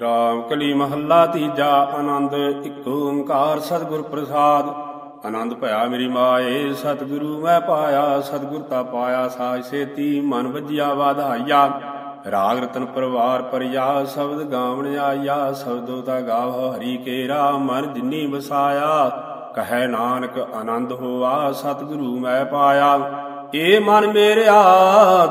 ਰਾਮ ਕਲੀ ਮਹੱਲਾ ਤੀਜਾ, ਆਨੰਦ, ਇੱਕ ਓੰਕਾਰ ਸਤਿਗੁਰ ਪ੍ਰਸਾਦ। ਆਨੰਦ ਭਇਆ ਮੇਰੀ ਮਾਏ, ਸਤਿਗੁਰੂ ਮੈਂ ਪਾਇਆ, ਸਤਿਗੁਰ ਤਾ ਪਾਇਆ, ਸਾਜ ਸੇਤੀ ਮਨ ਵਜਿਆ ਵਾਧਾਇਆ ਰਾਗ ਰਤਨ ਪਰਵਾਰ ਪਰਿਆ ਸ਼ਬਦ ਗਾਵਣ ਆਇਆ, ਸ਼ਬਦੋ ਦਾ ਗਾਵ ਹਰੀ ਕੇਰਾ, ਮਨ ਜਿਨੀ ਵਸਾਇਆ। ਕਹੈ ਨਾਨਕ, ਆਨੰਦ ਹੋਆ, ਸਤਿਗੁਰੂ ਮੈਂ ਪਾਇਆ। ਏ ਮਨ ਮੇਰਿਆ,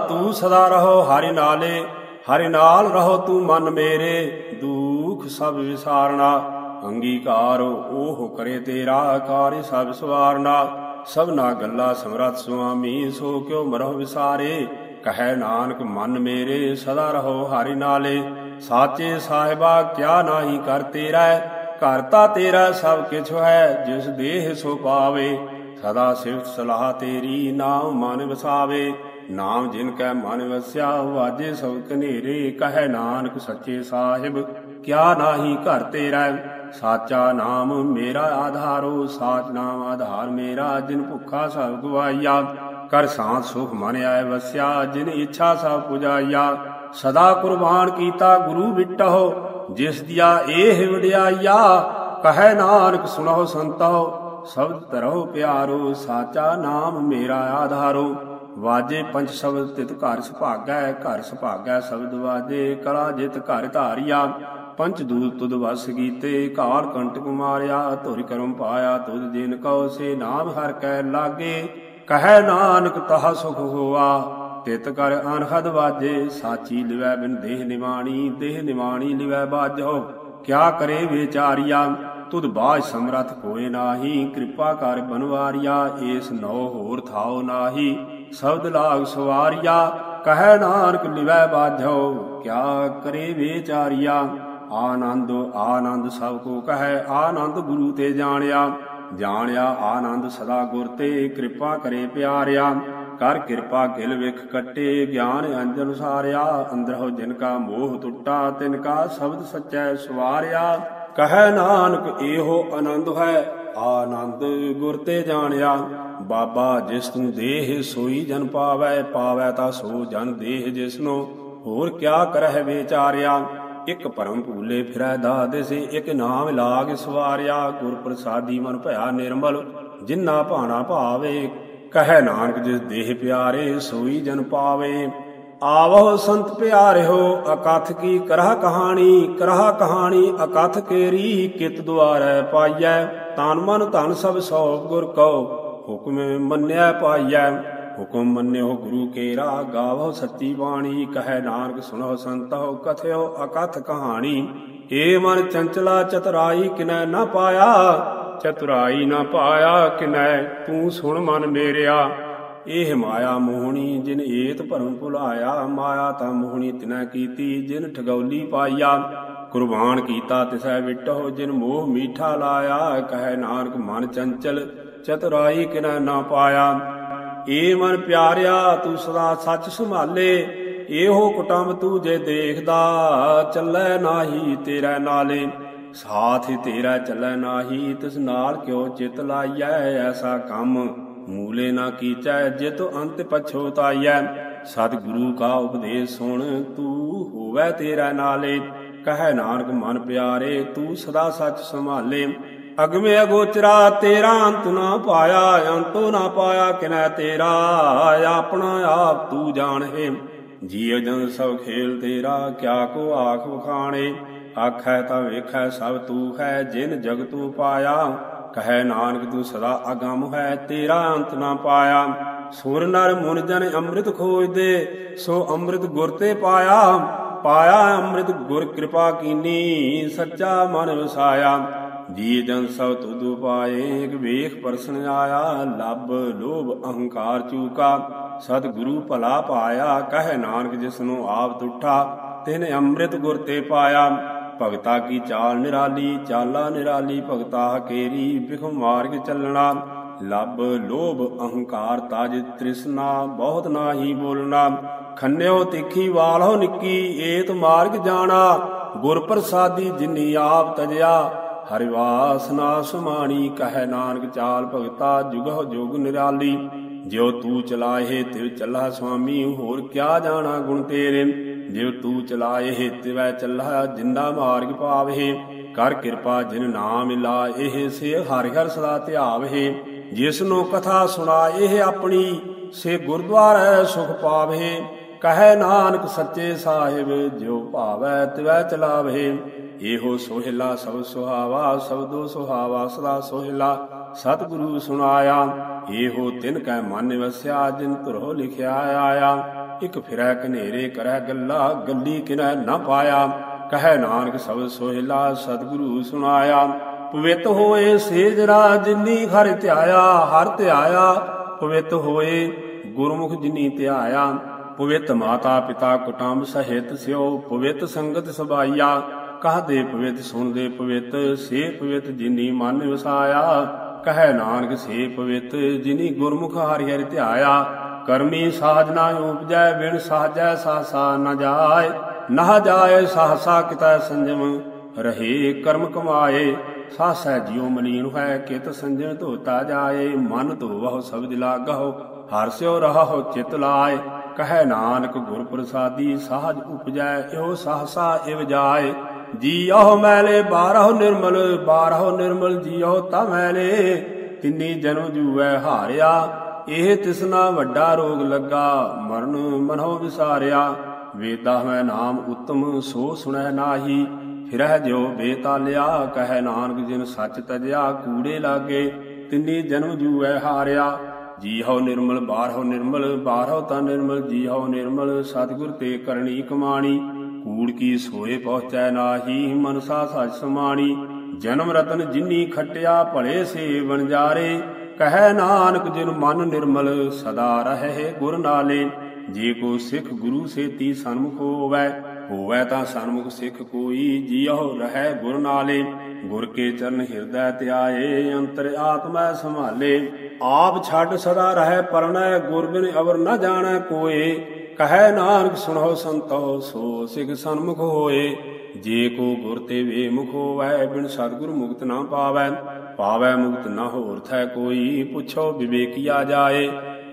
ਤੂੰ ਸਦਾ ਰਹੋ ਹਰਿ ਨਾਲੇ। ਹਰਿ ਨਾਲ ਰਹੋ ਤੂੰ ਮਨ ਮੇਰੇ, ਦੁਖ ਸਭ ਵਿਸਾਰਣਾ ਅੰਗੀਕਾਰ ਉਹ ਕਰੇ ਤੇਰਾ ਕਾਰਿ ਸਭ ਸਵਾਰਨਾ। ਸਭਨਾ ਗੱਲਾ ਸਮਰਤ ਸੁਆਮੀ, ਸੋ ਕਿਉ ਮਰਹੁ ਵਿਸਾਰੇ। ਕਹੈ ਨਾਨਕ, ਮਨ ਮੇਰੇ, ਸਦਾ ਰਹੋ ਹਰਿ ਨਾਲੇ। ਸਾਚੇ ਸਾਹਿਬਾ, ਕਿਆ ਨਾਹੀ ਕਰ ਤੇਰਾ ਘਰ ਤਾ ਤੇਰਾ ਸਭ ਕਿਛੁ ਹੈ, ਜਿਸ ਦੇਹ ਸੋ ਪਾਵੇ। ਸਦਾ ਸਿਫਤ ਸਲਾਹ ਤੇਰੀ ਨਾਮ ਮਨ ਵਸਾਵੇ। ਨਾਮ ਜਿਨ ਕੈ ਮਨ ਵਸਿਆ, ਵਾਜੇ ਸਭ ਕਨੇਰੇ ਕਹੈ ਨਾਨਕ ਸੱਚੇ ਸਾਹਿਬ, ਕਿਆ ਨਾਹੀ ਘਰ ਤੇਰਾ? ਸਾਚਾ ਨਾਮ ਮੇਰਾ ਆਧਾਰੋ, ਸਾਚ ਨਾਮ ਆਧਾਰ ਮੇਰਾ, ਜਿਨ ਭੁੱਖਾ ਸਭ ਗਵਾਈਆ ਕਰ ਸਾਥ ਸੁਖ ਮਨ ਆਏ ਵਸਿਆ, ਜਿਨ ਇੱਛਾ ਸਭ ਪੁਜਾਈਆ ਸਦਾ ਕੁਰਬਾਨ ਕੀਤਾ ਗੁਰੂ ਵਿਟਹੁ ਜਿਸ ਦਿਆ ਇਹ ਵਡਿਆਈਆ ਕਹੈ ਨਾਨਕ ਸੁਣੋ ਸੰਤੋ ਸਬਦ ਤਰੋ ਪਿਆਰੋ, ਸਾਚਾ ਨਾਮ ਮੇਰਾ ਆਧਾਰੋ। ਵਾਜੇ ਪੰਜ ਸ਼ਬਦ ਤਿਤ ਘਰ ਸੁਭਾਗੈ ਘਰ ਸੁਭਾਗੈ ਸ਼ਬਦ ਵਾਜੇ, ਕਲਾ ਜਿਤ ਘਰ ਧਾਰਿਆ ਪੰਚ ਦੂਤ ਤੁਧ ਵਸ ਗੀਤੇ ਕਾਲ ਕੰਟਕ ਮਾਰਿਆ, ਧੁਰ ਕਰਮ ਪਾਇਆ, ਤੁਧ ਜਿਨ ਕਉ ਸੇ ਨਾਮ ਹਰ ਕੈ ਲਾਗੇ, ਕਹੈ ਨਾਨਕ ਤਹ ਸੁਖ ਹੋਆ, ਤਿਤ ਕਰ ਅਨਹਦ ਵਾਜੇ, ਸਾਚੀ ਲਿਵੈ ਬਿਨ ਦੇਹ ਨਿਵਾਣੀ ਦੇਹ ਨਿਵਾਣੀ ਲਿਵੈ ਬਾਜੋ ਕਿਆ ਕਰੇ ਵਿਚਾਰਿਆ, ਤੁਧ ਬਾਜ ਸਮਰਥ ਕੋਏ ਨਾਹੀ, ਕਿਰਪਾ ਕਰ ਬਨਵਾਰਿਆ, ਏਸ ਨੋ ਹੋਰ ਥਾਉ ਨਾਹੀ। ਸ਼ਬਦ ਲਾਗ ਸਵਾਰਿਆ, ਕਹੈ ਨਾਨਕ ਲਿਵੈ ਬਾਝੋ ਕਿਆ ਕਰੇ ਵਿਚਾਰਿਆ ਆਨੰਦ ਆਨੰਦ ਸਭ ਕੋ ਕਹੈ, ਆਨੰਦ ਗੁਰੂ ਤੇ ਜਾਣਿਆ। ਜਾਣਿਆ ਆਨੰਦ ਸਦਾ ਗੁਰ ਤੇ ਕਿਰਪਾ ਕਰੇ ਪਿਆਰਿਆ। ਕਰ ਕਿਰਪਾ ਗਿਲ ਵਿਖ ਕੱਟੇ, ਗਿਆਨ ਅੰਜਨ ਸਾਰਿਆ। ਅੰਦਰੋ ਜਿਨ ਕਾ ਮੋਹ ਟੁੱਟਾ, ਤਿਨ ਕਾ ਸ਼ਬਦ ਸੱਚੈ ਸਵਾਰਿਆ। ਕਹੈ ਨਾਨਕ, ਇਹੋ ਆਨੰਦ ਹੈ। ਆਨੰਦ ਗੁਰ ਤੇ ਜਾਣਿਆ, ਬਾਬਾ ਜਿਸ ਤੂੰ ਦੇਹ ਸੋਈ ਜਨ ਪਾਵੈ ਪਾਵੈ ਤਾ ਸੋ ਜਨ ਦੇਹ ਜਿਸਨੋ। ਹੋਰ ਕਿਆ ਕਰਹਿ ਵਿਚਾਰਿਆ, ਇਕ ਭਰਮ ਭੂਲੇ ਫਿਰੈ ਦਾਦੇ ਸੇ, ਇਕ ਨਾਮ ਲਾਗ ਸਵਾਰਿਆ। ਗੁਰ ਪ੍ਰਸਾਦੀ ਮਨ ਭਇਆ ਨਿਰਮਲ ਜਿਨ੍ਹਾਂ ਭਾਣਾ ਭਾਵੇ, ਕਹੈ ਨਾਨਕ ਜਿਸ ਦੇਹ ਪਿਆਰੇ ਸੋਈ ਜਨ ਪਾਵੇ। ਆਵਹੁ ਸੰਤ ਪਿਆਰਿਓ, ਅਕਥ ਕੀ ਕਰਹ ਕਹਾਣੀ ਕਰਹ ਕਹਾਣੀ ਅਕਥ ਕੇਰੀ ਕਿਤ ਦੁਆਰੈ ਪਾਈਐ। ਤਨ ਮਨ ਧਨ ਸਭ ਸੋ ਗੁਰ ਕਉ, ਹੁਕਮ ਮੰਨਿਆ ਪਾਈਐ। ਹੁਕਮ ਮੰਨਿਓ ਗੁਰੂ ਕੇਰਾ ਗਾਵੋ ਸੱਚੀ ਬਾਣੀ, ਕਹੈ ਨਾਨਕ ਸੁਣੋ ਸੰਤੋ, ਕਥਿਓ ਅਕਥ ਕਹਾਣੀ। ਏ ਮਨ ਚੰਚਲਾ ਚਤਰਾਈ ਕਿਨੈ ਨਾ ਪਾਇਆ, ਚਤੁਰਾਈ ਨਾ ਪਾਇਆ ਕਿਨੈ ਤੂੰ ਸੁਣ ਮਨ ਮੇਰਿਆ। ਇਹ ਮਾਇਆ ਮੋਹਣੀ ਜਿਨ ਏਤ ਭਰਮ ਭੁਲਾਇਆ, ਮਾਇਆ ਤਾਂ ਮੋਹਣੀ ਤਿਨੈ ਕੀਤੀ, ਜਿਨ ਠਗੌਲੀ ਪਾਈਆ। ਕੁਰਬਾਨ ਕੀਤਾ ਤਿਸੈ ਵਿਟੋ ਜਿਨ ਮੋਹ ਮੀਠਾ ਲਾਇਆ, ਕਹੈ ਨਾਨਕ ਮਨ ਚੰਚਲ ਚਤੁਰਾਈ ਕਿਨੈ ਨਾ ਪਾਇਆ। ਏ ਮਨ ਪਿਆਰਿਆ, ਤੂੰ ਸਦਾ ਸੱਚ ਸੰਭਾਲੇ, ਇਹੋ ਕੁਟੰਬ ਤੂੰ ਜੇ ਦੇਖਦਾ, ਚੱਲੈ ਨਾਹੀ ਤੇਰਾ ਨਾਲੇ। ਸਾਥ ਤੇਰਾ ਚੱਲੈ ਨਾਹੀ, ਤਿਸ ਨਾਲ ਕਿਉ ਚਿਤ ਲਾਈਐ, ਐਸਾ ਕੰਮ ਮੂਲੇ ਨਾ ਕੀਚੈ, ਜਿਤ ਅੰਤ ਪਛੋਤਾਈਐ ਸਤ ਗੁਰੂ ਕਾ ਉਪਦੇਸ਼ ਸੁਣ, ਤੂੰ ਹੋਵੈ ਤੇਰਾ ਨਾਲੇ। ਕਹੈ ਨਾਨਕ ਮਨ ਪਿਆਰੇ, ਤੂੰ ਸਦਾ ਸੱਚ ਸੰਭਾਲੇ। ਅਗਮੇ ਅਗੋਚਰਾ, ਤੇਰਾ ਅੰਤ ਨਾ ਪਾਇਆ, ਅੰਤੋ ਨਾ ਪਾਇਆ ਕਿਨੈ ਤੇਰਾ। ਆਪਣਾ ਆਪ ਤੂੰ ਜਾਣੇ ਜੀਵ ਜਨ ਸਭ ਖੇਲ ਤੇਰਾ, ਕਿਆ ਕੋ ਆਖ ਵਖਾਣੇ। ਆਖੈ ਤਾਂ ਵੇਖੈ, ਸਭ ਤੂੰ ਹੈ, ਜਿਨ ਜਗ ਤੂੰ ਪਾਇਆ। ਕਹੈ ਨਾਨਕ, ਤੂੰ ਸਦਾ ਅਗੰਮ ਹੈ, ਤੇਰਾ ਅੰਤ ਨਾ ਪਾਇਆ। ਸੁਰ ਨਰ ਮੁਨ ਜਨ ਅੰਮ੍ਰਿਤ ਖੋਜਦੇ, ਸੋ ਅੰਮ੍ਰਿਤ ਗੁਰ ਤੇ ਪਾਇਆ। ਪਾਇਆ, ਅੰਮ੍ਰਿਤ ਗੁਰ ਕਿਰਪਾ ਕੀਨੀ, ਸੱਚਾ ਮਨ ਵਸਾਇਆ ਜੀ ਜਨ ਸਭ ਤੁਧ ਪਾਏ ਇਕ ਵੇਖ ਪਰਸਨ ਆਇਆ, ਲੱਭ ਲੋਭ ਅਹੰਕਾਰ ਚੂਕਾ। ਸਤ ਗੁਰੂ ਭਲਾ ਪਾਇਆ, ਕਹਿ ਨਾਨਕ ਜਿਸ ਨੂੰ ਆਪ ਤੁਠਾ, ਤਿਨ ਅੰਮ੍ਰਿਤ ਗੁਰ ਤੇ ਪਾਇਆ। ਭਗਤਾ ਕੀ ਚਾਲ ਨਿਰਾਲੀ, ਚਾਲਾ ਨਿਰਾਲੀ, ਭਗਤਾ ਹਕੇਰੀ ਬਿਖ ਮਾਰਗ ਚੱਲਣਾ। ਲੱਭ ਲੋਭ ਅਹੰਕਾਰ ਤਜ ਤ੍ਰਿਸ਼ਨਾ, ਬਹੁਤ ਨਾਹੀ ਬੋਲਣਾ। ਖੰਨਿਓ ਤਿੱਖੀ ਵਾਲੋ ਨਿੱਕੀ, ਏਤ ਮਾਰਗ ਜਾਣਾ। ਗੁਰ ਪ੍ਰਸਾਦੀ ਜਿਨੀ ਆਪ ਤਜਿਆ, ਹਰਿਵਾਸ ਨਾ ਸੁਮਾਣੀ ਕਹੈ ਨਾਨਕ ਚਾਲ ਭਗਤਾ, ਜੁਗਹ ਜੁਗ ਨਿਰਾਲੀ। ਜਿਉ ਤੂੰ ਚਲਾਏ ਤਿਵ ਚੱਲਾ ਸੁਆਮੀ, ਹੋਰ ਕਿਆ ਜਾਣਾ ਗੁਣ ਤੇਰੇ। ਜਿਉ ਤੂੰ ਚਲਾਏ ਤਿਵੈ ਚੱਲਾ ਜਿੰਦਾ ਮਾਰਗ ਪਾਵੇ। ਕਰ ਕਿਰਪਾ ਜਿਨ ਨਾਮ ਇਹ ਸੇ ਹਰਿ ਹਰਿ ਸਦਾ ਧਿਆਵੇ। ਜਿਸ ਨੂੰ ਕਥਾ ਸੁਣਾਏ ਆਪਣੀ, ਸੇ ਗੁਰਦੁਆਰਾ ਸੁਖ ਪਾਵੇ। ਕਹੈ ਨਾਨਕ ਸੱਚੇ ਸਾਹਿਬ, ਜਿਉ ਭਾਵੈ ਤਿਵੈ ਚਲਾਵੇ। ਇਹੋ ਸੋਹਿਲਾ ਸਭ ਸੁਹਾਵਾ ਸਬਦੋ ਸੁਹਾਵਾ, ਸਦਾ ਸੋਹਿਲਾ। ਸਤਿਗੁਰੂ ਸੁਣਾਇਆ, ਇਹੋ ਤਿਨ ਕੈ ਮਨ ਵਸਿਆ, ਜਿਨ ਧਰੋ ਲਿਖਿਆ ਆਇਆ। ਇਕ ਫਿਰੈ ਕਨੇਰੇ ਕਰੈ ਗੱਲਾ, ਗੱਲੀ ਕਿਨੈ ਨਾ ਪਾਇਆ। ਕਹੈ ਨਾਨਕ ਸਭ ਸੋਹਿਲਾ, ਸਤਿਗੁਰੂ ਸੁਣਾਇਆ। ਪਵਿੱਤ ਹੋਏ ਸੇਜਰਾ ਜਿਨੀ ਹਰ ਧਿਆਇਆ ਹਰ ਧਿਆਇਆ। ਪਵਿੱਤ ਹੋਏ ਗੁਰਮੁਖ ਜਿਨੀ ਧਿਆਇਆ। ਪਵਿੱਤ ਮਾਤਾ ਪਿਤਾ ਕੁਟੰਬ ਸਹਿਤ ਸਿਓ, ਪਵਿੱਤ ਸੰਗਤ ਸਬਾਈਆ। ਕਹਦੇ ਪਵਿੱਤ, ਸੁਣਦੇ ਪਵਿੱਤ, ਸੇ ਪਵਿੱਤ ਜਿਨੀ ਮਨ ਵਸਾਇਆ। ਕਹੈ ਨਾਨਕ, ਸੇ ਪਵਿੱਤ ਜਿਨੀ ਗੁਰਮੁਖ ਹਰਿ ਹਰਿ ਧਿਆਇਆ। ਕਰਮੀ ਸਾਜਨਾ ਉਪਜੈ, ਬਿਨ ਸਾਜੈ ਸਾਸਾ ਨ ਜਾਏ। ਨਾ ਜਾਏ ਸਾਹਸਾ ਕਿਤੈ ਸੰਜਮ, ਰਹੇ ਕਰਮ ਕਮਾਏ। ਸਾਸੈ ਜਿਉ ਮਲੀਨ ਹੈ ਕਿਤ ਸੰਜਮ ਧੋਤਾ ਜਾਏ। ਮਨ ਧੋਵਹੁ ਸਬਦ ਲਾਗਹੁ, ਹਰ ਸਿਓ ਰਹਹੁ, ਚਿਤ ਲਾਏ। ਕਹੈ ਨਾਨਕ ਗੁਰ ਪ੍ਰਸਾਦੀ ਸਾਜ ਉਪਜੈ ਇਹੋ ਸਾਹਸਾ ਇਵ ਜਾਏ। ਜੀਉ ਮੈਲੇ, ਬਾਰਹੁ ਨਿਰਮਲ ਬਾਰਹੁ ਨਿਰਮਲ ਜੀਉ ਤਾ ਮੈਲੇ। ਤਿੰਨੀ ਜਨਮ ਜੂਐ ਹਾਰਿਆ, ਇਹ ਤਿਸਨਾ ਵੱਡਾ ਰੋਗ ਲੱਗਾ, ਮਰਨ ਮਨੋ ਵਿਸਾਰਿਆ। ਵੇਦਾ ਮੈਂ ਨਾਮ ਉਤਮ, ਸੋ ਸੁਣੈ ਨਾਹੀ। ਫਿਰਹਿ ਜਿਉ ਬੇਤਾਲਿਆ ਕਹੈ ਨਾਨਕ ਜਿਨ ਸੱਚ ਤਜਿਆ, ਕੂੜੇ ਲਾਗੇ। ਤਿੰਨੀ ਜਨਮ ਜੂਐ ਹਾਰਿਆ ਜੀ ਜੀਹਉ ਨਿਰਮਲ ਬਾਰਹੁ ਨਿਰਮਲ ਬਾਰਹੁ ਤਾਂ ਨਿਰਮਲ, ਜੀ ਜੀਹਉ ਨਿਰਮਲ, ਸਤਿਗੁਰ ਤੇ ਕਰਨੀ ਕਮਾਣੀ, ਕੂੜ ਕੀ ਸੋਏ ਪਹੁੰਚੈ ਨਾਹੀ, ਮਨਸਾ ਸਚ ਸਮਾਣੀ, ਜਨਮ ਰਤਨ ਜਿਨੀ ਖਟਿਆ ਭਲੇ ਸੇ ਵਣਜਾਰੇ ਕਹੈ ਨਾਨਕ ਜਿਨ ਮਨ ਨਿਰਮਲ, ਸਦਾ ਰਹੇ ਗੁਰ ਨਾਲੇ, ਜੇ ਕੋ ਸਿੱਖ ਗੁਰੂ ਸੇਤੀ ਸਨਮੁਖ ਹੋਵੈ ਹੋਵੈ ਤਾਂ ਸਨਮੁਖ ਸਿੱਖ ਕੋਈ, ਜੀਉ ਰਹੈ ਗੁਰ ਨਾਲੇ, ਗੁਰ ਕੇ ਚਰਨ ਹਿਰਦੈ ਧਿਆਏ, ਅੰਤਰ ਆਤਮਾ ਸੰਭਾਲੇ। ਆਪ ਛੱਡ ਸਦਾ ਰਹਿ ਪਰਣੈ ਗੁਰ ਬਿਨ ਅਵਰ ਨ ਜਾਣੈ ਕੋਏ। ਕਹੈ ਨਾਨਕ, ਸੁਣੋ ਸੰਤੋ, ਸੋ ਸਿਖ ਸਨਮੁਖ ਹੋਏ। ਜੇ ਕੋ ਗੁਰ ਤੇ ਵੇ ਮੁਖ ਹੋਵੈ, ਬਿਨ ਸਤਿਗੁਰ ਮੁਕਤ ਨਾ ਪਾਵੈ। ਪਾਵੈ ਮੁਕਤ ਨਾ ਹੋਰ ਥੈ ਕੋਈ, ਪੁੱਛੋ ਵਿਵੇਕੀਆ ਜਾਏ।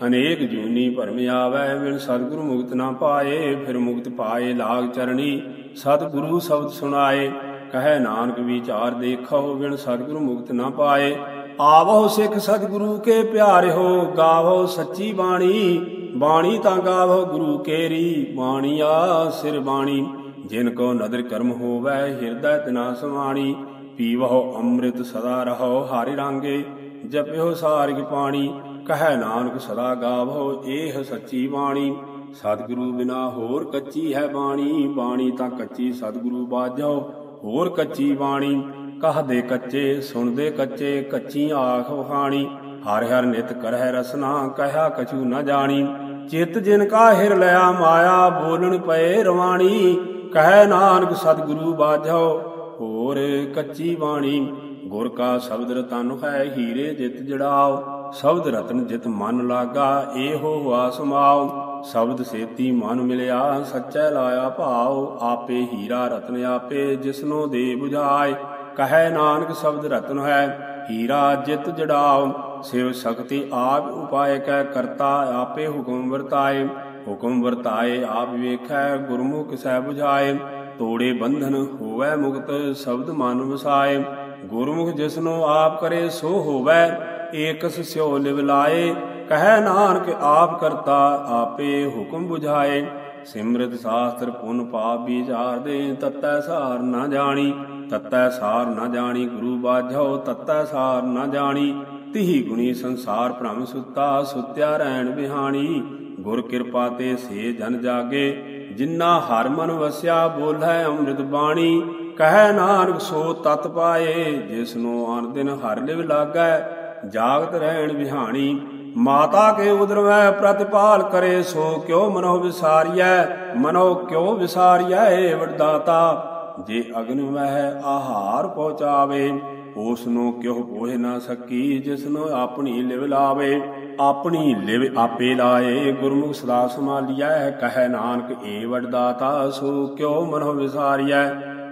ਅਨੇਕ ਜੂਨੀ ਭਰਮ ਆਵੈ, ਬਿਨ ਸਤਿਗੁਰ ਮੁਕਤ ਨਾ ਪਾਏ। ਫਿਰ ਮੁਕਤ ਪਾਏ ਲਾਗ ਚਰਣੀ, ਸਤਿਗੁਰੂ ਸ਼ਬਦ ਸੁਣਾਏ। ਕਹੈ ਨਾਨਕ, ਵਿਚਾਰ ਦੇਖੋ, ਬਿਨ ਸਤਿਗੁਰੂ ਮੁਕਤ ਨਾ ਪਾਏ। ਆਵੋ ਸਿੱਖ ਸਤਿਗੁਰੂ ਕੇ ਪਿਆਰਿਓ ਗਾਵੋ ਸੱਚੀ ਬਾਣੀ ਬਾਣੀ ਤਾਂ ਗਾਵੋ ਗੁਰੂ ਕੇਰੀ ਬਾਣੀਆ ਸਿਰ ਬਾਣੀ। ਜਿਨ ਕੋ ਨਦਰ ਕਰਮ ਹੋਵੈ, ਹਿਰਦੈ ਤਿਨਾ ਸਮਾਣੀ ਪੀਵਹੁ ਅੰਮ੍ਰਿਤ ਸਦਾ ਰਹੋ ਹਰਿ ਰਾਂਗੇ ਜਪਿਓ ਸਾਰਿਗ ਪਾਣੀ। ਕਹੈ ਨਾਨਕ ਸਦਾ ਗਾਵੋ ਏਹ ਸੱਚੀ ਬਾਣੀ। ਸਤਿਗੁਰੂ ਬਿਨਾ ਹੋਰ ਕੱਚੀ ਹੈ ਬਾਣੀ ਬਾਣੀ ਤਾਂ ਕੱਚੀ ਸਤਿਗੁਰੂ ਬਾਝੋ, ਹੋਰ ਕੱਚੀ ਬਾਣੀ। ਕਹਦੇ ਕੱਚੇ, ਸੁਣਦੇ ਕੱਚੇ ਕੱਚੀ ਆਖ ਵਖਾਣੀ ਹਰ ਹਰ ਨਿਤ ਕਰਹਿ ਰਸਨਾ, ਕਹਿਆ ਕਛੂ ਨ ਜਾਣੀ। ਚਿਤ ਜਿਨ ਕਾ ਹਿਰ ਲਿਆ ਮਾਇਆ, ਬੋਲਣ ਪਏ ਰਵਾਣੀ। ਕਹਿ ਨਾਨਕ ਸਤਿਗੁਰੂ ਬਾਝੋ, ਹੋਰ ਕੱਚੀ ਬਾਣੀ। ਗੁਰ ਕਾ ਸ਼ਬਦ ਰਤਨ ਹੈ ਹੀਰੇ ਜਿਤ ਜੜਾਓ। ਸ਼ਬਦ ਰਤਨ ਜਿਤ ਮਨ ਲਾਗਾ, ਇਹੋ ਹੁਆ ਸਮਾਉ ਸ਼ਬਦ ਸੇਤੀ ਮਨ ਮਿਲਿਆ, ਸੱਚੈ ਲਾਇਆ ਭਾਉ ਆਪੇ ਹੀਰਾ ਰਤਨ ਆਪੇ, ਜਿਸਨੋ ਦੇ 부ਝਾਏ ਕਹੈ ਨਾਨਕ ਸ਼ਬਦ ਰਤਨ ਹੈ ਹੀਰਾ ਜਿਤ ਜੜਾਉ, ਸਿਵ ਸ਼ਕਤੀ ਆਪ ਉਪਾਇ ਕੈ ਕਰਤਾ ਆਪੇ ਹੁਕਮ ਵਰਤਾਏ ਹੁਕਮ ਵਰਤਾਏ ਆਪ ਵੇਖੈ ਗੁਰਮੁਖ ਸਹਿ 부ਝਾਏ ਤੋੜੇ ਬੰਧਨ ਹੋਵੈ ਮੁਕਤ ਸ਼ਬਦ ਮਨ ਵਸਾਏ, ਗੁਰਮੁਖ ਜਿਸਨੋ ਆਪ ਕਰੇ ਸੋ ਹੋਵੈ, ਏਕਸ ਸਿਓ ਲਿਵ ਲਾਏ, ਕਹੈ ਨਾਨਕ ਆਪ ਕਰਤਾ ਆਪੇ ਹੁਕਮ 부ਝਾਏ ਸਿਮਰਤ ਸ਼ਾਸਤਰ ਪੁਨ ਪਾਪ ਵਿਚਾਰ ਦੇ ਤਤੈ ਸਾਰ ਨਾ ਜਾਣੀ ਤਤੈ ਸਾਰ ਨਾ ਜਾਣੀ, ਗੁਰੂ ਬਾਝੋ ਤਤੈ ਸਾਰ ਨਾ ਜਾਣੀ। ਤਿਹੀ ਗੁਣੀ ਸੰਸਾਰ ਭ੍ਰਮ ਸੁੱਤਾ, ਸੁਤਿਆ ਰਹਿਣ ਬਿਹਾਣੀ। ਗੁਰ ਕਿਰਪਾ ਤੇ ਸੇ ਜਨ ਜਾਗੇ, ਜਿਨ੍ਹਾਂ ਹਰ ਮਨ ਵਸਿਆ ਬੋਲੇ ਅੰਮ੍ਰਿਤ ਬਾਣੀ। ਕਹੈ ਨਾਨਕ ਸੋ ਤਤ ਪਾਏ, ਜਿਸ ਨੂੰ ਆਨ ਦਿਨ ਹਰ ਲਿਵ ਲਾਗੈ, ਜਾਗਤ ਰਹਿਣ ਵਿਹਾਣੀ ਮਾਤਾ ਕੇ ਉਦਰ ਮੈਂ ਪ੍ਰਤਿਪਾਲ ਕਰੇ ਸੋ ਕਿਉ ਮਨੋ ਵਿਸਾਰੀਐ, ਮਨੋ ਕਿਉ ਵਿਸਾਰੀਐ ਏ ਵਰਦਾਤਾ ਜੇ ਅਗਨ ਮਹਿ ਆਹਾਰ ਪਹੁੰਚਾਵੇ ਉਸ ਨੂੰ ਕਿਉ ਪੋਹਿ ਨਾ ਸਕੀ ਜਿਸ ਨੂੰ ਆਪਣੀ ਲਿਵ ਲਾਵੇ। ਆਪਣੀ ਲਿਵ ਆਪੇ ਲਾਏ, ਗੁਰਮੁਖ ਸਦਾ ਸਮਾਲੀਐ ਕਹੈ ਨਾਨਕ, ਏ ਵਡਦਾਤਾ, ਸੋ ਕਿਉ ਮਨੋ ਵਿਸਾਰੀਐ?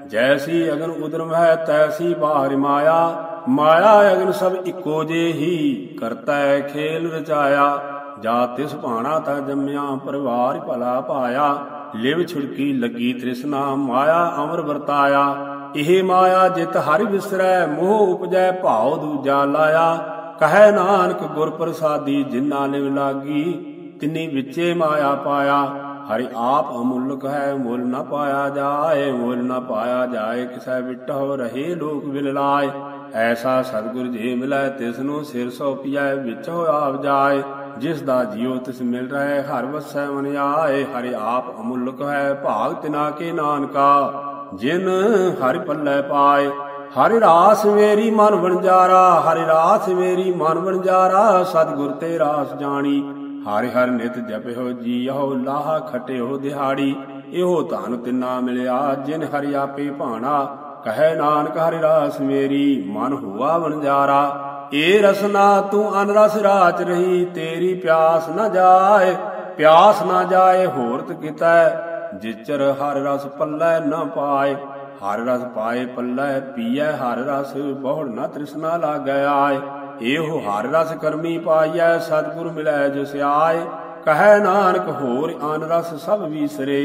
ਜੈਸੀ ਅਗਨ ਉਦਰਮ ਹੈ ਤੈਸੀ ਬਾਹਰ ਮਾਇਆ। ਮਾਇਆ ਅਗਨ ਸਭ ਇੱਕੋ ਜੇ ਹੀ ਕਰਤਾ ਖੇਲ ਰਚਾਇਆ। ਜਾ ਤਿਸ ਭਾਣਾ ਤਾ ਜੰਮਿਆ, ਪਰਿਵਾਰ ਭਲਾ ਪਾਇਆ। ਲਿਵ ਛੁੜਕੀ ਲੱਗੀ ਤ੍ਰਿਸ਼ਨਾ, ਮਾਇਆ ਅਮਰ ਵਰਤਾਇਆ। ਇਹ ਮਾਇਆ ਜਿਤ ਹਰਿ ਵਿਸਰੈ, ਮੋਹ ਉਪਜੈ, ਭਾਉ ਦੂਜਾ ਲਾਇਆ। ਕਹੈ ਨਾਨਕ, ਗੁਰ ਪ੍ਰਸਾਦੀ ਜਿਨਾ ਲਿਵ ਲਾਗੀ, ਤਿਨੀ ਵਿੱਚੇ ਮਾਇਆ ਪਾਇਆ। ਹਰਿ ਆਪ ਅਮੁੱਲਕ ਹੈ, ਮੁੱਲ ਨਾ ਪਾਇਆ ਜਾਏ, ਮੁੱਲ ਨਾ ਪਾਇਆ ਜਾਏ, ਕਿਸੈ ਵਿਟਹੁ ਰਹੇ ਲੋਕ ਵਿਲਲਾਏ ਐਸਾ ਸਤਿਗੁਰ ਜੀ ਮਿਲੈ ਤਿਸ ਨੂੰ ਸਿਰ ਸੋਪੀਐ ਵਿੱਚ ਹੋ ਆਪ ਜਾਏ। ਜਿਸ ਦਾ ਜੀਉ ਤਿਸ ਮਿਲ ਰਹਿ, ਹਰ ਵਸੈ ਮਨ ਆਏ, ਹਰਿ ਆਪ ਅਮੁੱਲਕ ਹੈ, ਭਾਗ ਤਿਨਾ ਕੇ ਨਾਨਕਾ। ਜਿਨ ਹਰਿ ਪੱਲੇ ਪਾਏ, ਹਰਿ ਰਾਸ ਮੇਰੀ ਮਨ ਵਣਜਾਰਾ, ਹਰਿ ਰਾਸ ਮੇਰੀ ਮਨ ਵਣਜਾਰਾ, ਸਤਿਗੁਰ ਤੇ ਰਾਸ ਜਾਣੀ। ਹਰਿ ਹਰਿ ਨਿਤ ਜਪਿਓ ਜੀਓ ਲਾਹ ਖਟਿਓ ਦਿਹਾੜੀ, ਇਹੋ ਧਨ ਤਿੰਨਾ ਮਿਲਿਆ, ਜਿਨ ਹਰਿ ਆਪੇ ਭਾਣਾ। ਕਹੈ ਨਾਨਕ, ਹਰਿ ਰਾਸ ਮੇਰੀ, ਮਨ ਹੁਆ ਵਣਜਾਰਾ। ਏ ਰਸਨਾ ਤੂੰ ਅਨਰਸ ਰਾਚ ਰਹੀ, ਤੇਰੀ ਪਿਆਸ ਨਾ ਜਾਏ, ਪਿਆਸ ਨਾ ਜਾਏ, ਹੋਰਤ ਕਿਤੈ? ਜਿਚਰ ਹਰ ਰਸ ਪੱਲੇ ਨਾ ਪਾਏ, ਹਰ ਰਸ ਪਾਏ ਪੱਲੇ ਪੀਐ, ਹਰ ਰਸ ਬਹੁੜ ਨਾ ਤ੍ਰਿਸ਼ਨਾ ਲਾਗੈ ਆਏ। ਇਹੋ ਹਰ ਰਸ ਕਰਮੀ ਪਾਈਐ, ਸਤਿਗੁਰ ਮਿਲੈ ਜਿਸ ਆਏ। ਕਹੈ ਨਾਨਕ ਹੋਰ ਅਨ ਰਸ ਸਭ ਵੀਸਰੇ,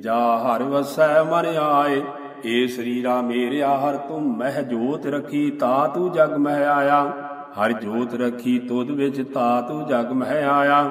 ਜਾ ਹਰ ਵਸੈ ਮਨ ਆਏ। ਏ ਸਰੀਰਾ ਮੇਰਿਆ, ਹਰ ਤੂੰ ਮਹਿ ਜੋਤ ਰਖੀ, ਤਾ ਤੂੰ ਜਗ ਮਹਿ ਆਇਆ। ਹਰ ਜੋਤ ਰਖੀ, ਤੁਧ ਵਿੱਚ ਤਾ ਤੂੰ ਜਗ ਮਹਿ ਆਇਆ।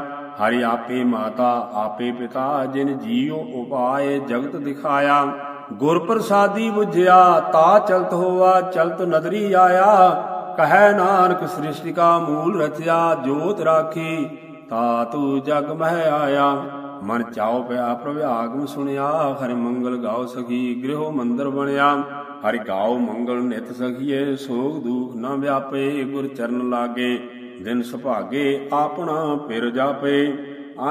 ਹਰਿ ਆਪੇ ਮਾਤਾ, ਆਪੇ ਪਿਤਾ, ਜਿਨ ਜੀਉ ਉਪਾਏ ਜਗਤ ਦਿਖਾਇਆ। ਗੁਰ ਪ੍ਰਸਾਦੀ 부ਝਿਆ ਤਾ ਚਲਤ ਹੋਆ, ਚਲਤ ਨਦਰੀ ਆਇਆ। ਕਹੈ ਨਾਨਕ ਸ੍ਰਿਸ਼ਟੀ ਕਾ ਮੂਲ ਰਚਿਆ, ਜੋਤ ਰਾਖੀ, ਤਾ ਤੂ ਜਗ ਮਹਿ ਆਇਆ। ਮਨ ਚਾਉ ਪਿਆ ਪ੍ਰਭ ਆਗਮ ਸੁਣਿਆ, ਹਰਿ ਮੰਗਲ ਗਾਉ ਸਖੀ, ਗ੍ਰਹਿ ਮੰਦਰ ਬਣਿਆ। ਹਰਿ ਗਾਉ ਮੰਗਲ ਨਿਤ ਸਖੀਏ, ਸੋਗ ਦੁਖ ਨਾ ਵਿਆਪੇ, ਗੁਰ ਚਰਨ ਲਾਗੇ। ਦਿਨ ਸੁਭਾਗੇ ਆਪਣਾ ਪਿਰ ਜਾਪੇ।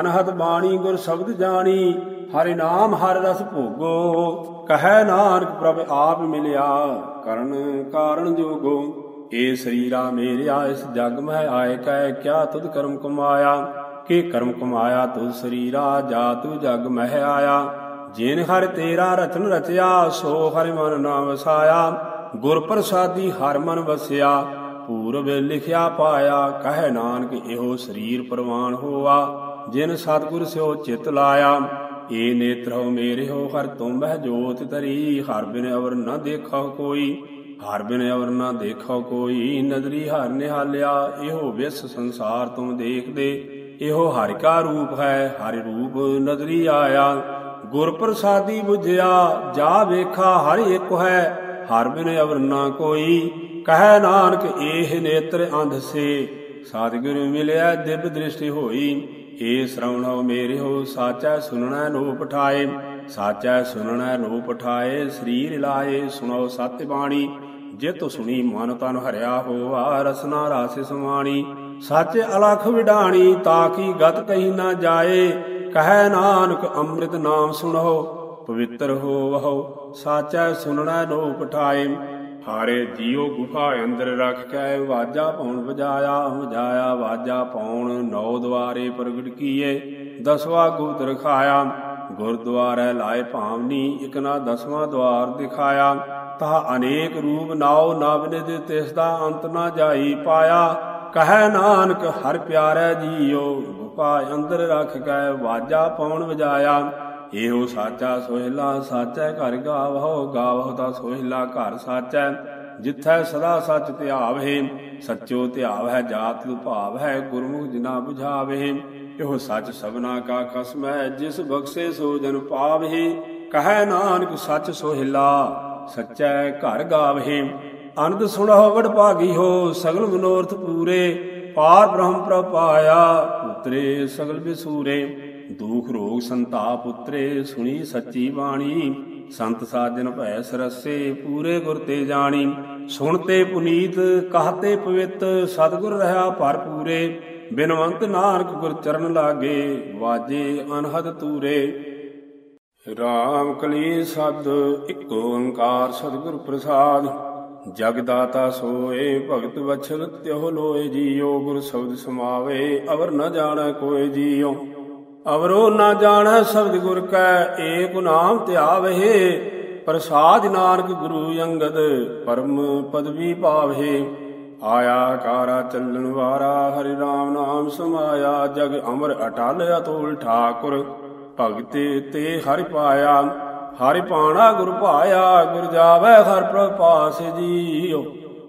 ਅਨਹਦ ਬਾਣੀ ਗੁਰ ਸ਼ਬਦ ਜਾਣੀ, ਹਰਿ ਨਾਮ ਹਰਿ ਰਸ ਭੋਗੋ। ਕਹੈ ਨਾਨਕ ਪ੍ਰਭ ਆਪ ਮਿਲਿਆ, ਕਰਨ ਕਾਰਣ ਜੋਗੋ। ਏ ਸਰੀਰਾ ਮੇਰਿਆ, ਇਸ ਜਗ ਮਹਿ ਆਏ ਕਹਿ ਕਿਆ ਤੁਧ ਕਰਮ ਕਮਾਇਆ। ਕੇ ਕਰਮ ਕਮਾਇਆ, ਤੁਧ ਸਰੀਰਾ ਜਾ ਤੂ ਜਗ ਮਹਿ ਆਇਆ। ਜਿਨ ਹਰ ਤੇਰਾ ਰਚਨ ਰਚਿਆ, ਸੋ ਹਰਿ ਮਨ ਨਾ ਵਸਾਇਆ। ਗੁਰ ਪ੍ਰਸਾਦੀ ਹਰ ਮਨ ਵਸਿਆ, ਪੂਰਬ ਲਿਖਿਆ ਪਾਇਆ, ਕਹਿ ਨਾਨਕ ਇਹੋ ਸਰੀਰ ਪ੍ਰਵਾਨ ਹੋਆ। ਜਿਨ ਸਤਿਗੁਰ ਸਿਓ ਚਿਤ ਲਾਇਆ ਏ ਨੇਤਰੋ ਮੇਰੇ ਹੋ ਹਰ ਤੁਮ ਬਹਿ ਜੋਤ ਤਰੀ ਹਰ ਬਿਨ ਅਵਰ ਨਾ ਦੇਖੋ ਕੋਈ, ਹਰ ਬਿਨ ਅਵਰ ਨਾ ਦੇਖੋ ਕੋਈ। ਨਦਰੀ ਹਰ ਨਿਹਾਲਿਆ, ਇਹੋ ਵਿਸ ਸੰਸਾਰ ਤੁਮ ਦੇਖਦੇ। ਇਹੋ ਹਰਿ ਕਾ ਰੂਪ ਹੈ, ਹਰਿ ਰੂਪ ਨਜ਼ਰੀ ਆਇਆ। ਗੁਰ ਪ੍ਰਸਾਦੀ 부ਝਿਆ ਜਾ ਵੇਖਾ ਹਰ ਇੱਕ ਹੈ, ਹਰ ਬਿਨ ਅਵਰ ਨ ਕੋਈ। ਕਹੈ ਨਾਨਕ, ਏਹ ਨੇਤਰ ਅੰਧ ਸੇ। ਸਤਿਗੁਰੂ ਮਿਲਿਆ, ਦਿਵ ਦ੍ਰਿਸ਼ਟੀ ਹੋਈ। ਏ ਸ਼ਰਵਣੋ ਮੇਰੇ ਹੋ, ਸਾਚਾ ਸੁਨਣਾ ਨੋ ਪਠਾਏ ਸਾਚਾ ਸੁਨਣਾ ਨੋ ਪਠਾਏ ਸਰੀਰ ਲਾਏ, ਸੁਣੋ ਸਤਿ ਬਾਣੀ ਜਿਤ ਸੁਣੀ ਮਨ ਤਨ ਹਰਿਆ ਹੋਆ, ਰਸਨਾ ਰਾਸਿ ਸਮਾਣੀ। ਸੱਚ ਅਲਖ ਵਿਡਾਣੀ ਤਾਕੀ ਗਤ ਕਹੀ ਨਾ ਜਾਏ। ਕਹੈ ਨਾਨਕ ਅੰਮ੍ਰਿਤ ਨਾਮ ਸੁਣੋ, ਪਵਿੱਤਰ ਹੋਵਹੁ। ਸਾਚਾ ਸੁਨਣਾ ਨੋ ਪਠਾਏ ਹਾਰੇ ਜੀਉ ਗੁਫਾ ਅੰਦਰ ਰੱਖ ਕੇ ਵਾਜਾ ਪਾਉਣ ਵਜਾਇਆ ਵਜਾਇਆ ਵਾਜਾ ਪਾਉਣ ਨੌ ਦਵਾਰੇ ਪ੍ਰਗਟ ਕੀਏ। ਦਸਵਾ ਗੁਪਤ ਰਖਾਇਆ, ਗੁਰਦੁਆਰੇ ਲਾਏ ਭਾਵਨੀ, ਇਕ ਨਾ ਦਸਵਾਂ ਦਵਾਰ ਦਿਖਾਇਆ। ਤਾ ਅਨੇਕ ਰੂਪ ਨਾਉ ਨਵਨਿਦ ਤਿਸ ਦਾ ਅੰਤ ਨਾ ਜਾਈ ਪਾਇਆ। ਕਹੈ ਨਾਨਕ, ਹਰ ਪਿਆਰੈ ਜੀਉ ਗੁਫਾ ਅੰਦਰ ਰੱਖ ਕੇ, ਵਾਜਾ ਪੌਣ ਵਜਾਇਆ। ਇਹੋ ਸਾਚਾ ਸੋਹਿਲਾ ਸਾਚੈ, ਘਰ ਗਾਵਹੁ ਗਾਵਹੁ ਤਾ ਸੋਹਿਲਾ ਘਰ ਸਾਚੈ। ਜਿੱਥੈ ਸਦਾ ਸੱਚ ਧਿਆਵਹਿ ਸਚੋ ਧਿਆਵ ਹੈ ਜਾਤ ਭਾਵ ਹੈ ਗੁਰਮੁਖ ਜਿਨਾ 부ਝਾਵਹਿ ਇਹੋ ਸੱਚ ਸਭਨਾ ਕਾ ਖਸਮ ਹੈ, ਜਿਸ ਬਖਸ਼ੇ ਸੋ ਜਨ ਪਾਵਹਿ ਕਹੈ ਨਾਨਕ, ਸਚ ਸੋਹਿਲਾ ਸੱਚੈ ਘਰ ਗਾਵਹਿ ਅਨੰਦ ਸੁਣਹੁ ਭਾਗੀ ਹੋ, ਸਗਲ ਮਨੋਰਥ ਪੂਰੇ, ਪਾਰ ਬ੍ਰਹਮ ਪ੍ਰਪਾਇਆ ਉਤਰੇ ਸਗਲ ਬਿਸੂਰੇ। ਦੁਖ ਰੋਗ ਸੰਤਾਪ ਉਤਰੇ, ਸੁਣੀ ਸੱਚੀ ਬਾਣੀ, ਸੰਤ ਸਾਜਨ ਭੈ ਸਰਸੇ, ਪੂਰੇ ਗੁਰ ਤੇ ਜਾਣੀ। ਸੁਣਤੇ ਪੁਨੀਤ ਕਹਤੇ ਪਵਿੱਤ, ਸਤਿਗੁਰ ਰਹਾ ਭਰਪੂਰੇ ਬਿਨਵੰਤ ਨਾਨਕ ਗੁਰ ਚਰਨ ਲਾਗੇ, ਵਾਜੇ ਅਨਹਦ ਤੂਰੇ। ਰਾਮ ਕਲੀ ਸਦ, ਇੱਕ ਓੰਕਾਰ ਸਤਿਗੁਰ ਪ੍ਰਸਾਦ। ਜਗ ਦਾਤਾ ਸੋਏ, ਭਗਤ ਵਛਲ ਤਿਉ ਲੋਏ ਜੀਓ ਗੁਰ ਸ਼ਬਦ ਸਮਾਵੇ, ਅਵਰ ਨ ਜਾਣੈ ਕੋਏ ਜੀਓ ਅਵਰੋ ਨ ਜਾਣੈ ਸ਼ਬਦ ਗੁਰ ਕੈ, ਏਕ ਨਾਮ ਧਿਆਵਹਿ। ਪ੍ਰਸਾਦ ਨਾਨਕ ਗੁਰੂ ਅੰਗਦ, ਪਰਮ ਪਦਵੀ ਪਾਵਹਿ। ਆਇਆ ਕਾਰਾ ਚੱਲਣ ਵਾਰਾ, ਹਰਿ ਰਾਮ ਨਾਮ ਸਮਾਇਆ। ਜਗ ਅਮਰ ਅਟਲ ਅਤੋਲ ਠਾਕੁਰ। ਭਗਤੇ ਤੇ ਹਰਿ ਪਾਇਆ, ਹਰਿ ਪਾਣਾ ਗੁਰ ਭਾਇਆ, ਗੁਰ ਜਾਵੇ ਹਰ ਪ੍ਰਭਾਸ ਜੀਓ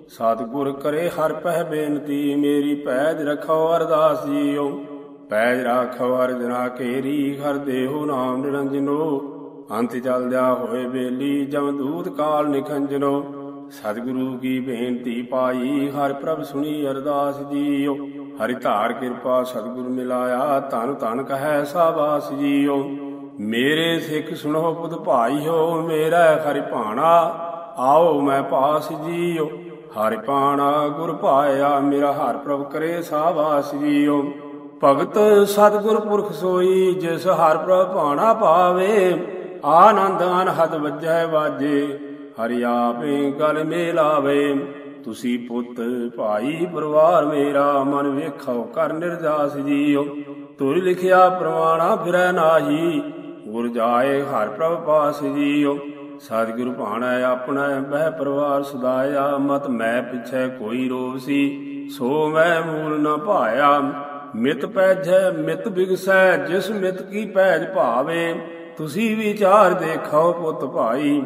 ਸਤਿਗੁਰ ਕਰੇ ਹਰ ਪਹਿ ਬੇਨਤੀ, ਮੇਰੀ ਪੈਜ ਰਖੋ ਅਰਦਾਸ ਜੀਓ ਪੈਜ ਰਾਖੋ ਅਰਜਨਾ ਕੇਰੀ, ਹਰ ਦੇਹੋ ਨਾਮ ਨਿਰੰਜਨੋ। ਅੰਤ ਚਲਦਿਆ ਹੋਏ ਬੇਲੀ, ਜਮ ਦੂਤ ਕਾਲ ਨਿਖੰਜਨੋ। ਸਤਿਗੁਰੂ ਕੀ ਬੇਨਤੀ ਪਾਈ, ਹਰ ਪ੍ਰਭ ਸੁਣੀ ਅਰਦਾਸ ਜੀਓ ਹਰਿ ਧਾਰ ਕਿਰਪਾ ਸਤਿਗੁਰ ਮਿਲਾਇਆ, ਧਨ ਧਨ ਕਹੈ ਸਾਬਾਸ ਜੀਓ। ਮੇਰੇ ਸਿੱਖ ਸੁਣੋ ਪੁੱਤ ਭਾਈਓ, ਮੇਰਾ ਹਰਿ ਭਾਣਾ, ਆਓ ਮੈਂ ਪਾਸ ਜੀਓ। ਹਰਿ ਭਾਣਾ ਗੁਰ ਪਾਇਆ ਮੇਰਾ ਹਰ ਪ੍ਰਭ ਕਰੇ ਸਾਬਾਸ ਜੀਓ। ਭਗਤ ਸਤਿਗੁਰ ਪੁਰਖ ਸੋਈ, ਜਿਸ ਹਰ ਪ੍ਰਭ ਭਾਣਾ ਪਾਵੇ, ਆਨੰਦ ਅਨਹਦ ਵੱਜੈ ਵਾਜੇ। ਹਰਿ ਆਪੇ ਗਲ ਮੇਲਾਵੇ। ਤੁਸੀਂ ਪੁੱਤ ਭਾਈ ਪਰਿਵਾਰ ਮੇਰਾ ਮਨ ਵੇਖੋ ਕਰ ਨਿਰਦਾਸ ਜੀਓ। ਤੁਰ ਲਿਖਿਆ ਪ੍ਰਮਾਣਾ ਫਿਰੈ ਨਾਹੀ, ਗੁਰ ਜਾਏ ਹਰ ਪ੍ਰਭ ਪਾਸ ਜੀਓ। ਸਤਿਗੁਰ ਭਾਣਾ ਆਪਣਾ, ਬਹਿ ਪਰਿਵਾਰ ਸਦਾਇਆ, ਮਤ ਮੈਂ ਪਿਛੈ ਕੋਈ ਰੋਵ ਸੀ। ਸੋ ਮੈਂ ਮੂਲ ਨ ਭਾਇਆ, ਮਿਤ ਪੈਜੈ, ਮਿਤ ਬਿਗਸੈ, ਜਿਸ ਮਿਤ ਕੀ ਪੈਜ ਭਾਵੇ। ਤੁਸੀਂ ਵਿਚਾਰ ਦੇਖੋ ਪੁੱਤ ਭਾਈ,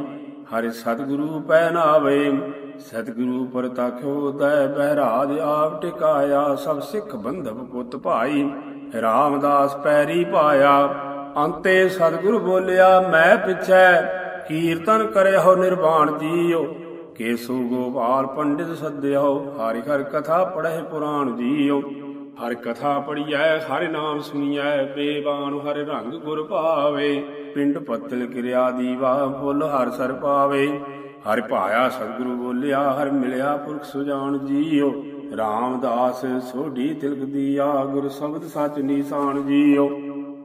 ਹਰਿ ਸਤਿਗੁਰੂ ਪੈ ਨਾਵੇ। ਸਤਿਗੁਰੂ ਪਰ ਤਾਖਿਓ ਬਹਿਰਾਜ ਆਪ ਟਿਕਾਇਆ, ਸਭ ਸਿੱਖ ਬੰਧਵ ਪੁੱਤ ਭਾਈ। ਰਾਮਦਾਸ ਪੈਰੀ ਪਾਇਆ, ਅੰਤੇ ਸਤਿਗੁਰੂ ਬੋਲਿਆ, ਮੈਂ ਪਿਛੈ ਕੀਰਤਨ ਕਰਿਓ ਨਿਰਵਾਣ ਜੀਓ। ਕੇਸੂ ਗੋਪਾਲ ਪੰਡਿਤ ਸੱਦਿਓ ਹਰਿ ਹਰ ਕਥਾ ਪੜਹਿ ਪੁਰਾਣ ਜੀਓ। ਹਰ ਕਥਾ ਪੜੀਐ ਹਰਿ ਨਾਮ ਸੁਣੀਐ, ਬੇਬਾਨ ਹਰ ਰੰਗ ਗੁਰ ਭਾਵੇ। ਪਿੰਡ ਪਤਲ ਕਿਰਿਆ ਦੀਵਾ, ਫੁੱਲ ਹਰ ਸਰ ਪਾਵੇ। ਹਰਿ ਭਾਇਆ ਸਤਿਗੁਰੂ ਬੋਲਿਆ, ਹਰ ਮਿਲਿਆ ਪੁਰਖ ਸੁਜਾਨ ਜੀਓ। ਰਾਮਦਾਸ ਸੋਢੀ ਤਿਲਕ ਦੀਆ ਗੁਰ ਸ਼ਬਦ ਸੱਚ ਨੀਸਾਨ ਜੀਓ।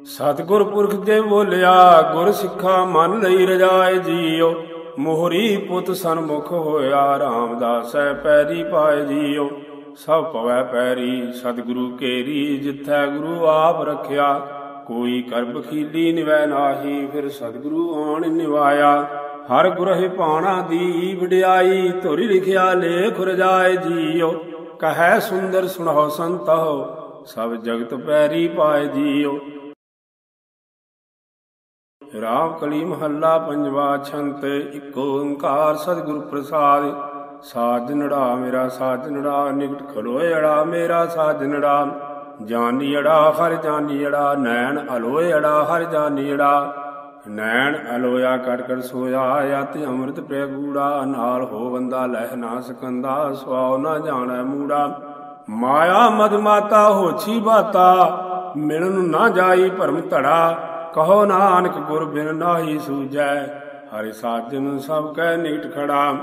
ਸਤਿਗੁਰ ਪੁਰਖ ਦੇ ਬੋਲਿਆ, ਗੁਰ ਸਿੱਖਾ ਮਨ ਲਈ ਰਜਾਏ ਜੀਓ। ਮੋਹਰੀ ਪੁੱਤ ਸਨਮੁਖ ਹੋਇਆ, ਰਾਮਦਾਸੈ ਪੈਰੀ ਪਾਏ ਜੀਓ। ਸਭ ਪਵੈ ਪੈਰੀ, ਸਤਿਗੁਰੂ ਕੇਰੀ, ਜਿੱਥੈ ਗੁਰੂ ਆਪ ਰਖਿਆ। ਕੋਈ ਕਰਬ ਖੀਲੀ ਨਿਵੈ ਨਾਹੀ, ਫਿਰ ਸਤਿਗੁਰੂ ਆਣ ਨਿਵਾਇਆ। ਹਰ ਗੁਰਹਿ ਪਾਣਾ ਦੀ ਵਡਿਆਈ, ਧੁਰੀ ਲਿਖਿਆ ਲੇਖ ਰਜਾਏ ਜੀਓ। ਕਹੈ ਸੁੰਦਰ ਸੁਣੋ ਸੰਤੋ ਸਭ ਜਗਤ ਪੈਰੀ ਪਾਏ ਜੀਓ। ਰਾਮ ਕਲੀ ਮਹੱਲਾ ਪੰਜਵਾ ਛੰਤ, ਇੱਕ ਓੰਕਾਰ ਸਤਿਗੁਰ ਪ੍ਰਸਾਦ। ਸਾਜਨੜਾ ਮੇਰਾ ਸਾਜਨੜਾ ਨਿਕਟ ਖਲੋਏ ਅੜਾ ਮੇਰਾ ਸਾਜਨੜਾ ਜਾਨੀ ਅੜਾ, ਹਰ ਜਾਨੀ ਅੜਾ, ਨੈਣ ਅਲੋਏ ਅੜਾ, ਹਰ ਜਾਨੀ ਅੜਾ। ਨੈਣ ਅਲੋਇਆ ਕਟ ਕਟ ਸੋਇਆ ਆਤ ਅੰਮ੍ਰਿਤ ਪ੍ਰਿਆ ਗੂੜਾ ਨਾਲ ਹੋ ਬੰਦਾ ਲਹਿ ਨਾ ਸਕੰਦਾ, ਸਵਾਉ ਨਾ ਜਾਣੈ ਮੂੜਾ। ਮਾਇਆ ਮਦ ਮਾਤਾ ਹੋਛੀ ਬਾਤਾ, ਮਿਲਨ ਨਾ ਜਾਈ ਭਰਮ ਧੜਾ। ਕਹੋ ਨਾਨਕ ਗੁਰ ਬਿਨ ਨਾਹੀ ਸੂਜੈ, ਹਰਿ ਸਾਜਨ ਸਭ ਕੈ ਨਿਕਟ ਖੜਾ।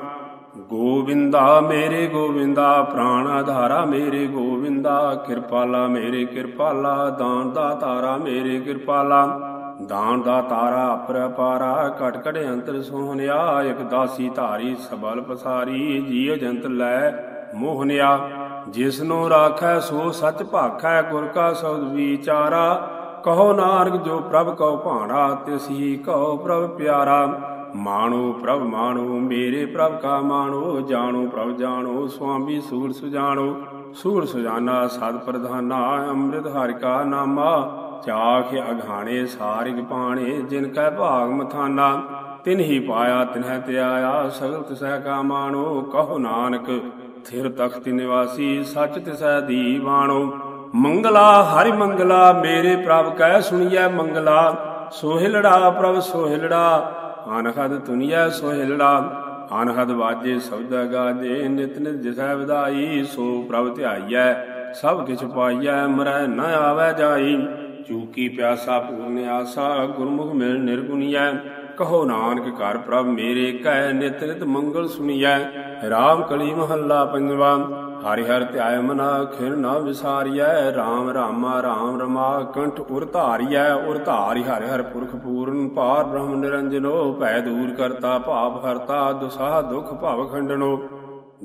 ਗੋਵਿੰਦਾ ਮੇਰੇ ਗੋਵਿੰਦਾ ਪ੍ਰਾਣ ਆਧਾਰਾ ਮੇਰੇ ਗੋਵਿੰਦਾ ਕਿਰਪਾਲਾ ਮੇਰੇ ਕਿਰਪਾਲਾ, ਦਾਨ ਦਾ ਤਾਰਾ ਮੇਰੇ ਕਿਰਪਾਲਾ। ਦਾਨ ਦਾ ਤਾਰਾ ਅਪਰਪਾਰਾ ਕਟ ਘਟ ਅੰਤਰ ਸੋਹਣਿਆ ਇਕ ਦਾਸੀ ਧਾਰੀ ਸਬਲ ਪਸਾਰੀ ਜੀਵ ਜੰਤ ਲੈ ਮੋਹਨਿਆ ਜਿਸ ਨੂੰ ਰਾਖੈ, ਸੋ ਸੱਚ ਭਾਖੈ, ਗੁਰ ਕਾ ਸਬਦ ਵਿਚਾਰਾ। ਕਹੋ ਨਾਨਕ, ਜੋ ਪ੍ਰਭ ਕਉ ਭਾਣਾ ਤਿਸ ਹੀ ਕਉ ਪ੍ਰਭ ਪਿਆਰਾ। ਮਾਣੋ ਪ੍ਰਭ ਮਾਣੋ, ਮੇਰੇ ਪ੍ਰਭ ਕਾ ਮਾਣੋ, ਜਾਣੋ ਪ੍ਰਭ ਜਾਣੋ, ਸੁਆਮੀ ਸੂਰ ਸੁਜਾਣੋ। ਸੂਰ ਸੁਜਾਨਾ ਸਦ ਪ੍ਰਧਾਨਾ, ਅੰਮ੍ਰਿਤ ਹਰਿ ਕਾ ਨਾਮਾ। ਚਾਖ ਅਘਾਣੇ ਸਾਰਿਗ ਪਾਣੇ ਜਿਨ ਕੈ ਭਾਗ ਮਥਾਨਾ, ਤਿਨ ਹੀ ਪਾਇਆ ਤਿਨਹਿ ਧਿਆਇਆ ਸਗਲ ਤਿਸੈ ਕਾ ਮਾਣੋ, ਕਹੋ ਨਾਨਕ, ਥਿਰ ਤਖਤ ਨਿਵਾਸੀ, ਸੱਚ ਤਿਸੈ ਦੀਵਾਣੋ ਮੰਗਲਾ, ਹਰਿ ਮੰਗਲਾ, ਮੇਰੇ ਪ੍ਰਭ ਕਹਿ ਸੁਣੀਐ ਮੰਗਲਾ, ਸੋਹਿਲੜਾ ਪ੍ਰਭ ਸੋਹਿਲੜਾ, ਅਨਹਦ ਤੁਨੀਐ ਸੋਹਿਲੜਾ, ਅਨਹਦ ਵਾਜੇ ਸ਼ਬਦ ਗਾਜੇ, ਨਿਤ ਨਿਤ ਜਿਸੈ ਵਿਦਾਈ ਸੋ ਪ੍ਰਭ ਧਿਆਈਐ, ਸਭ ਕਿਛ ਪਾਈਐ ਮਰੈ ਨ ਆਵੈ ਜਾਈ। ਚੂਕੀ ਪਿਆਸਾ ਪੂਰਨ ਆਸਾ, ਗੁਰਮੁਖ ਮਿਲ ਨਿਰਗੁਣੀਐ। ਕਹੋ ਨਾਨਕ ਘਰ ਪ੍ਰਭ ਮੇਰੇ, ਕਹਿ ਨਿਤ ਨਿਤ ਮੰਗਲ ਸੁਣੀਐ ਰਾਮ ਕਲੀ ਮਹੱਲਾ ਪੰਜਵਾ, ਹਰਿ ਹਰਿ ਧਿਆਇ ਮਨਾ ਖਿਰ ਨਾ ਵਿਸਾਰੀਐ। RAM ਰਾਮਾ RAM ਰਮਾ ਕੰਠ ਉਰ ਧਾਰੀਐ। ਉਰ ਧਾਰੀ ਹਰਿ ਹਰ ਪੁਰਖ ਪੂਰਨ, ਪਾਰ ਬ੍ਰਹਮ ਨਿਰੰਜਨੋ। ਭੈ ਦੂਰ ਕਰਤਾ ਭਾਵ ਹਰਤਾ ਦੁਸਾਹ ਦੁਖ ਭਵ ਖੰਡਨੋ।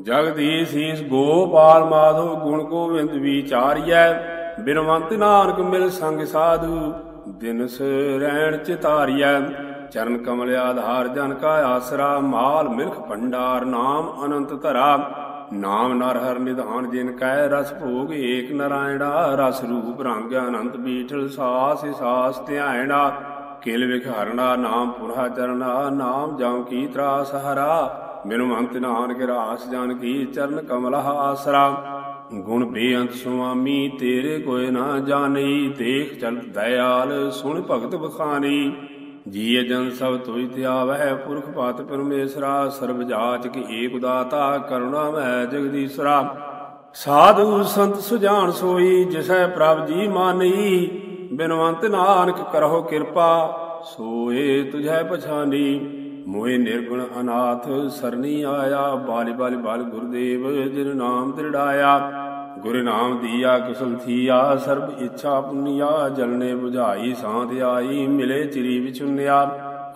ਜਗਦੀਸ਼ੀਸ ਗੋਪਾਲ ਮਾਧੋ ਗੁਣ ਗੋਵਿੰਦ ਵਿਚਾਰੀਐ। ਬਿਨਵੰਤ ਨਾਨਕ ਮਿਲ ਸੰਗ ਸਾਧੂ ਦਿਨਸ ਰਹਿਣ ਚਿਤਾਰੀਐ ਚਰਨ ਕਮਲ ਆਧਾਰ ਜਨ ਕਾ ਆਸਰਾ, ਮਾਲ ਮਿਲਖ ਭੰਡਾਰ, ਨਾਮ ਅਨੰਤ ਧਰਾ। ਨਾਮ ਨਰ ਹਰ ਨਿਧਾਨ ਜਿਨ ਕੈ, ਰਸ ਭੋਗ ਏਕ ਨਰਾਇਣਾ। ਰਸ ਰੂਪ ਰੰਗ ਅਨੰਤ ਬੀਠਲ ਸਾਸ ਸਾਸ ਧਿਆਇਣਾ। ਕਿਲ ਵਿਖਾਰਣਾ, ਨਾਮ ਪੁਰਹਾ ਚਰਣਾ, ਨਾਮ ਜਮ ਕੀ ਤਰਾਸ ਹਰਾ। ਬਿਨਵੰਤ ਅੰਤ ਨਾਨਕ ਰਾਸ ਜਾਨ ਕੀ ਚਰਨ ਕਮਲ ਆਸਰਾ। ਗੁਣ ਬੇਅੰਤ ਸੁਆਮੀ, ਤੇਰੇ ਕੋਇ ਨਾ ਜਾਣੀ ਦੇਖ ਚਲ ਦਇਆਲ, ਸੁਣ ਭਗਤ ਬਖਾਨੀ। ਜੀਏ ਜਨ ਸਭ ਤੁਇ ਧਿਆਵੈ ਪੁਰਖ ਪਾਤ ਪਰਮੇਸ਼ਰਾ, ਸਰਬ ਜਾਚ ਕੀ ਏਕ ਦਾਤਾ ਕਰੁਣਾ ਮੈ ਜਗਦੀਸ਼ਰਾ। ਸਾਧੂ ਸੰਤ ਸੁਜਾਨ ਸੋਈ, ਜਿਸੈ ਪ੍ਰਭ ਜੀ ਮਾਨਈ, ਬਿਨਵੰਤ ਨਾਨਕ ਕਰਹੁ ਕਿਰਪਾ, ਸੋਏ ਤੁਝੈ ਪਛਾਨੀ। ਮੋਏ ਨਿਰਗੁਣ ਅਨਾਥ ਸਰਨੀ ਆਇਆ, ਬਾਲੀ ਬਾਲੀ ਬਾਲ ਗੁਰਦੇਵ ਜਿਨ ਨਾਮ ਤਿਰੜਾਇਆ। ਗੁਰ ਨਾਮ ਦੀਆ ਕੁਸਲ ਥੀਆ, ਸਰਬ ਇੱਛਾ ਪੁੰਨਿਆ, ਜਲਨੇ 부ਝਾਈ ਸਾਧ ਆਈ, ਮਿਲੇ ਚਿਰੀ ਵਿਚੁੰਨਿਆ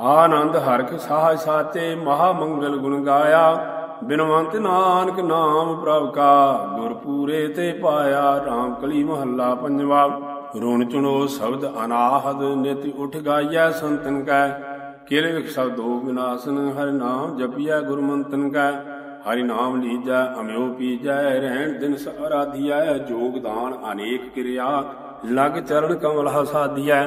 ਆਨੰਦ ਹਰਖ ਸਾਹ ਸਾਚੇ, ਮਹਾ ਮੰਗਲ ਗੁਣ ਗਾਇਆ। ਬਿਨਵੰਤ ਨਾਨਕ ਨਾਮ ਪ੍ਰਭ ਕਾ, ਗੁਰ ਪੂਰੇ ਤੇ ਪਾਇਆ RAM ਕਲੀ ਮਹੱਲਾ ਪੰਜਵਾ। ਰੁਣ ਚੁਣੋ ਸ਼ਬਦ ਅਨਾਹਦ, ਨਿਤ ਉਠ ਗਾਇਆ ਸੰਤਨ ਕੈ। ਕਿਲ ਵਿਖ ਦੋ ਵਿਨਾਸ਼ਨ ਹਰਿ ਨਾਮ ਜਪੀਐ ਗੁਰਮੰਤਨ ਕੈ। ਹਰਿ ਨਾਮ ਲੀਜੈ, ਅਮਿਓ ਪੀਜੈ, ਰਹਿਣ ਦਿਨ ਸਰਾਧੀਐ ਜੋਗਦਾਨ ਅਨੇਕ ਕਿਰਿਆ, ਲਗ ਚਰਨ ਕਮਲ ਹਸਾਧੀਐ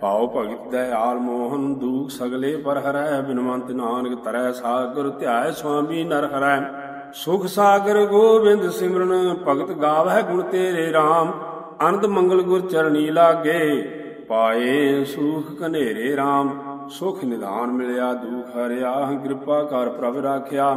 ਭਾਉ ਭਗਤ ਦਇਆਲ ਮੋਹਨ, ਦੂਖ ਸਗਲੇ ਪਰ ਹਰੈ ਬਿਨਵੰਤ ਨਾਨਕ ਤਰੈ, ਸਾਗਰ ਧਿਆਇ ਸੁਆਮੀ ਨਰ ਹਰੈ। ਸੁਖ ਸਾਗਰ ਗੋਬਿੰਦ ਸਿਮਰਨ, ਭਗਤ ਗਾਵਹਿ ਗੁਣ ਤੇਰੇ RAM ਅਨੰਦ ਮੰਗਲ ਗੁਰ ਚਰਣੀ ਲਾਗੇ, ਪਾਏ ਸੁਖ ਕਨੇਰੇ RAM ਸੁਖ ਨਿਧਾਨ ਮਿਲਿਆ, ਦੁਖ ਹਰਿਆ, ਕਿਰਪਾ ਕਰ ਪ੍ਰਭ ਰਾਖਿਆ।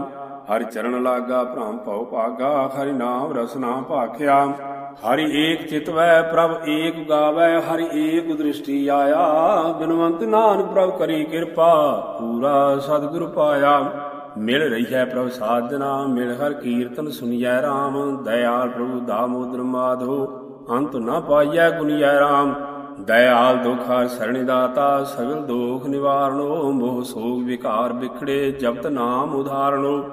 ਹਰਿ ਚਰਨ ਲਾਗਾ, ਭ੍ਰਮ ਭਉ ਭਾਗਾ, ਹਰਿ ਨਾਮ ਰਸਨਾ ਭਾਖਿਆ। ਹਰਿ ਏਕ ਚਿਤਵੈ, ਪ੍ਰਭ ਏਕ ਗਾਵੈ, ਹਰਿ ਏਕ ਦ੍ਰਿਸ਼ਟੀ ਆਇਆ। ਬਿਨਵੰਤ ਨਾਨਕ ਪ੍ਰਭ ਕਰੀ ਕਿਰਪਾ, ਪੂਰਾ ਸਤਿਗੁਰ ਪਾਇਆ। ਮਿਲ ਰਹੀ ਹੈ ਪ੍ਰਭ ਸਾਧਨਾ, ਮਿਲ ਹਰ ਕੀਰਤਨ ਸੁਨਿਐ RAM ਦਇਆਲ ਪ੍ਰਭੂ ਦਾਮੋਦਰ ਮਾਧੋ, ਅੰਤ ਨਾ ਪਾਈਐ ਗੁਨੀਐ RAM ਦਇਆਲ ਦੁਖਾਰ ਸਰਣੀ ਦਾਤਾ, ਸਗਲ ਦੋਖ ਨਿਵਾਰਨੋ, ਮੋਹ ਸੋਗ ਵਿਕਾਰ ਵਿਖੜੇ, ਜਪਤ ਨਾਮ ਉਧਾਰਨੋ।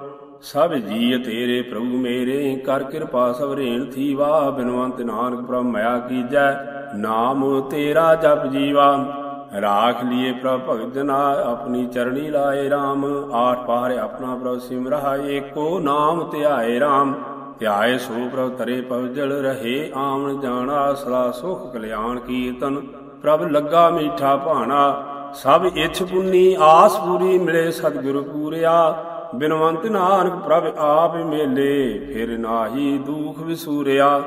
ਸਭ ਜੀਅ ਤੇਰੇ ਪ੍ਰਭੂ ਮੇਰੇ, ਕਰ ਕਿਰਪਾ ਸਵਰੇਣ ਥੀਵਾ, ਬਿਨਵੰਤ ਨਾਨਕ ਪ੍ਰਭ ਮਇਆ ਕੀਜੈ, ਨਾਮ ਤੇਰਾ ਜਪ ਜੀਵਾ। ਰਾਖ ਲਿਏ ਪ੍ਰਭ ਭਗਤ ਜਨਾ, ਆਪਣੀ ਚਰਣੀ ਲਾਏ RAM ਆਠ ਪਾਰ ਆਪਣਾ ਪ੍ਰਭ ਸਿਮਰਹਾ, ਏਕੋ ਨਾਮ ਧਿਆਏ RAM ਧਿਆਏ ਸੋ ਪ੍ਰਭ ਤਰੇ ਪਵਜਲ ਰਹੇ, ਆਵਣ ਜਾਣਾ ਸਲਾ ਸੁਖ ਕਲਿਆਣ ਕੀਰਤਨ। ਪ੍ਰਭ ਲੱਗਾ ਮੀਠਾ ਭਾਣਾ, ਸਭ ਇੱਛ ਪੁੰਨੀ, ਆਸ ਪੂਰੀ ਮਿਲੇ ਸਤਿਗੁਰ ਪੂਰਿਆ। ਬਿਨਵੰਤ ਨਾਨਕ ਪ੍ਰਭ ਆਪ ਮੇਲੇ, ਫਿਰ ਨਾਹੀ ਦੁਖ ਵਿਸੂਰਿਆ।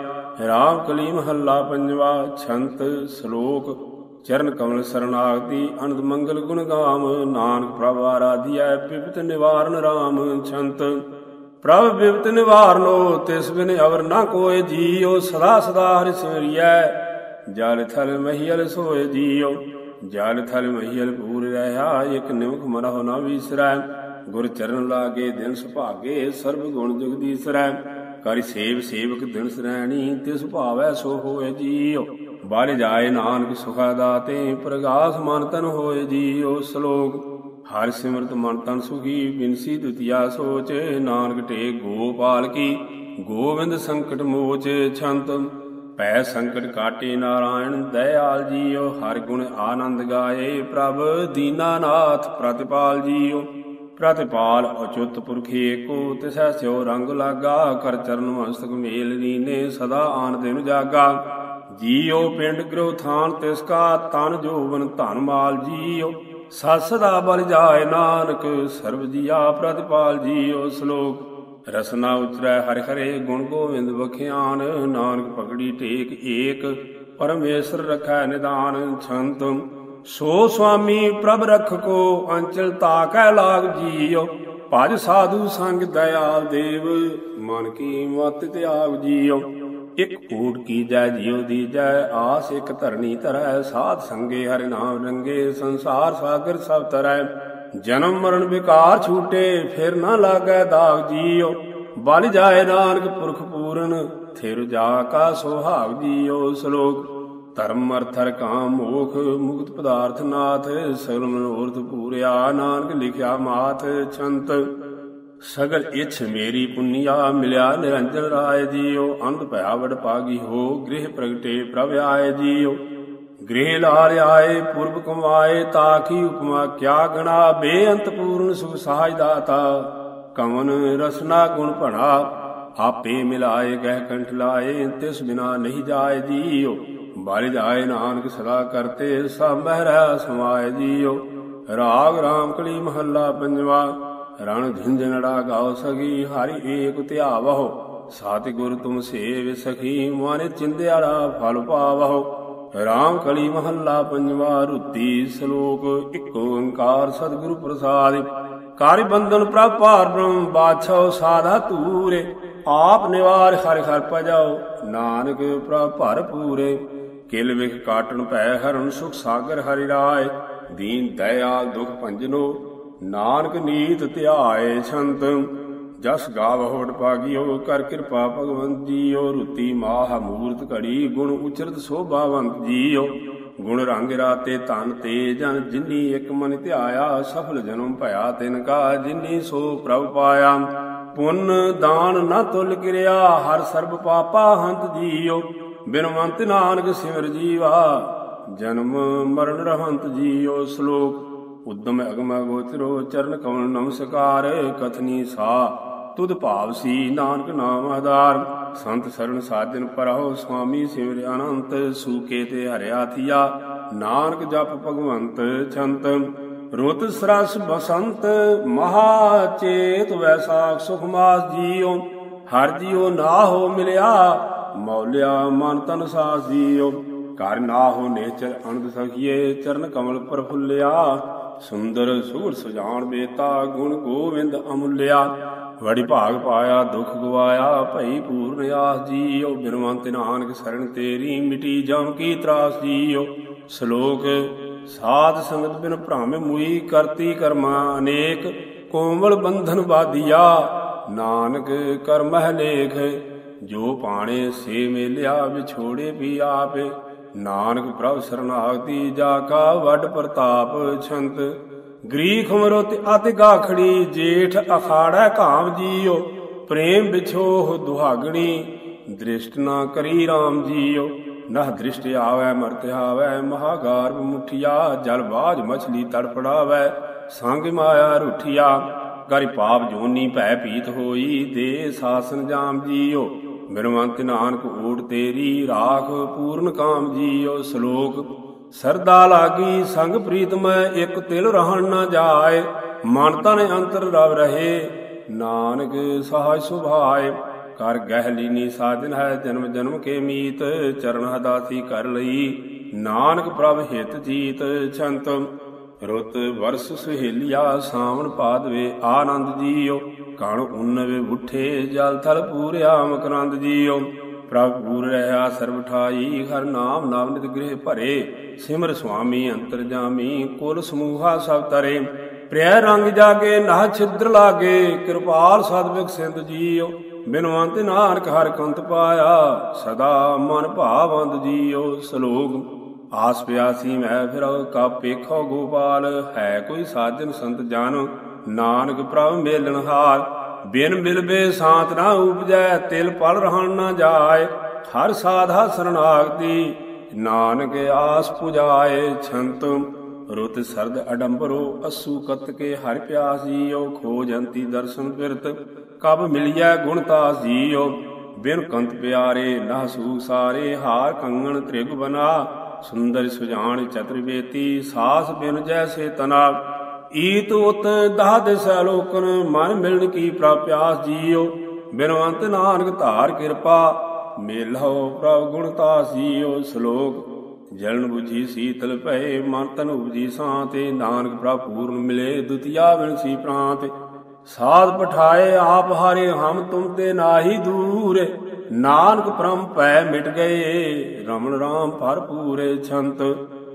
ਰਾਮ ਕਲੀ ਮਹੱਲਾ ਪੰਜਵਾ, ਛੰਤ ਸ਼ਲੋਕ। ਚਰਨ ਕਮਲ ਸਰਨਾਗਤੀ, ਅਨੰਦ ਮੰਗਲ ਗੁਣ ਗਾਮ ਨਾਨਕ ਪ੍ਰਭ ਆਰਾਧਿਆ ਪਿਪਤ ਨਿਵਾਰਨ RAM ਛੰਤ ਪ੍ਰਭ ਬਿਪਤ ਨਿਵਾਰਨੋ, ਤਿਸ ਬਿਨ ਅਵਰ ਨਾ ਕੋਏ ਜੀਉ, ਸਦਾ ਸਦਾ ਹਰਿ ਸਿਮਰਿਐ ਜਲ ਥਲ ਮਹੀਲ ਸੋਏ ਜੀਉ, ਜਲ ਥਲ ਮਹੀਲ ਪੂਰ ਰਹਾ, ਇਕ ਨਿਮਖ ਮਨਹੁ ਨਾ ਵਿਸਰੈ। ਗੁਰ ਚਰਨ ਲਾਗੇ ਦਿਨ ਸੁਭਾਗੇ, ਸਰਬ ਗੁਣ ਜਗਦੀਸ਼ਰੈ ਕਰਿ ਸੇਵ ਸੇਵਕ ਦਿਨ ਸਰੈਣੀ ਤਿਸ ਭਾਵੈ ਸੋ ਹੋਏ ਜੀਉ। ਬਲ ਜਾਏ ਨਾਨਕ ਸੁਖਾ ਦਾਤੇ, ਪ੍ਰਗਾਸ ਮਨ ਤਨ ਹੋਏ ਜੀਉ, ਸ਼ਲੋਕ ਹਰਿ ਸਿਮਰਤ ਮਨ ਤਨ ਸੁਖੀ ਬਿਨਸੀ ਦੁਤੀਆ ਸੋਚ, ਨਾਨਕ ਟੇ ਗੋਪਾਲ ਕੀ। ਗੋਵਿੰਦ ਸੰਕਟ ਮੋਚ, ਛੰਤ ਪੈ ਸੰਕਟ ਕਾਟੇ ਨਾਰਾਇਣ, ਦਇਆਲ ਜੀਓ, ਹਰ ਗੁਣ ਆਨੰਦ ਗਾਏ ਪ੍ਰਭ, ਦੀਨਾਨਾਥ ਪ੍ਰਤਿਪਾਲ ਜੀਓ। ਪ੍ਰਤਿਪਾਲ ਅਚੁੱਤ ਪੁਰਖ ਏਕੋ, ਤਿਸੈ ਸਿਓ ਰੰਗ ਲਾਗਾ, ਕਰ ਚਰਨ ਮਸਤਕ ਮੇਲ ਨੀਨੇ, ਸਦਾ ਆਨ ਦਿਨ ਜਾਗਾ। ਜੀਓ ਪਿੰਡ ਗ੍ਰੋ ਥਾਨ ਤਿਸ ਕਾ, ਤਨ ਜੋਵਨ ਧਨ ਮਾਲ ਜੀਓ। ਸਤ ਦਾ ਬਲ ਜਾਏ ਨਾਨਕ, ਸਰਬ ਜੀਆ ਪ੍ਰਤਿਪਾਲ ਜੀਓ ਸ਼ਲੋਕ। ਰਸਨਾ ਉਚਰੈ ਹਰਿ ਹਰੇ ਗੁਣ ਗੋਵਿੰਦ ਬਖਿਆਨ ਨਾਨਕ ਪਗੜੀ ਟੇਕ ਏਕ, ਪਰਮੇਸ਼ਰ ਰਖੈ ਨਿਦਾਨ ਛੰਤ ਸੋ ਸੁਆਮੀ ਪ੍ਰਭ ਰਖ ਕੋ ਅੰਚਲ ਤਾਕੈ ਲਾਗ ਜੀਓ ਭਜ ਸਾਧੂ ਸੰਗ ਦਇਆਲ ਦੇਵ, ਮਨ ਕੀ ਮਤ ਤਿਆਗ ਜੀਓ ਇਕ ਊਟ ਕੀ ਜਿਉ ਦੀ ਆਸ ਇਕ ਧਰਨੀ ਧਰੈ, ਸਾਧ ਸੰਗੇ ਹਰਿ ਨਾਮ ਰੰਗੇ, ਸੰਸਾਰ ਸਾਗਰ ਸਭ ਤਰੈ। ਜਨਮ ਮਰਨ ਵਿਕਾਰ ਛੂਟੇ, ਫਿਰ ਨਾ ਲਾਗੈ ਦਾਗ ਜੀਓ ਬਲ ਜਾਏ ਨਾਨਕ ਪੁਰਖ ਪੂਰਨ, ਥਿਰ ਜਾ ਕਾ ਸੁਹਾਗ ਜੀਓ ਸ਼ਲੋਕ। ਧਰਮ ਅਰਥਰ ਕਾਮ ਮੋਖ, ਮੁਕਤ ਪਦਾਰਥ ਨਾਥ, ਸਗਲ ਮਨੋਰਥ ਪੂਰਿਆ, ਨਾਨਕ ਲਿਖਿਆ ਮਾਥ ਛੰਤ। ਸਗਲ ਇਛ ਮੇਰੀ ਪੁੰਨਿਆ ਮਿਲਿਆ ਨਿਰੰਜਨ ਰਾਏ ਜੀਓ ਅਨੰਦ ਭਇਆ ਵਡ ਪਾਗੀ ਹੋ, ਗ੍ਰਹਿ ਪ੍ਰਗਟੇ ਪ੍ਰਭ ਆਏ ਜੀਓ। ਗ੍ਰਹਿ ਲਾਰ ਆਏ, ਪੁਰਬ ਕਮਾਏ ਤਾਕੀ ਉਪਮਾ ਕਿਆ ਗਣਾ, ਬੇਅੰਤ ਪੂਰਨ ਸੁਖ ਸਹਾਜ ਦਾਤਾ। ਕਵਨ ਰਸਨਾ ਗੁਣ ਭਣਾ, ਆਪੇ ਮਿਲਾਏ ਗਹਿ ਕੰਠ ਲਾਏ, ਤਿਸ ਬਿਨਾ ਨਹੀਂ ਜਾਏ ਜੀਓ। ਬਾਰਿ ਜਾਏ ਨਾਨਕ ਸਦਾ ਕਰਤੇ, ਸਭ ਮਹਿਰਾ ਸਮਾਏ ਜੀਓ। ਰਾਗ ਰਾਮ ਕਲੀ ਮਹੱਲਾ ਪੰਜਵਾ ਰਣ ਝੰਝਣੜਾ ਗਾਓ ਸਗੀ ਹਰੀ ਏਕ ਧਿਆਵਹੁ। ਸਾਤਿ ਗੁਰ ਤੁਮ ਸੇਵ ਸਖੀ, ਮਨ ਚਿੰਦਿਆੜਾ ਫਲ ਪਾਵਹੁ। ਰਾਮ ਕਲੀ ਮਹੱਲਾ ਪੰਜਵਾ, ਰੁੱਤੀ ਸ਼ਲੋਕ, ਇੱਕ ਓੰਕਾਰ ਸਤਿਗੁਰੂ ਪ੍ਰਸਾਦਿ। ਕਾਰਿ ਬੰਧਨ ਪ੍ਰਭ ਭਾਰ ਬ੍ਰਹਮ ਬਾਛੋ ਸਾਧਾ ਤੂਰੇ ਆਪ ਨਿਵਾਰ ਹਰਿ ਹਰਿ ਭਜਾਓ ਨਾਨਕ ਪ੍ਰਭ ਭਰ ਪੂਰੇ। ਕਿਲ ਵਿਖ ਕਾਟਣ ਭੈ ਹਰਨ, ਸੁਖ ਸਾਗਰ ਹਰਿ ਰਾਏ। ਦੀਨ ਦਇਆ ਦੁਖ ਭੰਜਨੋ ਨਾਨਕ ਨੀਤ ਧਿਆਏ ਛੰਤ ਜਸ ਗਾਵਹੁ ਪਾਗਿਓ ਕਰ ਕਿਰਪਾ ਭਗਵੰਤ ਜੀਓ, ਰੁਤੀ ਮਾਹ ਮੂਰਤ ਘੜੀ, ਗੁਣ ਉਚਰਤ ਸੋਭਾਵੰਤ ਜੀਓ। ਗੁਣ ਰੰਗ ਰਾਤੇ ਤਨ ਤੇ ਜਨ ਜਿਨੀ ਇਕ ਮਨ ਧਿਆਇਆ, ਸਫਲ ਜਨਮ ਭਇਆ ਤਿਨ ਕਾ, ਜਿਨੀ ਸੋ ਪ੍ਰਭ ਪਾਇਆ। ਪੁੰਨ ਦਾਨ ਨਾ ਤੁਲ ਕਿਰਿਆ, ਹਰ ਸਰਬ ਪਾਪਾ ਹੰਤ ਜੀਓ। ਬਿਨਵੰਤ ਨਾਨਕ ਸਿਮਰ ਜੀਵਾ, ਜਨਮ ਮਰਨ ਰਹੰਤ ਜੀਓ। ਸ਼ਲੋਕ ਉਦਮ ਅਗਮ ਗੋਚਰੋ ਚਰਨ ਕਮਲ ਨਮਸਕਾਰ, ਕਥਨੀ ਸਾ। ਤੁਧ ਭਾਵ ਸੀ ਨਾਨਕ ਨਾਮ ਆਧਾਰ। ਸੰਤ ਸਰਣ ਸਾਜਨ ਪਰਹੁ ਸੁਆਮੀ ਸਿਮਰਿ ਅਨੰਤ, ਸੂਕੇ ਤੇ ਹਰਿਆ ਥੀਆ। ਨਾਨਕ ਜਪ ਭਗਵੰਤ ਛੰਤ। ਰੁਤ ਸਰਸ ਬਸੰਤ, ਮਹਾ ਚੇਤ ਵੈਸਾਖ ਸੁਖ ਮਾਸ ਜੀਓ ਹਰ ਜੀਓ ਨਾ ਹੋ ਮਿਲਿਆ, ਮੌਲਿਆ ਮਨ ਤਨ ਸਾਸ ਜੀਓ ਕਰ ਨਾ ਹੋ ਨੇਚਰ ਅਨੰਦ ਸਖੀਏ, ਚਰਨ ਕਮਲ ਪਰ ਸੁੰਦਰ ਸੂਰ ਸੁਜਾਨ ਬੇਤਾ, ਗੁਣ ਗੋਵਿੰਦ ਅਮੁੱਲਿਆ। ਵੜੀ ਭਾਗ ਪਾਇਆ, ਦੁਖ ਗਵਾਇਆ, ਭਈ ਪੂਰਨ ਆਸ ਜੀਓ। ਬਿਰਵੰਤ ਨਾਨਕ ਸਰਣ ਤੇਰੀ, ਮਿਟੀ ਜਮ ਕੀ ਤਰਾਸ ਜੀਓ। ਸ਼ਲੋਕ, ਸਾਧ ਸੰਗਤ ਬਿਨ ਭ੍ਰਮ ਮੁਈ, ਕਰਤੀ ਕਰਮਾ ਅਨੇਕ। ਕੋਮਲ ਬੰਧਨ ਬਾਧਿਆ ਨਾਨਕ ਕਰਮਹਿ ਲੇਖ। ਜੋ ਪਾਣੇ ਸੇ ਮੇਲਿਆ, ਵਿਛੋੜੇ ਵੀ ਆਪੇ। ਨਾਨਕ ਪ੍ਰਭ ਸਰਨਾਗਤੀ ਜਾ ਕਾ ਵੱਡ ਪ੍ਰਤਾਪ ਛੰਤ ਗ੍ਰੀਖ ਮਰੋਤ ਅਤਿ ਗਾਖੜੀ, ਜੇਠ ਅਖਾੜਾ ਕਾਮ ਜੀਓ, ਪ੍ਰੇਮ ਵਿਛੋਹ ਦੁਹਾਗਣੀ, ਦ੍ਰਿਸ਼ਟ ਨਾ ਕਰੀ RAM ਜੀਓ। ਨਹ ਦ੍ਰਿਸ਼ਟ ਆਵੈ, ਮਰਤ ਆਵੈ ਮਹਾਗਾਰਭ ਮੁਠਿਆ, ਜਲ ਬਾਜ ਮਛਲੀ ਤੜਪੜਾਵੈ ਸੰਗ ਮਾਇਆ ਰੁਠਿਆ। ਗਰਿ ਪਾਪ ਜੋਨੀ ਭੈ ਪੀਤ ਹੋਈ, ਦੇ ਸਾਸਨ ਜਾਮ ਜੀਓ। ਬਿਰਵੰਤ ਨਾਨਕ ਓਟ ਤੇਰੀ, ਰਾਖ ਪੂਰਨ ਕਾਮ ਜੀਓ ਸ਼ਲੋਕ। ਸਰਦਾ ਲਾਗੀ, ਸੰਗ ਪ੍ਰੀਤ ਮੈਂ ਇੱਕ ਤਿਲ ਰਹਿਣ ਨਾ ਜਾਏ। ਮਨ ਤਨ ਅੰਤਰ ਰਵ ਰਹੇ, ਨਾਨਕ ਸਹਾਇ ਸੁਭਾਏ। ਕਰ ਗਹਿ ਲੀਨੀ ਸਾਜਨ ਹੈ ਜਨਮ ਜਨਮ ਕੇ ਮੀਤ, ਚਰਨ ਹਦਾਸੀ ਕਰ ਲਈ। ਨਾਨਕ ਪ੍ਰਭ ਹਿਤ ਜੀਤ ਛੰਤ ਰੁੱਤ ਵਰਸ ਸੁਹੇਲਿਆ ਸਾਵਣ ਪਾਦਵੇ ਆਨੰਦ ਜੀਓ, ਕਣ ਉਨਵੇ ਉਠੇ ਜਲ ਥਲ ਪੂਰਿਆ ਮਕਰੰਦ ਜੀਓ। ਪ੍ਰਭ ਪੂਰ ਰਹਾ ਸਰਬ ਠਾਈ, ਹਰ ਨਾਮ ਨਾਮ ਨਿਤ ਗ੍ਰਹਿ ਭਰੇ। ਸਿਮਰ ਸੁਆਮੀ ਅੰਤਰ ਜਾਮੀ, ਕੁਲ ਸਮੂਹਾ ਸਭ ਤਰੇ। ਪ੍ਰਿਆ ਰੰਗ ਜਾਗੇ ਨਾ ਛਿਦਰ ਲਾਗੇ, ਕਿਰਪਾਲ ਸਤਿਗੁਰ ਸਿੰਧ ਜੀਓ। ਬਿਨਵੰਤ ਨਾਨਕ ਹਰ ਕੰਤ ਪਾਇਆ, ਸਦਾ ਮਨ ਭਾਵੰਦ ਜੀਓ। ਸ਼ਲੋਕ ਆਸ ਪਿਆਸੀ ਮੈਂ ਫਿਰ ਕਾ ਪੇਖੋ ਗੋਪਾਲ, ਹੈ ਕੋਈ ਸਾਜਨ ਸੰਤ ਜਾਨ। ਨਾਨਕ ਪ੍ਰਭ ਮੇਲਣ ਹਾਰ, ਬਿਨ ਮਿਲਵੇ ਸਾਤ ਨਾ ਉਪਜੈ, ਤਿਲ ਪਲ ਰਹਿਣ ਨਾ ਜਾਏ, ਹਰ ਸਾਧਾ ਸਰਨਾਗਤੀ, ਨਾਨਕ ਆਸ ਪੁਜਾਏ ਛੰਤ ਰੁਤ ਸਰਦ ਅਡੰਬਰੋ, ਅਸੂ ਕਤ ਕੇ ਹਰਿ ਪਿਆਸ ਜੀਓ ਖੋਜੰਤੀ ਦਰਸ਼ਨ ਫਿਰਤ ਕਬ ਮਿਲਿਆ ਗੁਣਤਾਸ ਜੀਓ ਬਿਨ ਕੰਤ ਪਿਆਰੇ, ਨਾ ਸੂ ਸਾਰੇ ਹਾਰ ਕੰਗਣ ਤ੍ਰਿਗ ਬਨਾ। ਸੁੰਦਰ ਸੁਜਾਨ ਚਤੁਰਵੇਤੀ ਸਾਸ ਬਿਨ ਜੈਸੇ ਤਨਾ ਈਤ ਉਤ ਦਹ ਦਿਸ ਲੋਕਨ ਮਨ ਮਿਲਣ ਕੀ ਪ੍ਰਾਪਿਆਸ ਜੀਓ ਬਿਨਵੰਤ ਨਾਨਕ ਧਾਰ ਕਿਰਪਾ, ਮੇਲਹੁ ਪ੍ਰਭ ਗੁਣਤਾਸ ਜੀਓ ਸ਼ਲੋਕ, ਜਲਨ 부ਜੀ ਸੀਤਲ ਭਏ, ਮਨ ਤਨ ਉਪਜੀ ਸਾਤੇ। ਨਾਨਕ ਪ੍ਰਭ ਪੂਰਨ ਮਿਲੇ, ਦੁਤੀਆ ਵਿਣਸੀ ਪ੍ਰਾਂਤ। ਸਾਧ ਪਠਾਏ, ਆਪ ਹਾਰੇ, ਹਮ ਤੁਮ ਤੇ ਨਾਹੀ ਦੂਰ। ਨਾਨਕ ਪ੍ਰਮ ਪੈ ਮਿਟ ਗਏ। ਰਮਨ ਰਾਮ ਭਰਪੂਰੇ ਛੰਤ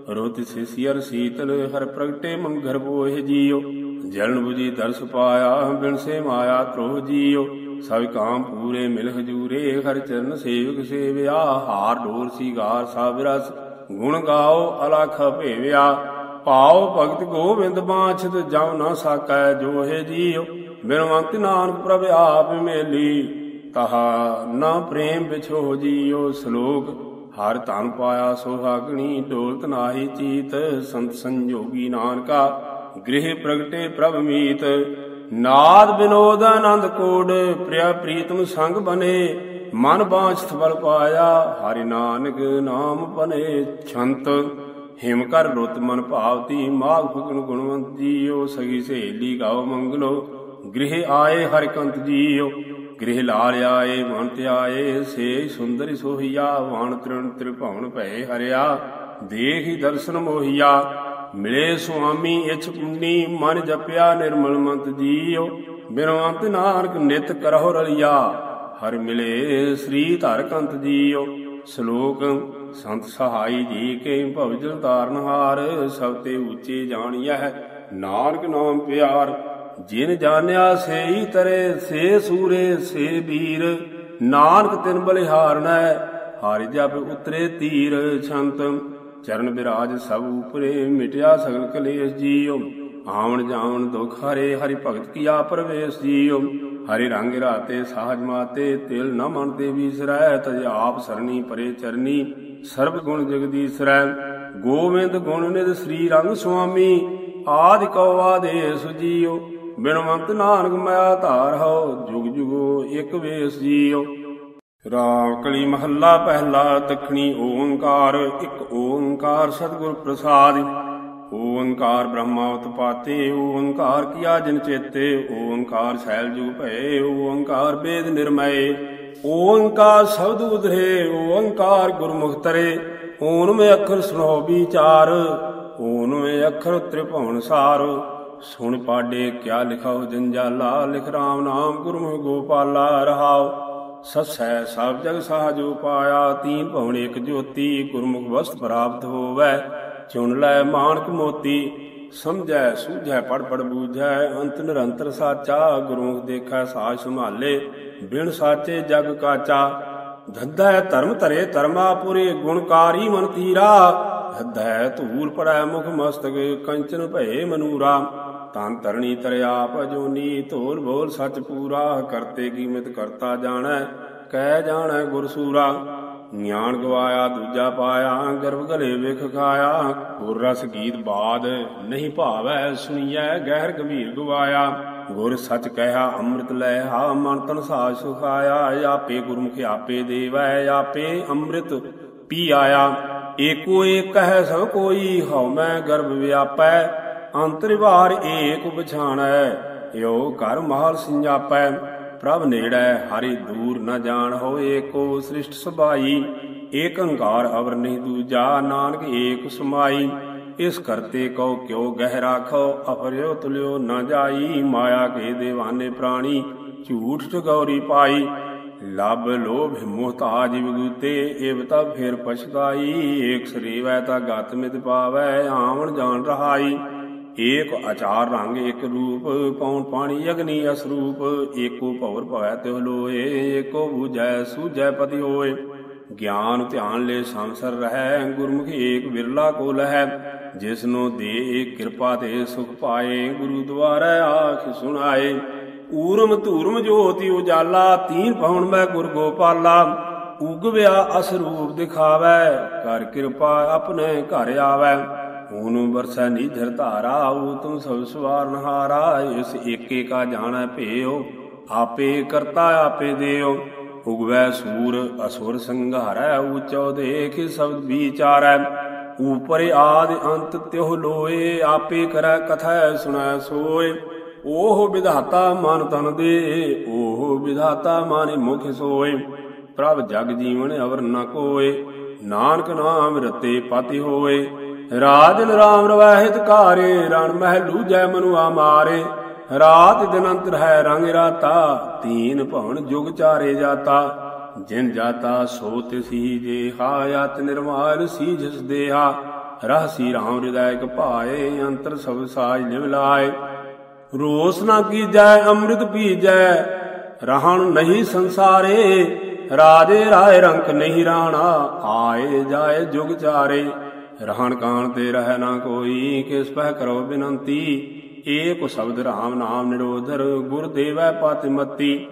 ਰੁਤ ਸਿਸਿਅਰ ਸੀਤਲ ਹਰ ਪ੍ਰਗਟੇ ਮੰਗਰ ਬੋਹਿ ਜੀਓ। ਜਲਨ 부ਜੀ ਦਰਸ ਪਾਇਆ, ਬਿਨ ਮਾਇਆ ਤ੍ਰੋਹ ਜੀਓ। ਸਭ ਕਾਮ ਪੂਰੇ ਮਿਲ ਹਜੂਰੇ, ਹਰ ਚਰਨ ਸੇਵਕ ਸੇਵਿਆ। ਹਾਰ ਢੋਰ ਸੀਗਾਰ ਸਭ ਰਸ, ਗੁਣ ਗਾਓ ਅਲਖ ਭੇਵਿਆ। ਪਾਉ ਭਗਤ ਗੋਬਿੰਦ ਬਾਛਤ, ਜਮ ਨਾ ਸਾਕੈ ਜੋਹੇ ਜੀਓ। ਬਿਨਵੰਤ ਨਾਨਕ ਪ੍ਰਭ ਆਪ ਮੇਲੀ। ਤਹਾ ਨਾ ਪ੍ਰੇਮ ਵਿਛੋ ਜੀਉ ਸ਼ਲੋਕ। ਹਰ ਧਨ ਪਾਇਆ ਸੋਹਾਗਣੀ, ਡੋਲਤ ਨਾਹੀ ਚੀਤ। ਸੰਤ ਸੰਜੋਗੀ ਨਾਨਕਾ, ਗ੍ਰਹਿ ਪ੍ਰਗਟੇ ਪ੍ਰਭ ਮੀਤ। ਨਾਦ ਬਿਨੋਦ ਆਨੰਦ ਕੋੜ, ਪ੍ਰਿਆ ਪ੍ਰੀਤਮ ਸੰਗ ਬਨੇ। ਮਨ ਬਾਂਛ ਫਲ ਪਾਇਆ, ਹਰਿ ਨਾਨਕ ਨਾਮ ਬਨੇ। ਛੰਤ, ਹਿਮ ਕਰ ਰੁਤ ਮਨ ਭਾਵਤੀ, ਮਾਗ ਫਗਨ ਗੁਣਵੰਤ ਜੀਓ। ਸਗੀ ਸਹੇਲੀ ਗਾਓ ਮੰਗਲੋ, ਗ੍ਰਹਿ ਆਏ ਹਰਿਕੰਤ ਜੀਓ। ਗ੍ਰਹਿ ਲਾਲ ਆਏ ਮਨ ਧਿਆਏ ਸੇ ਸੁੰਦਰ ਸੋਹੀਆ, ਵਾਣ ਤ੍ਰਿਣ ਤ੍ਰਿਭਵਨ ਭੈ ਹਰਿਆ ਦੇਖ ਦਰਸ਼ਨ ਮੋਹੀਆ, ਮਿਲੇ ਸੁਆਮੀ ਇਛ ਪੁੰਨੀ, ਮਨ ਜਪਿਆ ਨਿਰਮਲ ਮੰਤ ਜੀਓ ਬਿਨਵੰਤ ਨਾਨਕ ਨਿਤ ਕਰਹੁ ਰਲਿਆ, ਹਰ ਮਿਲੇ ਸ੍ਰੀ ਧਰਕੰਤ ਜੀਓ ਸ਼ਲੋਕ ਸੰਤ ਸਹਾਈ ਜੀ ਕੇ ਭਵਜਲ ਤਾਰਨ ਹਾਰ, ਸਭ ਤੇ ਉੱਚੇ ਜਾਣਿਆ ਨਾਨਕ ਨਾਮ ਪਿਆਰ ਜਿਨ ਜਾਣਿਆ ਸੇਈ ਤਰੇ, ਸੇ ਸੂਰੇ, ਸੇ ਵੀਰ ਨਾਨਕ ਤਿਨ ਬਲਿਹਾਰਨੈ, ਹਰਿ ਜਪ ਉਤਰੇ ਤੀਰ। ਛੰਤ ਚਰਨ ਬਿਰਾਜ ਸਭ ਉਪਰੇ, ਮਿਟਿਆ ਸਗਲ ਕਲੇਸ਼ ਜੀਉ। ਆਵਣ ਜਾਵਣ ਦੁਖ ਹਰੇ, ਹਰਿ ਭਗਤ ਕੀਆ ਪ੍ਰਵੇਸ਼ ਜੀਉ। ਹਰਿ ਰੰਗ ਰਾਤੇ ਸਾਜ ਮਾਤੇ, ਤਿਲ ਨ ਮਨ ਤੇ ਵਿਸਰੈ, ਤਜ ਆਪ ਸਰਣੀ ਪਰੇ ਚਰਨੀ, ਸਰਬ ਗੁਣ ਜਗਦੀਸ਼ਰੈ। ਗੋਵਿੰਦ ਗੁਣ ਨਿਦ ਸ੍ਰੀ ਰੰਗ ਸੁਆਮੀ, ਆਦਿ ਕਉ ਆਦੇਸ ਜੀਉ। ਬਿਨਵੰਤ ਨਾਨਕ ਮਾਇਆ ਧਾਰ ਹਉ, ਜੁਗ ਜੁਗੋ ਇਕ ਵੇਸ ਜੀਉ। ਰਾਮ ਕਲੀ ਮਹੱਲਾ ਪਹਿਲਾ, ਦਖਣੀ ਓੰਕਾਰ, ਇੱਕ ਓੰਕਾਰ ਸਤਿਗੁਰ ਪ੍ਰਸਾਦਿ। ਓੰਕਾਰ ਬ੍ਰਹਮਾ ਉਤਪਾਤੇ, ਓੰਕਾਰ ਕੀਆ ਜਿਨ ਚੇਤੇ, ਓੰਕਾਰ ਸੈਲ ਜੁਗ ਭਏ, ਓੰਕਾਰ ਬੇਦ ਨਿਰਮਏ। ਓੰਕਾਰ ਸ਼ਬਦ ਉਧਰੇ, ਓੰਕਾਰ ਗੁਰਮੁਖ ਤਰੇ। ਓਨਵੇਂ ਅੱਖਰ ਸੁਣੋ ਵਿਚਾਰ, ਓਨਵੇਂ ਅੱਖਰ ਤ੍ਰਿਭਵਨ ਸਾਰ। ਸੁਣ ਪਾਡੇ ਕਿਆ ਲਿਖਾਓ ਜੰਜਾਲਾ ਲਿਖ ਰਾਮ ਨਾਮ ਗੁਰਮੁਖ ਗੋਪਾਲਾ ਰਹਾਓ। ਸਸੈ ਸਭ ਜਗ ਸਾਜੋ ਪਾਇਆ ਤੀਨ ਭਵਨ ਇਕ ਜੋਤੀ, ਗੁਰਮੁਖ ਵਸਤ ਪ੍ਰਾਪਤ ਹੋਵੈ। ਚੁਣ ਲੈ ਮਾਨਕ ਮੋਤੀ, ਸਮਝੈ ਸੂਝੈ ਪੜ ਪੜ ਬੂਝੈ, ਅੰਤ ਨਿਰੰਤਰ ਸਾਚਾ, ਗੁਰਮੁਖ ਦੇਖੈ ਸਾਜ ਸੰਭਾਲੇ, ਬਿਨ ਸਾਚੇ ਜਗ ਕਾਚਾ। ਧੱਧੈ ਧਰਮ ਧਰੇ ਧਰਮਾਪੁਰੇ ਗੁਣਕਾਰੀ ਮਨ ਤੀਰਾ ਧੱਧੈ ਧੂਲ ਪੜੈ ਮੁਖ ਮਸਤਕ, ਕੰਚਨ ਭਏ ਮਨੂਰਾ। ਤਨ ਤਰਣੀ ਤਰਿਆ ਜੋਨੀ ਧੋਲ ਬੋਲ ਸੱਚ ਪੂਰਾ, ਕਰਤੇ ਕੀਮਤ ਕਰਤਾ ਜਾਣੈ, ਕਹਿ ਜਾਣੈ ਗੁਰਸੂਰਾ। ਗਿਆਨ ਗਵਾਇਆ, ਦੂਜਾ ਪਾਇਆ, ਗਰਭ ਗਲੇ ਵੇਖ ਖਾਇਆ, ਗੁਰ ਰਸ ਗੀਤ ਬਾਦ ਨਹੀਂ ਭਾਵੈ, ਸੁਣੀਐ ਗਹਿਰ ਗੰਭੀਰ ਗਵਾਇਆ। ਗੁਰ ਸੱਚ ਕਹਿਆ, ਅੰਮ੍ਰਿਤ ਲੈ ਹਾ ਮਨ ਤਨ ਸਾਜ ਸੁਖਾਇਆ, ਆਪੇ ਗੁਰਮੁਖ ਆਪੇ ਦੇਵੈ, ਆਪੇ ਅੰਮ੍ਰਿਤ ਪੀ ਆਇਆ ਏਕੋ ਏਕ ਹੈ ਸਭ ਕੋਈ, ਹਉ ਮੈਂ ਗਰਭ ਵਿਆਪੈ ਅੰਤਰਿਵਾਰ ਏਕ ਪਛਾਣੈ ਏਓ ਘਰ ਮਹਲ ਸਿੰਜਾਪੈ, ਪ੍ਰਭ ਨੇੜੈ ਹਰੀ ਦੂਰ ਨ ਜਾਣ ਹੋ ਏਕੋ ਸ੍ਰਿਸ਼ਟ ਸੁਭਾਈ, ਏਕ ਅੰਕਾਰ ਅਵਰ ਨਹੀਂ ਦੂਜਾ, ਨਾਨਕ ਏਕ ਸਮਾਈ, ਇਸ ਕਰਤੇ ਕਉ ਕਿਉ ਗਹਿ ਰਾਖੋ, ਅਪਰਿਓ ਤੁਲਿਓ ਨ ਜਾਈ, ਮਾਇਆ ਕੇ ਦੇਵਾਨੇ ਪ੍ਰਾਣੀ, ਝੂਠ ਠਗੌਰੀ ਪਾਈ ਲਬ ਲੋਭ ਮੁਹਤਾਜ ਵਿਗੂਤੇ ਏਵ ਤਾ ਪਛਤਾਈ, ਏਕ ਸਰੀਵੈ ਤਾ ਗਤ ਮਿਤ ਪਾਵੈ, ਆਵਣ ਜਾਣ ਰਹਾਈ। ਏਕ ਆਚਾਰ ਰੰਗ ਏਕ ਰੂਪ, ਪਉਣ ਪਾਣੀ ਅਗਨੀ ਅਸਰੂਪ, ਏਕੋ ਭਵਰ ਭਵੈ ਤਿਹ ਲੋਏ, ਏਕੋ ਬੂਝੈ ਸੂਝੈ ਪਤੀ ਹੋਏ। ਗਿਆਨ ਧਿਆਨ ਲੈ ਸੰਸਰ ਰਹੈ, ਗੁਰਮੁਖ ਏਕ ਵਿਰਲਾ ਕੋ ਲਹੈ। ਜਿਸਨੋ ਦੇ ਕਿਰਪਾ ਤੇ ਸੁਖ ਪਾਏ, ਗੁਰੂ ਦੁਆਰੈ ਆਖ ਸੁਣਾਏ। ਊਰਮ ਧੂਰਮ ਜੋਤੀ ਉਜਾਲਾ ਤੀਨ ਪਉਣ ਮੈਂ ਗੁਰ ਗੋਪਾਲਾ। ਉਗਵਿਆ ਅਸਰੂਪ ਦਿਖਾਵੈ, ਕਰ ਕਿਰਪਾ ਆਪਣੇ ਘਰ ਆਵੈ। ਊਨੂੰ ਬਰਸੈ ਨੀਧਰ ਧਾਰਾ ਊ ਤੁਮ ਸਭ ਸਵਾਰਨ ਹਾਰਾ ਇਸ ਏਕੇ ਕਾ ਜਾਣੈ ਭੇਉ, ਆਪੇ ਕਰਤਾ ਆਪੇ ਦੇਉ। ਉਗਵੈ ਸੂਰ ਅਸੁਰ ਸੰਘਾਰੈ ਊਚੋ ਦੇਖ ਸਬਦ ਵਿਚਾਰੈ। ਉਪਰ ਆਦ ਅੰਤ ਤਿਹੁ ਲੋਏ, ਆਪੇ ਕਰੈ ਕਥੈ ਸੁਣੈ ਸੋਏ। ਓਹ ਵਿਧਾਤਾ ਮਨ ਤਨ ਦੇ, ਓਹ ਵਿਧਾਤਾ ਮਾਨੇ ਮੁਖ ਸੋਏ। ਪ੍ਰਭ ਜਗ ਜੀਵਨ ਅਵਰ ਨ ਕੋਏ, ਨਾਨਕ ਨਾਮ ਰਤੇ ਪਾਤੀ ਹੋਏ। ਰਾਜਨ ਰਾਮ ਰਵਾਹਿਤ ਕਾਰੇ, ਰਣ ਮਹਿ ਲੂਜੈ ਮਨੁਆ ਮਾਰੇ। ਰਾਤ ਦਿਨ ਅੰਤਰ ਹੈ ਰੰਗ ਰਾਤਾ, ਤੀਨ ਭਵਨ ਜੁਗ ਚਾਰੇ ਜਾਤਾ। ਜਿਨ ਜਾਤਾ ਸੋ ਤਿਸੀ ਜੇ ਹਾਇਤ ਨਿਰਮਾਲ ਸੀ ਜਿਸ ਦੇਹਾ। ਰਹਸੀ ਰਾਮ ਹਿਰਦੈ ਭਾਏ, ਅੰਤਰ ਸਭ ਸਾਜ ਲਿਵ ਲਾਏ ਰੋਸ ਨਾ ਕੀਜੈ, ਅੰਮ੍ਰਿਤ ਪੀਜੈ। ਰਹਣ ਨਹੀਂ ਸੰਸਾਰੇ, ਰਾਜੇ ਰਾਏ ਰੰਕ ਨਹੀਂ ਰਾਣਾ। ਆਏ ਜਾਏ ਜੁਗ ਚਾਰੇ, ਰਹਣ ਕਾਣ ਤੇ ਰਹਿ ਨਾ ਕੋਈ। ਕਿਸ ਪਹਿ ਕਰੋ ਬਿਨੰਤੀ, ਏਕ ਸ਼ਬਦ ਰਾਮ ਨਾਮ ਨਿਰੋਧਰ, ਗੁਰ ਦੇਵੈ ਪਤਿਮਤੀ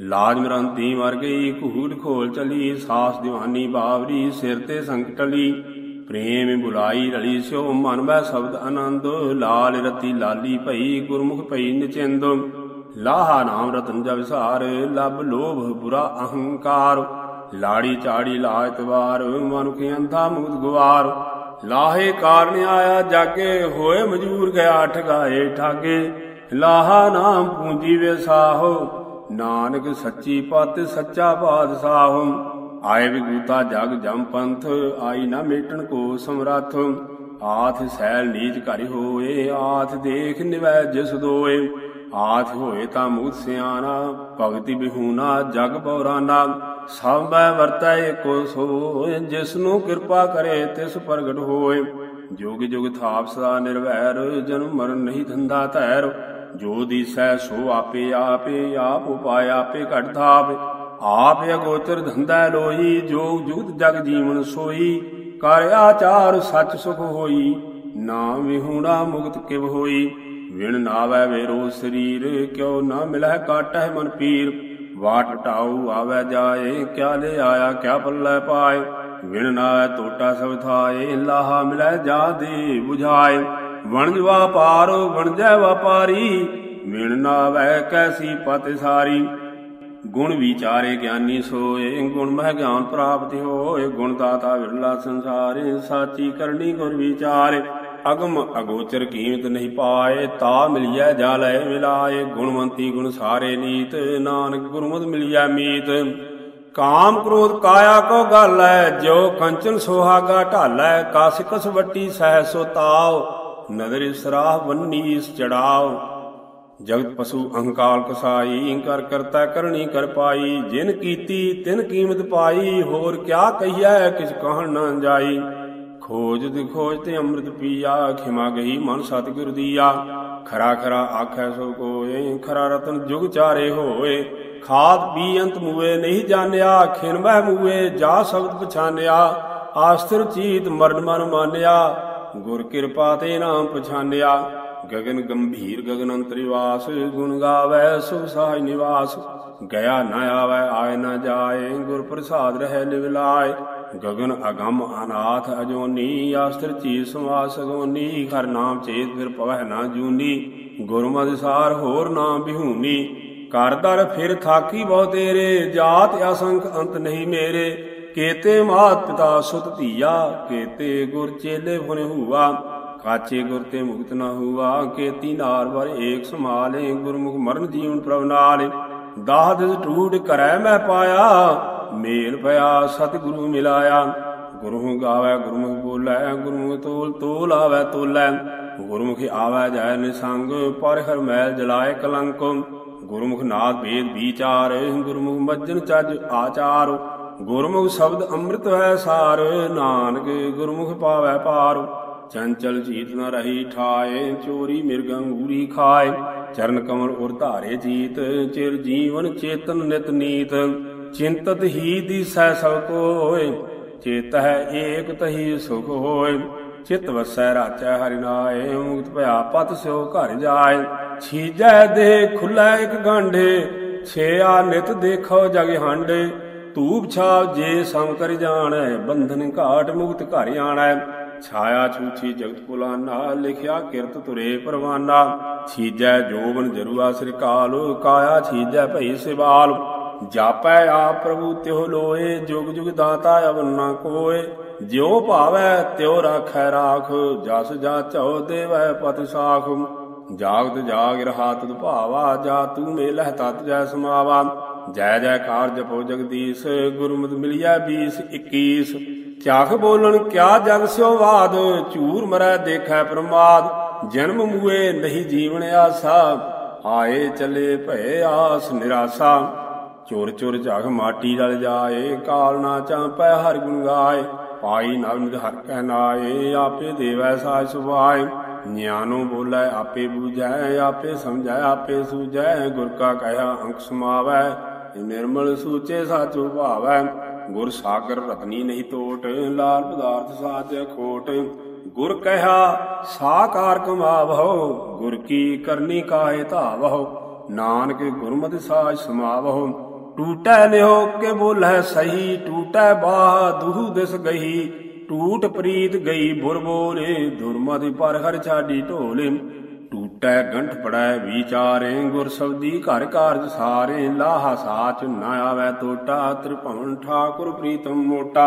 ਲਾਜ ਮਰੰਤੀ ਮਰ ਗਈ ਕੂੜ ਖੋਲ ਚਲੀ, ਸਾਸ ਦੀਵਾਨੀ ਬਾਵਰੀ, ਸਿਰ ਤੇ ਸੰਕਟਲੀ ਪ੍ਰੇਮ ਬੁਲਾਈ ਰਲੀ ਸਿਓ ਮਨ ਮੈਂ ਸ਼ਬਦ ਆਨੰਦ, ਲਾਲ ਰਤੀ ਲਾਲੀ ਭਈ, ਗੁਰਮੁਖ ਭਈ ਨਿਚਿੰਦ। ਲਾਹਾ ਨਾਮ ਰਤਨ ਜਬ ਸਾਰ, ਲਬ ਲੋਭ ਬੁਰਾ ਅਹੰਕਾਰ। ਲਾੜੀ ਚਾੜੀ ਲਾਇਤ ਵਾਰ ਮਨੁਖ ਅੰਧਾ ਮੁਕਤ ਗਵਾਰ। ਲਾਹੇ ਕਾਰਨ ਆਇਆ ਜਾਗੇ, ਹੋਏ ਮਜੂਰ ਗਿਆ ਠਗਾਏ ਠਾਗੇ। ਲਾਹਾ ਨਾਮ ਪੂੰਜੀ ਵਿਸਾਹੋ ਨਾਨਕ ਸੱਚੀ ਪਤ ਸੱਚਾ ਬਾਦਸ਼ਾਹ ਆਏ ਵਿਗੂਤਾ ਜਗ ਜਮ ਪੰਥ, ਆਈ ਨਾ ਮੇਟਣ ਕੋ ਸਮਰੱਥ। ਆਥ ਸੈਲ ਨੀਚ ਘਰਿ ਹੋਏ, ਆਥ ਦੇਖ ਨਿਵੈ ਜਿਸ ਦੋਏ। ਆਥ ਹੋਏ ਤਾਂ ਮੂਤ ਸਿਆਣਾ, ਭਗਤੀ ਬਿਹੂਨਾ ਜਗ ਪੌਰਾਨਾ। ਸਭ ਮੈਂ ਵਰਤੈ ਏਕੋ ਸੋਏ ਜਿਸ ਨੂੰ ਕਿਰਪਾ ਕਰੇ ਤਿਸ ਪ੍ਰਗਟ ਹੋਏ। ਜੋਗ ਜੁਗ ਥਾਪ ਸਦਾ ਨਿਰਵੈਰ, ਜਨਮ ਮਰਨ ਨਹੀਂ ਧੰਦਾ ਧੈਰ। ਜੋ ਦੀਸੈ ਸੋ ਆਪੇ ਆਪੇ, ਆਪ ਉਪਾਇ ਆਪੇ ਘਟ ਥਾਪ ਆਪ ਅਗੋਚਰ ਧੰਦਾ ਲੋਈ, ਜੋ ਜੁਗਤ ਜਗ ਜੀਵਨ ਸੋਈ। ਕਰ ਆਚਾਰ ਸੱਚ ਸੁਖ ਹੋਈ ਨਾਮ ਵਿਹੂਣਾ ਮੁਕਤ ਕਿਵ ਹੋਈ। ਵਿਣ ਨਾਵੈ ਵੇਰੋ ਸਰੀਰ, ਕਿਉ ਨਾ ਮਿਲੈ ਕਾਟੈ ਮਨ ਪੀਰ। ਵਾਟ ਟਾਉ ਆਵੈ ਜਾਏ, ਕਿਆ ਲੈ ਆਇਆ ਕਿਆ ਪੱਲੇ ਪਾਏ। ਵਿਣ ਨਾਵੈ ਟੋਟਾ ਸਭ ਥਾਏ, ਲਾਹਾ ਮਿਲੈ ਜਾ ਦੇ 부ਝਾਏ ਵਣਜ ਵਾਪਾਰ ਵਣਜੈ ਵਪਾਰੀ। ਵਿਣ ਨਾਵੈ ਕੈਸੀ ਪਤ ਸਾਰੀ। ਗੁਣ ਵਿਚਾਰੇ ਗਿਆਨੀ ਸੋਏ, ਗੁਣ ਮਹਿ ਗਿਆਨ ਪ੍ਰਾਪਤ ਹੋਏ, ਗੁਣ ਦਾਤਾ ਵਿਰਲਾ ਸੰਸਾਰੇ, ਸਾਚੀ ਕਰਨੀ ਗੁਰ ਵਿਚਾਰੇ। ਅਗਮ ਅਗੋਚਰ ਕੀਮਤ ਨਹੀਂ ਪਾਏ, ਤਾ ਮਿਲਿਆ ਜਾ ਲੈ ਮਿਲਾਏ, ਗੁਣਵੰਤੀ ਗੁਣ ਸਾਰੇ ਨੀਤ, ਨਾਨਕ ਗੁਰਮਤਿ ਮਿਲਿਆ ਮੀਤ। ਕਾਮ ਕ੍ਰੋਧ ਕਾਇਆ ਕੋ ਗਾਲੈ, ਜੋ ਕੰਚਨ ਸੋਹਾਗਾ ਢਾਲੈ, ਕਾਸ ਕਸ ਵੱਟੀ ਸਹਿ ਸੋ ਤਾਉ। ਨਦਰ ਸਰਾਹ ਵੰਨੀਸ ਚੜਾਓ ਜਗਤ ਪਸ਼ੂ ਅਹੰਕਾਰ ਕਸਾਈ ਕਰ ਕਰਤਾ ਕਰਨੀ ਕਰ ਪਾਈ, ਜਿਨ ਕੀਤੀ ਤਿਨ ਕੀਮਤ ਪਾਈ, ਹੋਰ ਕਿਆ ਕਹੀਐ ਕਿਛ ਕਹਣ ਨਾ ਜਾਈ। ਖੋਜ ਦੀ ਖੋਜ ਤੇ ਅੰਮ੍ਰਿਤ ਪੀਆ, ਖਿਮਾ ਗਈ ਮਨ ਸਤਿਗੁਰ ਦੀਆ। ਖਰਾ ਖਰਾ ਆਖੈ ਸੋ ਕੋਏ, ਖਰਾ ਰਤਨ ਜੁਗ ਚਾਰੇ ਹੋਏ। ਖਾਦ ਪੀ ਅੰਤ ਮੂਏ ਨਹੀਂ ਜਾਣਿਆ, ਖਿਨ ਮਹਿ ਮੂਏ ਜਾ ਸ਼ਬਦ ਪਛਾਨਿਆ। ਆਸਥਿਰ ਚੀਤ ਮਰਨ ਮਨ ਮਾਨਿਆ, ਗੁਰ ਕਿਰਪਾ ਤੇ ਨਾਮ ਪਛਾਨਿਆ। ਗਗਨ ਗੰਭੀਰ ਗਗਨ ਅੰਤਰਿਵਾਸ, ਗੁਣ ਗਾਵੇ ਸੁਖ ਸਾਜ ਨਿਵਾਸ। ਗਿਆ ਨ ਆਵੇ, ਆਏ ਨਾ ਜਾਏ ਗੁਰ ਪ੍ਰਸਾਦ ਰਹਿ ਲਿਵ ਲਾਏ ਗਗਨ ਅਗੰਮ ਅਨਾਥ ਅਜੋਨੀ, ਆਸਤਰ ਚੀ ਸਮਾਸ ਅਗੋਨੀ, ਹਰ ਨਾਮ ਚੇਤ ਫਿਰ ਪਵਹਿ ਨਾ ਜੂਨੀ। ਗੁਰਮਤਿ ਸਾਰ ਹੋਰ ਨਾਮ ਬਿਹੂਨੀ। ਕਰ ਦਰ ਫਿਰ ਥਾਕੀ ਬਹੁ ਤੇਰੇ, ਜਾਤ ਅਸੰਖ ਅੰਤ ਨਹੀਂ ਮੇਰੇ। ਕੇਤੇ ਮਾਤ ਪਿਤਾ ਸੁਤ ਧੀਆ, ਕੇਤੇ ਗੁਰ ਚੇਲੇ ਬੁਨ ਹੂਆ। ਕਾਚੇ ਗੁਰ ਤੇ ਮੁਕਤ ਨਾ ਹੁਆ ਕੇਤੀ ਨਾਰ ਵਰ ਏਕ ਸਮਾਲੇ ਗੁਰਮੁਖ ਮਰਨ ਜੀਵਨ ਪ੍ਰਭ ਨਾਲੇ। ਦਾਹ ਦਿਸ ਟੂਟ ਕਰੈ ਮੈਂ ਪਾਇਆ, ਮੇਲ ਪਿਆ ਸਤਿਗੁਰੂ ਮਿਲਾਇਆ। ਗੁਰੂ ਗਾਵੇ, ਗੁਰਮੁਖ ਬੋਲੇ, ਗੁਰਮੁਖ ਤੋਲ ਤੋਲ ਆਵੇ, ਤੋਲੇ। ਗੁਰਮੁਖ ਆਵੇ ਜੈ ਨਿਸੰਗ, ਪਰ ਹਰ ਮੈਲ ਜਲਾਏ ਕਲੰਕ। ਗੁਰਮੁਖ ਨਾਦ ਵੇਦ ਵਿਚਾਰ, ਗੁਰਮੁਖ ਮੱਜਨ ਚੱਜ ਆਚਾਰ। ਗੁਰਮੁਖ ਸ਼ਬਦ ਅੰਮ੍ਰਿਤ ਹੈ ਸਾਰ, ਨਾਨਕ ਗੁਰਮੁਖ ਪਾਵੈ ਪਾਰ। ਚੰਚਲ ਜੀਤ ਨ ਰਹੀ ਠਾਏ, ਚੋਰੀ ਮਿਰਗ ਅੰਗੂਰੀ ਖਾਏ। ਚਰਨ ਕਮਲ ਉਰ ਧਾਰੇ ਜੀਤ, ਚਿਰ ਜੀਵਨ ਚੇਤਨ ਨਿਤ ਨੀਤ। ਚਿੰਤਤ ਹੀ ਦੀਸੈ ਸਭ ਕੋਇ ਚੇਤ ਹੈ ਏਕ ਤਹੀ ਸੁਖ ਹੋਇ ਚਿਤ ਵਸੈ ਰਾਚੈ ਹਰਿ ਨਾਏ, ਮੁਕਤ ਭਇਆ ਪਤ ਸਿਓ ਘਰ ਜਾਏ। ਛੀਜੈ ਦੇ ਖੁੱਲੈ ਇਕ ਗਾਂਢੇ, ਛੇਆ ਨਿਤ ਦੇਖੋ ਜਗ ਹਾਂਡੇ। ਧੂਪ ਛਾਪ ਜੇ ਸਮ ਕਰ ਜਾਣੈ, ਬੰਧਨ ਘਾਟ ਮੁਕਤ ਘਰ ਆਣੈ। ਛਾਇਆ ਛੂਛੀ ਜਗਤ ਪੁਲਾਨਾ ਲਿਖਿਆ ਕਿਰਤ ਤੁਰੇ ਪਰਵਾਨਾ। ਛੀਜੈ ਜੋਬਨ ਜਰੂਆ ਸ੍ਰੀ ਕਾਲ, ਕਾਇਆ ਛੀਜੈ ਭਈ ਸਿਵਾਲ। ਜਾਪੈ ਆਪ ਪ੍ਰਭੂ ਤਿਉ ਲੋਏ, ਜੁਗ ਜੁਗ ਦਾਤਾ ਅਵਨਾ ਕੋਏ। ਜਿਉ ਭਾਵੈ ਤਿਉ ਰਾਖੈ ਰਾਖ, ਜਸ ਜਾਚੋ ਦੇਵੈ ਪਤ ਸਾਖ। ਜਾਗਤ ਜਾਗ ਰਹਾ ਤੁਧ ਭਾਵਾ, ਜਾ ਤੂੰ ਮੇਲਹਿ ਤਤ ਜੈ ਸਮਾਵਾ। ਜੈ ਜੈ ਜੈਕਾਰ ਜਪੋ ਜਗਦੀਸ਼ ਗੁਰਮਤਿ ਮਿਲਿਆ 20 21 ਝਾਖ ਬੋਲਣ, ਕਿਆ ਜਗ ਸਿਓ ਬਾਦ ਝੂਰ ਮਰੈ ਦੇਖੈ ਪ੍ਰਮਾਦ। ਜਨਮ ਮੂਏ ਨਹੀਂ ਜੀਵਨ ਆਸਾ, ਆਏ ਚਲੇ ਭਏ ਆਸ ਨਿਰਾਸਾ। ਚੋਰ ਚੋਰ ਝਾਗ ਮਾਟੀ ਰਲ ਜਾਏ, ਕਾਲ ਨਾ ਚਾਂਪੈ ਹਰ ਗੁਣ ਗਾਏ। ਪਾਈ ਨਵਨਿਦ ਹਰ ਕਹਿ ਨਾਏ, ਆਪੇ ਦੇਵੈ ਸਾਜ ਸੁਭਾਏ। ਨਿਆਨੋ ਬੋਲੇ, ਆਪੇ ਬੂਝੈ, ਆਪੇ ਸਮਝੈ, ਆਪੇ ਸੂਝੈ। ਗੁਰ ਕਾ ਕਹਿਆ, ਅੰਕ ਸਮਾਵੈ, ਨਿਰਮਲ ਸੂਚੇ ਸਾਚੋ ਭਾਵੈ। ਗੁਰ ਸਾਗਰ ਰਤਨੀ ਨਹੀਂ ਟੋਟ ਲਾਲ ਪਦਾਰਥ ਸਾਚ ਖੋਟ। ਗੁਰ ਕਹਿਆ, ਸਾਕਾਰ ਕਮਾਵਹੁ, ਗੁਰ ਕੀ ਕਰਨੀ ਕਾਹੇ ਧਾਵਹੁ। ਨਾਨਕ ਗੁਰਮਤਿ ਸਾਜ ਸਮਾਵਹੁ। ਟੂਟੈ ਲਿਓ ਕੇ ਬੋਲੈ ਸਹੀ, ਟੂਟੈ ਬਾਹ ਦੁਹੂ ਦਿਸ ਗਈ ਟੂਟ ਪ੍ਰੀਤ ਗਈ ਬੁਰ ਬੋਲੇ ਦੁਰਮਤਿ ਪਰ ਹਰ ਛਾਡੀ ਢੋਲੇ। ਟੂਟੈ ਗੰਠ ਪੜੈ ਵਿਚਾਰੇ ਗੁਰ ਸਬਦੀ ਘਰ ਕਾਰਜ ਸਾਰੇ, ਲਾਹਾ ਸਾਚ ਨਾ ਆਵੈ ਟੋਟਾ ਤ੍ਰਿਭਵਨ ਠਾਕੁਰ ਪ੍ਰੀਤਮ ਮੋਟਾ।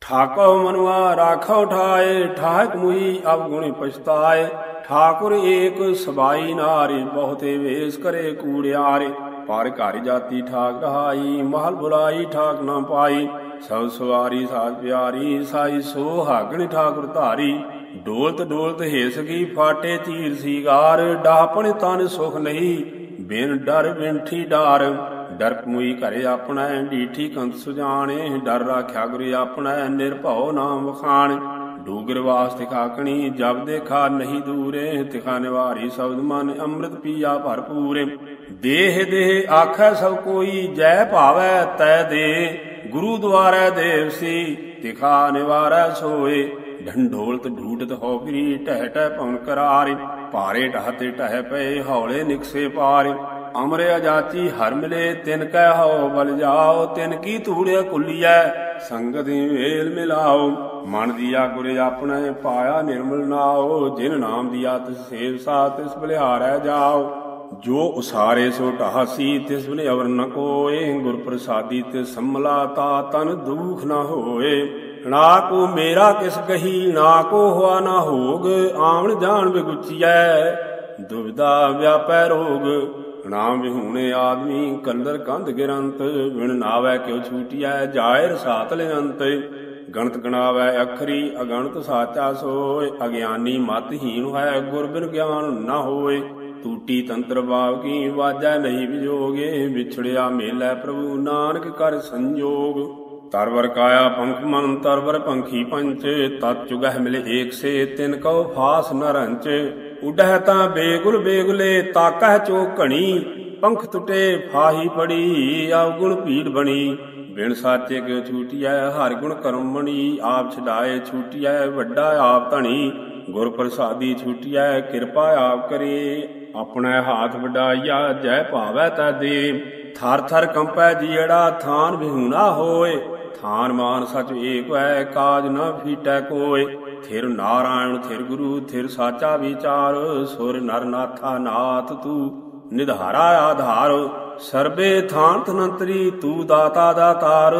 ਠਾਕੋ ਮਨੁਆ ਰਾਖੋ ਠਾਏ ਠਾਕ ਮੁਈ ਅਬ ਪਛਤਾਏ। ਠਾਕੁਰ ਏਕ ਸਬਾਈ ਨਾਰੇ, ਬਹੁਤੇ ਵੇਸ ਕਰੇ ਕੂੜਿਆਰੇ। ਪਰ ਘਰ ਜਾਤੀ ਠਾਕ ਰਹਾਈ, ਮਹਲ ਬੁਲਾਈ ਠਾਕ ਨਾ ਪਾਈ। ਸਭ ਸਵਾਰੀ ਸਾਜ ਪਿਆਰੀ, ਸਾਈ ਸੋ ਹਾਗਣ ਠਾਕੁਰ ਧਾਰੀ। ਡੋਲਤ ਡੋਲਤ ਹਿਸ ਗਈ, ਫਾਟੇ ਤੀਰ ਸੀਗਾਰ ਡਾਪਣ ਤਨ ਸੁਖ ਨਹੀਂ, ਬਿਨ ਡਰ ਬਿੰਠੀ ਡਾਰ। ਡਰ ਮੁਈ ਘਰੇ ਆਪਣਾ, ਡੀਠੀ ਕੰਤ ਸੁਜਾਣੇ, ਡਰ ਰਾਖਿਆ ਗੁਰੇ ਆਪਣਾ, ਨਿਰਭਉ ਨਾਮ ਵਖਾਣ। ਡੂਗਰ ਵਾਸਤੇ ਖਾਕਣੀ ਜਬ ਦੇਖਾ ਨਹੀਂ ਦੂਰੇ, ਤਿਖਾ ਨਿਵਾਰੀ ਸ਼ਬਦ ਮਨ ਅੰਮ੍ਰਿਤ ਪੀਆ ਭਰਪੂਰੇ। ਦੇਹ ਦੇਹ ਆਖੈ ਸਭ ਕੋਈ, ਜੈ ਭਾਵੈ ਤੈ ਦੇ ਗੁਰੂ ਦੁਆਰੈ ਦੇਵ ਸੀ, ਤਿਖਾ ਨਿਵਾਰੈ ਸੋਏ। ਢੰਡੋਲਤ ਢੂਟਤ ਹੋ ਫਿਰੀ ਟਹਿ ਟਹਿ ਪਵਨ ਕਰਾਰੇ, ਭਾਰੇ ਢਹਤੇ ਟਹਿ ਪਏ, ਹੌਲੇ ਨਿਕਸੇ ਪਾਰੇ। ਅਮਰੇ ਅਜਾਤੀ ਹਰ ਮਿਲੇ, ਤਿਨ ਕੈ ਹਉ ਬਲ ਜਾਓ, ਤਿਨ ਕੀ ਧੂੜਿਆ ਕੁਲੀਐ, ਸੰਗਤ ਵੇਲ ਮਿਲਾਓ। ਮਨ ਦੀਆ ਗੁਰੇ ਆਪਣਾ ਪਾਇਆ ਨਿਰਮਲ ਨਾਓ, ਜਿਨ ਨਾਮ ਦੀਆ ਤਿਸ ਸੇਵ ਸਾ ਤਿਸ ਬਲਿਹਾਰੈ ਜਾਓ। ਜੋ ਉਸਾਰੇ ਸੋ ਢਾਸੀ, ਤਿਸ ਬਨੇ ਅਵਰ ਨ ਕੋਏ, ਗੁਰ ਪ੍ਰਸਾਦੀ ਤੇ ਸੰਮਲਾ ਤਾ ਤਨ ਦੁਖ ਨ ਹੋਏ। ਨਾ ਕੋ ਮੇਰਾ ਕਿਸ ਕਹੀ, ਨਾ ਕੋ ਹੋਆ ਨਾ ਹੋਗ, ਆਵਣ ਜਾਣ ਬਿਗੁਚੀਐ ਦੁਬਿਧਾ ਵਿਆਪੈ ਰੋਗ ਨਾਮ ਵਿਹੂਣੇ ਆਦਮੀ, ਕੰਦਰ ਕੰਧ ਗਿਰੰਤ ਵਿਣ ਨਾਵੈ ਕਿਉ ਛੂਟਿਐ ਜਾਇ ਰਸਾਤ ਲਿਅੰਤ ਗਣਤ ਗਣਾਵੈ ਅਖਰੀ, ਅਗਣਤ ਸਾਚਾ ਸੋਏ ਅਗਿਆਨੀ ਮਤਹੀਨ ਹੈ ਗੁਰ ਬਿਨ ਗਿਆਨ ਨਾ ਹੋਏ ਟੂਟੀ ਤੰਤਰ ਬਾਵ ਕੀ, ਵਾਜੈ ਨਹੀਂ ਵਿਜੋਗੇ, ਵਿਛੜਿਆ ਮੇਲੇ ਪ੍ਰਭੂ ਨਾਨਕ ਕਰ ਸੰਜੋਗ। ਤਰਵਰ ਕਾਇਆ ਪੰਖ ਮਨ ਤਰਵਰ ਪੰਖੀ ਪੰਚ, ਤਤ ਚੁਗਹਿ ਮਿਲੇ ਏਕ ਸੇ, ਤਿਨ ਕਉ ਫਾਸ ਨ ਰੰਚ। ਉਡਹਿ ਤਾਂ ਬੇਗੁਲ ਬੇਗੁਲੇ, ਤਾਕਹਿ ਚੋ ਘਣੀ। ਪੰਖ ਟੁੱਟੇ ਫਾਹੀ ਪੜੀ ਆਵ ਗੁਣ ਭੀੜ ਬਣੀ। ਬਿਨ ਸਾਚੇ ਕਿਉ ਛੂਟਿਐ, ਹਰ ਗੁਣ ਕਰਮ ਆਪ ਛਡਾਏ ਛੂਟਿਐ, ਵੱਡਾ ਆਪ ਧਣੀ। ਗੁਰ ਪ੍ਰਸਾਦੀ ਛੂਟਿਐ, ਕਿਰਪਾ ਆਪ ਕਰੇ। ਆਪਣਾ ਹਾਥ ਵਡਾਈਆ, ਜੈ ਭਾਵੈ ਤੈ ਦੇ। ਥਰ ਥਰ ਕੰਪੈ ਜੀੜਾ, ਥਾਨ ਵਿਹੂਣਾ ਹੋਏ। ਥਾਨ ਮਾਨ ਸਚ ਏਕ ਹੈ, ਕਾਜ ਨ ਫੀਟੈ ਕੋਏ। ਥਿਰ ਨਾਰਾਇਣ, ਥਿਰ ਗੁਰੂ, ਥਿਰ ਸਾਚਾ ਵਿਚਾਰ। ਸੁਰ ਨਰ ਨਾਥਾ ਨਾਥ ਤੂ, ਨਿਧਾਰਾ ਆਧਾਰ। ਸਰਬੇ ਥਾਨ ਤਨੰਤਰੀ ਤੂ ਦਾਤਾ ਦਾਤਾਰ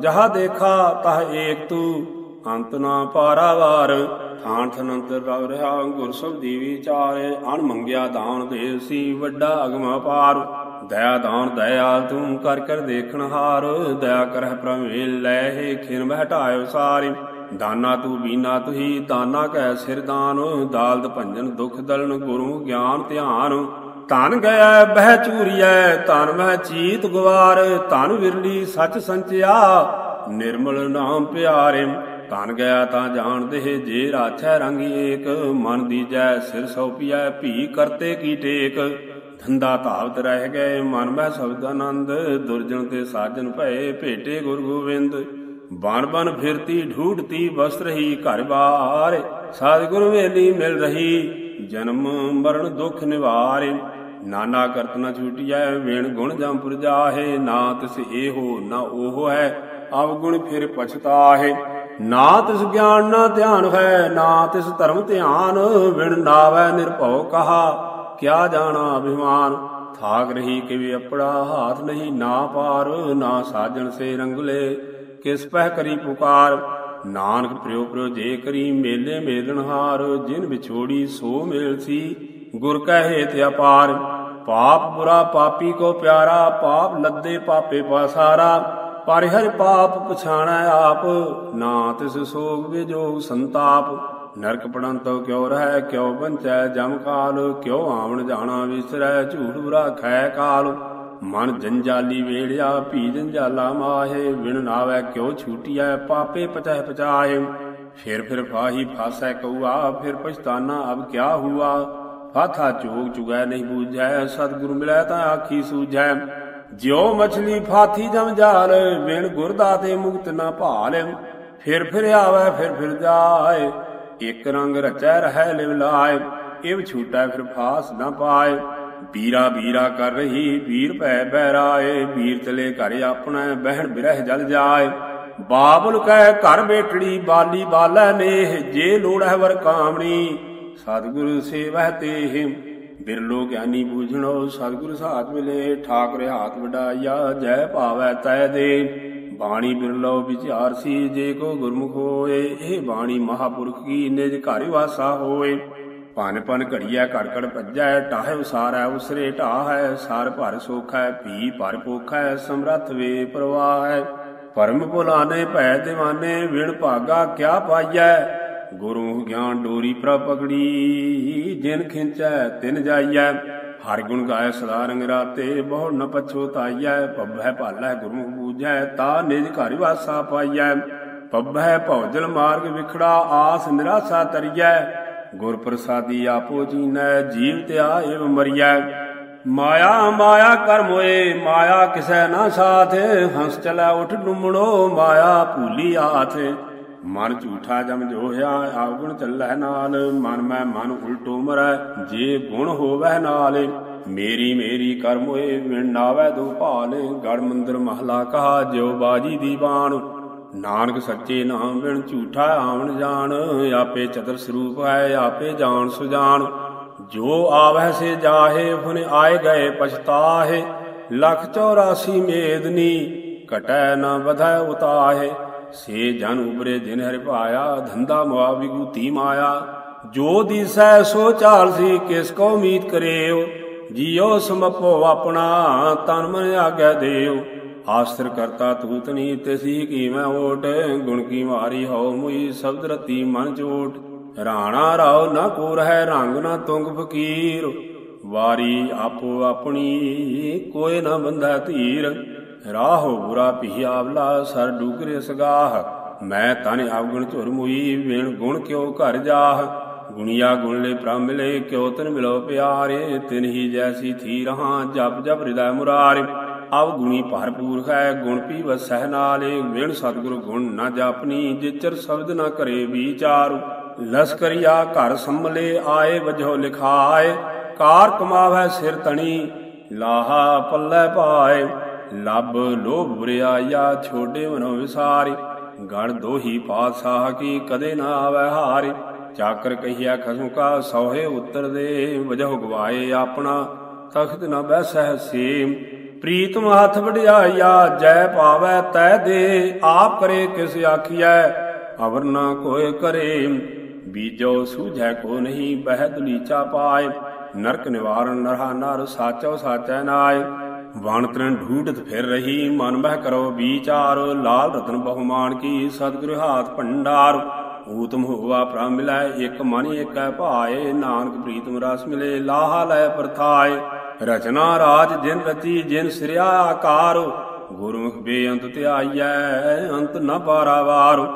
ਜਹਾ ਦੇਖਾ, ਤਹ ਏਕ ਤੂੰ, ਅੰਤ ਨਾ ਪਾਰਾਵਾਰ ਥਾਨ ਤਨੰਤਰ ਰਵ ਰਹਾ, ਗੁਰ ਸਬਦੀ ਵਿਚਾਰੇ। ਅਣ ਮੰਗਿਆ ਦਾਨ ਦੇ ਵੱਡਾ ਅਗਮ ਅਪਾਰ ਦਇਆ ਦਾਨ ਦਇਆਲ ਤੂੰ ਕਰ ਕਰ ਦੇਖਣ ਹਾਰ, ਦਇਆ ਕਰਹਿ ਪ੍ਰਮੇ ਲੈ ਖਿਨ ਬਹਟਾਇਓ ਸਾਰੀ। ਦਾਨਾ ਤੂੰ ਬੀਨਾ ਤੁਹੀ, ਦਾਨਾ ਕੈ ਸਿਰ ਦਾਨ, ਦਾਲਦ ਭੰਜਨ ਦੁਖ ਦਲਨ ਗੁਰੂ ਗਿਆਨ ਧਿਆਨ। ਧਨ ਗਿਆ ਬਹਿ ਚੂਰੀਐ, ਧਨ ਮਹਿ ਚੀਤ ਗਵਾਰ ਤਨ ਵਿਰਲੀ ਸਚ ਸੰਚਿਆ, ਨਿਰਮਲ ਨਾਮ ਪਿਆਰੇ। ਤਨ ਗਿਆ ਤਾਂ ਜਾਣਦੇ ਜੇ ਰਾਛੈ ਰੰਗ ਏਕ, ਮਨ ਦੀਜੈ ਸਿਰ ਸੌਪੀਐ ਭੀ ਕਰਤੇ ਕੀ ਟੇਕ। ਧੰਦਾ ਧਾਵਤ ਰਹਿ ਗਏ, ਮਨ ਮੈਂ ਸ਼ਬਦ ਆਨੰਦ, ਦੁਰਜਨ ਤੇ ਸਾਜਨ ਭਏ ਭੇਟੇ ਗੁਰ ਗੋਬਿੰਦ। ਬਨ ਬਨ ਫਿਰਤੀ, ਢੂਢਤੀ ਵਸਤਰ ਹੀ ਘਰ ਬਾਰ ਸਤਿਗੁਰ ਵੇਲੀ ਮਿਲ ਰਹੀ, ਜਨਮ ਮਰਨ ਦੁਖ ਨਿਵਾਰੇ। ਨਾਨਾ ਕਰਤ ਨ ਛੂਟਿਐ, ਵੇਣ ਗੁਣ ਜੰਪੁਰ ਜਾਹੇ, ਨਾ ਤਿਸ ਇਹੋ, ਨਾ ਉਹ ਹੈ, ਅਵਗੁਣ ਫਿਰ ਪਛਤਾਹੇ। ਨਾ ਤਿਸ ਗਿਆਨ ਨਾ ਧਿਆਨ ਹੈ ਨਾ ਤਿਸ ਧਰਮ ਧਿਆਨ, ਵਿਣ ਨਾਵੈ ਨਿਰਭਉ ਕਹਾ। ਕਿਆ ਜਾਣਾ ਅਭਿਮਾਨ? ਥਾਕ ਰਹੀ ਕਿਵੇਂ ਅਪੜਾ ਹਾਥ ਨਹੀਂ ਨਾ ਪਾਰ, ਨਾ ਸਾਜਣ ਸੇ ਰੰਗਲੇ, ਕਿਸ ਪਹਿ ਕਰੀ ਪੁਕਾਰ? ਨਾਨਕ ਪ੍ਰਿਉ ਪ੍ਰਿਉ ਜੇ ਕਰੀ ਮੇਲੇ ਮੇਲਣ ਹਾਰ, ਜਿਨ ਵਿਛੋੜੀ ਸੋ ਮੇਲ ਸੀ, ਗੁਰ ਕਹੇ ਤੇ ਅਪਾਰ। ਪਾਪ ਬੁਰਾ ਪਾਪੀ ਕੋ ਪਿਆਰਾ, ਪਾਪ ਲੱਦੇ ਪਾਪੇ ਪਾਸਾਰਾ ਪਰ ਹਰ ਪਾਪ ਪਛਾਣਾ ਆਪ, ਨਾ ਤਿਸ ਸੋਗ ਵਿਜੋਗ ਸੰਤਾਪ। ਨਰਕ ਪੜਨ ਤੋ ਕਿਉ ਰਹਿ, ਕਿਉ ਬੰਚੈ ਜਮ ਕਾਲ, ਕਿਉ ਆਵਣ ਜਾਣਾ ਵਿਸਰੈ, ਝੂਠ ਬੁਰਾ ਖੈ ਕਾਲ। ਮਨ ਜੰਜਾਲੀ ਵੇੜਿਆ, ਭੀ ਜੰਜਾਲਾ ਮਾਹੇ ਵਿਣ ਨਾਵੈ ਕਿਉ ਛੂਟਿਐ, ਪਾਪੇ ਪਚੈ ਪਚਾਏ। ਫਿਰ ਫਿਰ ਫਾਹੀ ਫਾਸੈ ਕਉਆ ਫਿਰ ਪਛਤਾਨਾ ਅਬ ਕਿਆ ਹੁਆ। ਫਾਥਾ ਚੋਗ ਚੁਗੈ ਨਹੀਂ ਬੂਝੈ, ਸਤਿਗੁਰੂ ਮਿਲੈ ਤਾਂ ਆਖੀ ਸੂਝੈ। ਜਿਉ ਮਛਲੀ ਫਾਥੀ ਜਮ ਜਾਲ ਵਿਣ ਗੁਰਦਾ ਤੇ ਮੁਕਤ ਨਾ ਭਾਲ। ਫਿਰ ਫਿਰ ਆਵੈ, ਫਿਰ ਫਿਰ ਜਾਏ। ਇਕ ਰੰਗ ਰਚੈ ਰਹਿ ਲਿਵ ਲਾਇ, ਇਵ ਛੂਟੈ ਫਿਰ ਫਾਸ ਨਾ ਪਾਏ ਵੀਰਾ ਵੀਰਾ ਕਰ ਰਹੀ ਵੀਰ ਭੈ ਬਹਿਰਾਏ, ਵੀਰ ਚਲੇ ਘਰ ਆਪਣਾ ਬਹਿਣ ਬਿਰਹਿ ਜਲ ਜਾਏ। ਬਾਬਲ ਕਹਿ ਘਰ ਬੇਟੜੀ, ਬਾਲੀ ਬਾਲੈ ਨੇਹ, ਜੇ ਲੋੜ ਹੈ ਵਰ ਕਾਮਣੀ। ਸਤਿਗੁਰ ਸੇਵਹਿ ਤੇਹ, ਬਿਰਲੋ ਗਿਆਨੀ ਬੂਝਣੋ, ਸਤਿਗੁਰ ਸਾਥ ਮਿਲੇ, ਠਾਕੁਰ ਹਾਥ ਵਡਾਇਆ, ਜੈ ਭਾਵੈ ਤੈ ਦੇ। ਬਾਣੀ ਬਿਰਲੋ ਵਿਚਾਰ ਸੀ, ਜੇ ਕੋ ਗੁਰਮੁਖ ਹੋਏ, ਇਹ ਬਾਣੀ ਮਹਾਪੁਰਖ ਕੀ ਨਿਜ ਘਰ ਵਾਸਾ ਹੋਏ। ਭਨ ਭਨ ਘੜੀਐ, ਘੜ ਘੜ ਭੱਜੈ ਟਾਹੇ ਉਸਾਰੈ, ਉਸਰੇ ਢਾਹੈ, ਸਾਰ ਭਰ ਸੋਖੈ, ਭੀ ਭਰ ਪੋਖੈ, ਸਮਰੱਥ ਵੇ ਪ੍ਰਵਾਹੈ। ਪਰਮ ਭੁਲਾਨੇ, ਭੈ ਦਿਵਾਨੇ, ਵਿਣ ਭਾਗਾ ਕਿਆ ਪਾਈਐ? ਗੁਰੂ ਗਿਆਨ ਡੋਰੀ ਪ੍ਰਭ ਪਕੜੀ ਜਿਨ ਖਿੰਚੈ, ਤਿਨ ਜਾਈਐ। ਹਰ ਗੁਣ ਗਾਏ ਸਦਾ ਰੰਗ ਰਾਤੇ, ਬਹੁ ਨ ਪਛੋਤਾਈਐ ਪੱਭੈ ਭਾਲੈ ਗੁਰੂ ਪੂਜੈ, ਤਾ ਨਿਜ ਘਰ ਵਾਸਾ ਪਾਈਐ। ਪੱਭੈ ਭੌਜਲ ਮਾਰਗ ਵਿਖੜਾ, ਆਸ ਨਿਰਾਸਾ ਤਰੀਐ। ਗੁਰ ਪ੍ਰਸਾਦੀ ਆਪੋ ਜੀਨੈ, ਜੀਵ ਤਿਆ ਏਵ ਮਰੀਐ। ਮਾਇਆ ਮਾਇਆ ਕਰ ਮੋਏ, ਮਾਇਆ ਕਿਸੈ ਨਾ ਸਾਥ, ਹੰਸ ਚਲੈ ਉਠ ਡੁੰਮਣੋ, ਮਾਇਆ ਭੂਲੀ ਆਥੇ। ਮਨ ਝੂਠਾ ਜਮ ਜੋਹਿਆ ਆਵਗੁਣ ਚੱਲੈ ਨਾਲ। ਮਨ ਮੈਂ ਮਨ ਉਲਟੋ ਮਰੈ, ਜੇ ਗੁਣ ਹੋਵੈ ਨਾਲ। ਮੇਰੀ ਮੇਰੀ ਕਰਮ ਹੋਏ, ਵਿਣ ਦੋ ਭਾਲ। ਗੜ ਮੰਦਰ ਮਹਲਾ ਕਹਾ, ਜਿਉ ਬਾਜੀ ਦੀਵਾਨ। ਨਾਨਕ ਸੱਚੇ ਨਾਮ ਬਿਨ ਝੂਠਾ ਆਵਣ ਜਾਣ। ਆਪੇ ਚਤਰ ਸਰੂਪ ਹੈ, ਆਪੇ ਜਾਣ ਸੁਜਾਨ ਜੋ ਆਵਹਿ ਸੇ ਜਾਹੇ ਹੁਨ ਆਏ ਗਏ ਪਛਤਾਹੇ। ਲਖ 84 ਮੇਦਨੀ ਘਟੈ ਨਾ ਵਧੈ ਉਤਾਹੇ। ਸੇ ਜਨ ਉਬਰੇ ਦਿਨ ਹਰਿ ਭਾਇਆ, ਧੰਦਾ ਮੁਆ ਵਿਗੂਤੀ ਮਾਇਆ। ਜੋ ਦਿਸੈ ਸੋ ਚਾਲ ਸੀ, ਕਿਸ ਕੋ ਉਮੀਦ ਕਰਿਓ? ਜੀਉ ਸਮਪੋ ਆਪਣਾ, ਤਨ ਮਨ ਆਗੈ ਦੇਉ ਆਸਰ ਕਰਤਾ ਤੂਤ ਨੀ, ਤਿਸੀ ਕੀ ਮੈਂ ਓਟ, ਗੁਣ ਕੀ ਮਾਰੀ ਹਉ ਮੁਈ, ਸ਼ਬਦ ਰਤੀ ਮਨ ਚੋਟ। ਰਾਣਾ ਰਾਉ ਨਾ ਕੋ ਰਹਿ ਰੰਗ ਨਾ ਤੁੰਗ ਫਕੀਰ। ਵਾਰੀ ਆਪੋ ਆਪਣੀ, ਕੋਈ ਨਾ ਬੰਦਾ ਧੀਰ। ਰਾਹੋ ਬੁਰਾ ਭੀ ਆਵਲਾ ਸਰ ਡੂਗਰੇ ਸਗਾਹ। ਮੈਂ ਤਨ ਆਵਗੁਣ ਝੁਰ ਮੁਈ, ਵਿਣ ਗੁਣ ਕਿਉ ਘਰ ਜਾਹ। ਗੁਣੀਆ ਗੁਣ ਲੈ ਪ੍ਰਭ ਮਿਲੇ ਕਿਉ ਤਨ ਮਿਲੋ ਪਿਆਰੇ। ਤਿਨ ਹੀ ਜੈਸੀ ਥੀ ਰਹਾ ਜਪ ਜਪ ਹਿਰਦੈ ਮੁਰਾਰੇ। ਅਵ ਗੁਣੀ ਭਰਪੂਰ ਹੈ, ਗੁਣ ਪੀ ਵਸਹਿ ਨਾਲੇ। ਵਿਣ ਸਤਿਗੁਰ ਗੁਣ ਨਾ ਜਾਪਨੀ, ਜਿਚਰ ਸ਼ਬਦ ਨਾ ਕਰੇ ਵਿਚਾਰ। ਲਸਕਰੀਆ ਘਰ ਸੰਭਲੇ, ਆਏ ਵਜੋ ਲਿਖਾਏ। ਕਾਰ ਕਮਾਵੈ ਸਿਰ ਤਣੀ, ਲਾਹਾ ਪੱਲੇ ਪਾਏ। ਲੱਭ ਲੋਭ ਬੁਰਿਆਇਆ ਛੋਡੇ ਮਨੋ ਵਿਸਾਰੀ। ਗਣ ਦੋਹੀ ਪਾਤਸ਼ਾਹ ਕੀ ਕਦੇ ਨਾ ਆਵੈ ਹਾਰੇ। ਚਾਕਰ ਕਹੀਆ ਖਸਮ ਕਾ ਸੋਹੇ ਉੱਤਰ ਦੇ। ਵਜਹ ਗਵਾਏ ਆਪਣਾ, ਤਖਤ ਨ ਬੈਸਹਿ ਸੇਮ। ਪ੍ਰੀਤਮ ਹੱਥ ਵਡਿਆਇਆ, ਜੈ ਪਾਵੈ ਤੈ ਦੇ। ਆਪ ਕਰੇ ਕਿਸ ਆਖੀਐ, ਅਵਰ ਨਾ ਕੋਇ ਕਰੇ ਬੀਜੋ ਸੂਝੈ ਕੋ ਨਹੀਂ ਬਹਿ ਦਲੀਚਾ ਪਾਏ। ਨਰਕ ਨਿਵਾਰਨ ਨਰਹਾ ਨਰ, ਸਾਚੋ ਸਾਚੈ ਨਾਏ। ਵਣ ਤ੍ਰਿਣ ਢੂਡਤ ਫਿਰ ਰਹੀ, ਮਨ ਬਹਿ ਕਰੋ ਵਿਚਾਰ, ਲਾਲ ਰਤਨ ਬਹੁਮਾਨ ਕੀ ਸਤਿਗੁਰ ਹਾਥ ਭੰਡਾਰ। ਊਤਮ ਹੋਵਾ ਪ੍ਰਭ ਮਿਲੈ, ਇਕ ਮਨ ਏਕੈ ਭਾਏ, ਨਾਨਕ ਪ੍ਰੀਤਮ ਰਸ ਮਿਲੇ, ਲਾਹਾ ਲੈ ਪਰਥਾਏ। ਰਚਨਾ ਰਾਜ ਜਿਨ ਰਚੀ, ਜਿਨ ਸਿਰਿਆ ਆਕਾਰ। ਗੁਰਮੁਖ ਬੇਅੰਤ ਧਿਆਈਐ, ਅੰਤ ਨ ਪਾਰਾਵਾਰ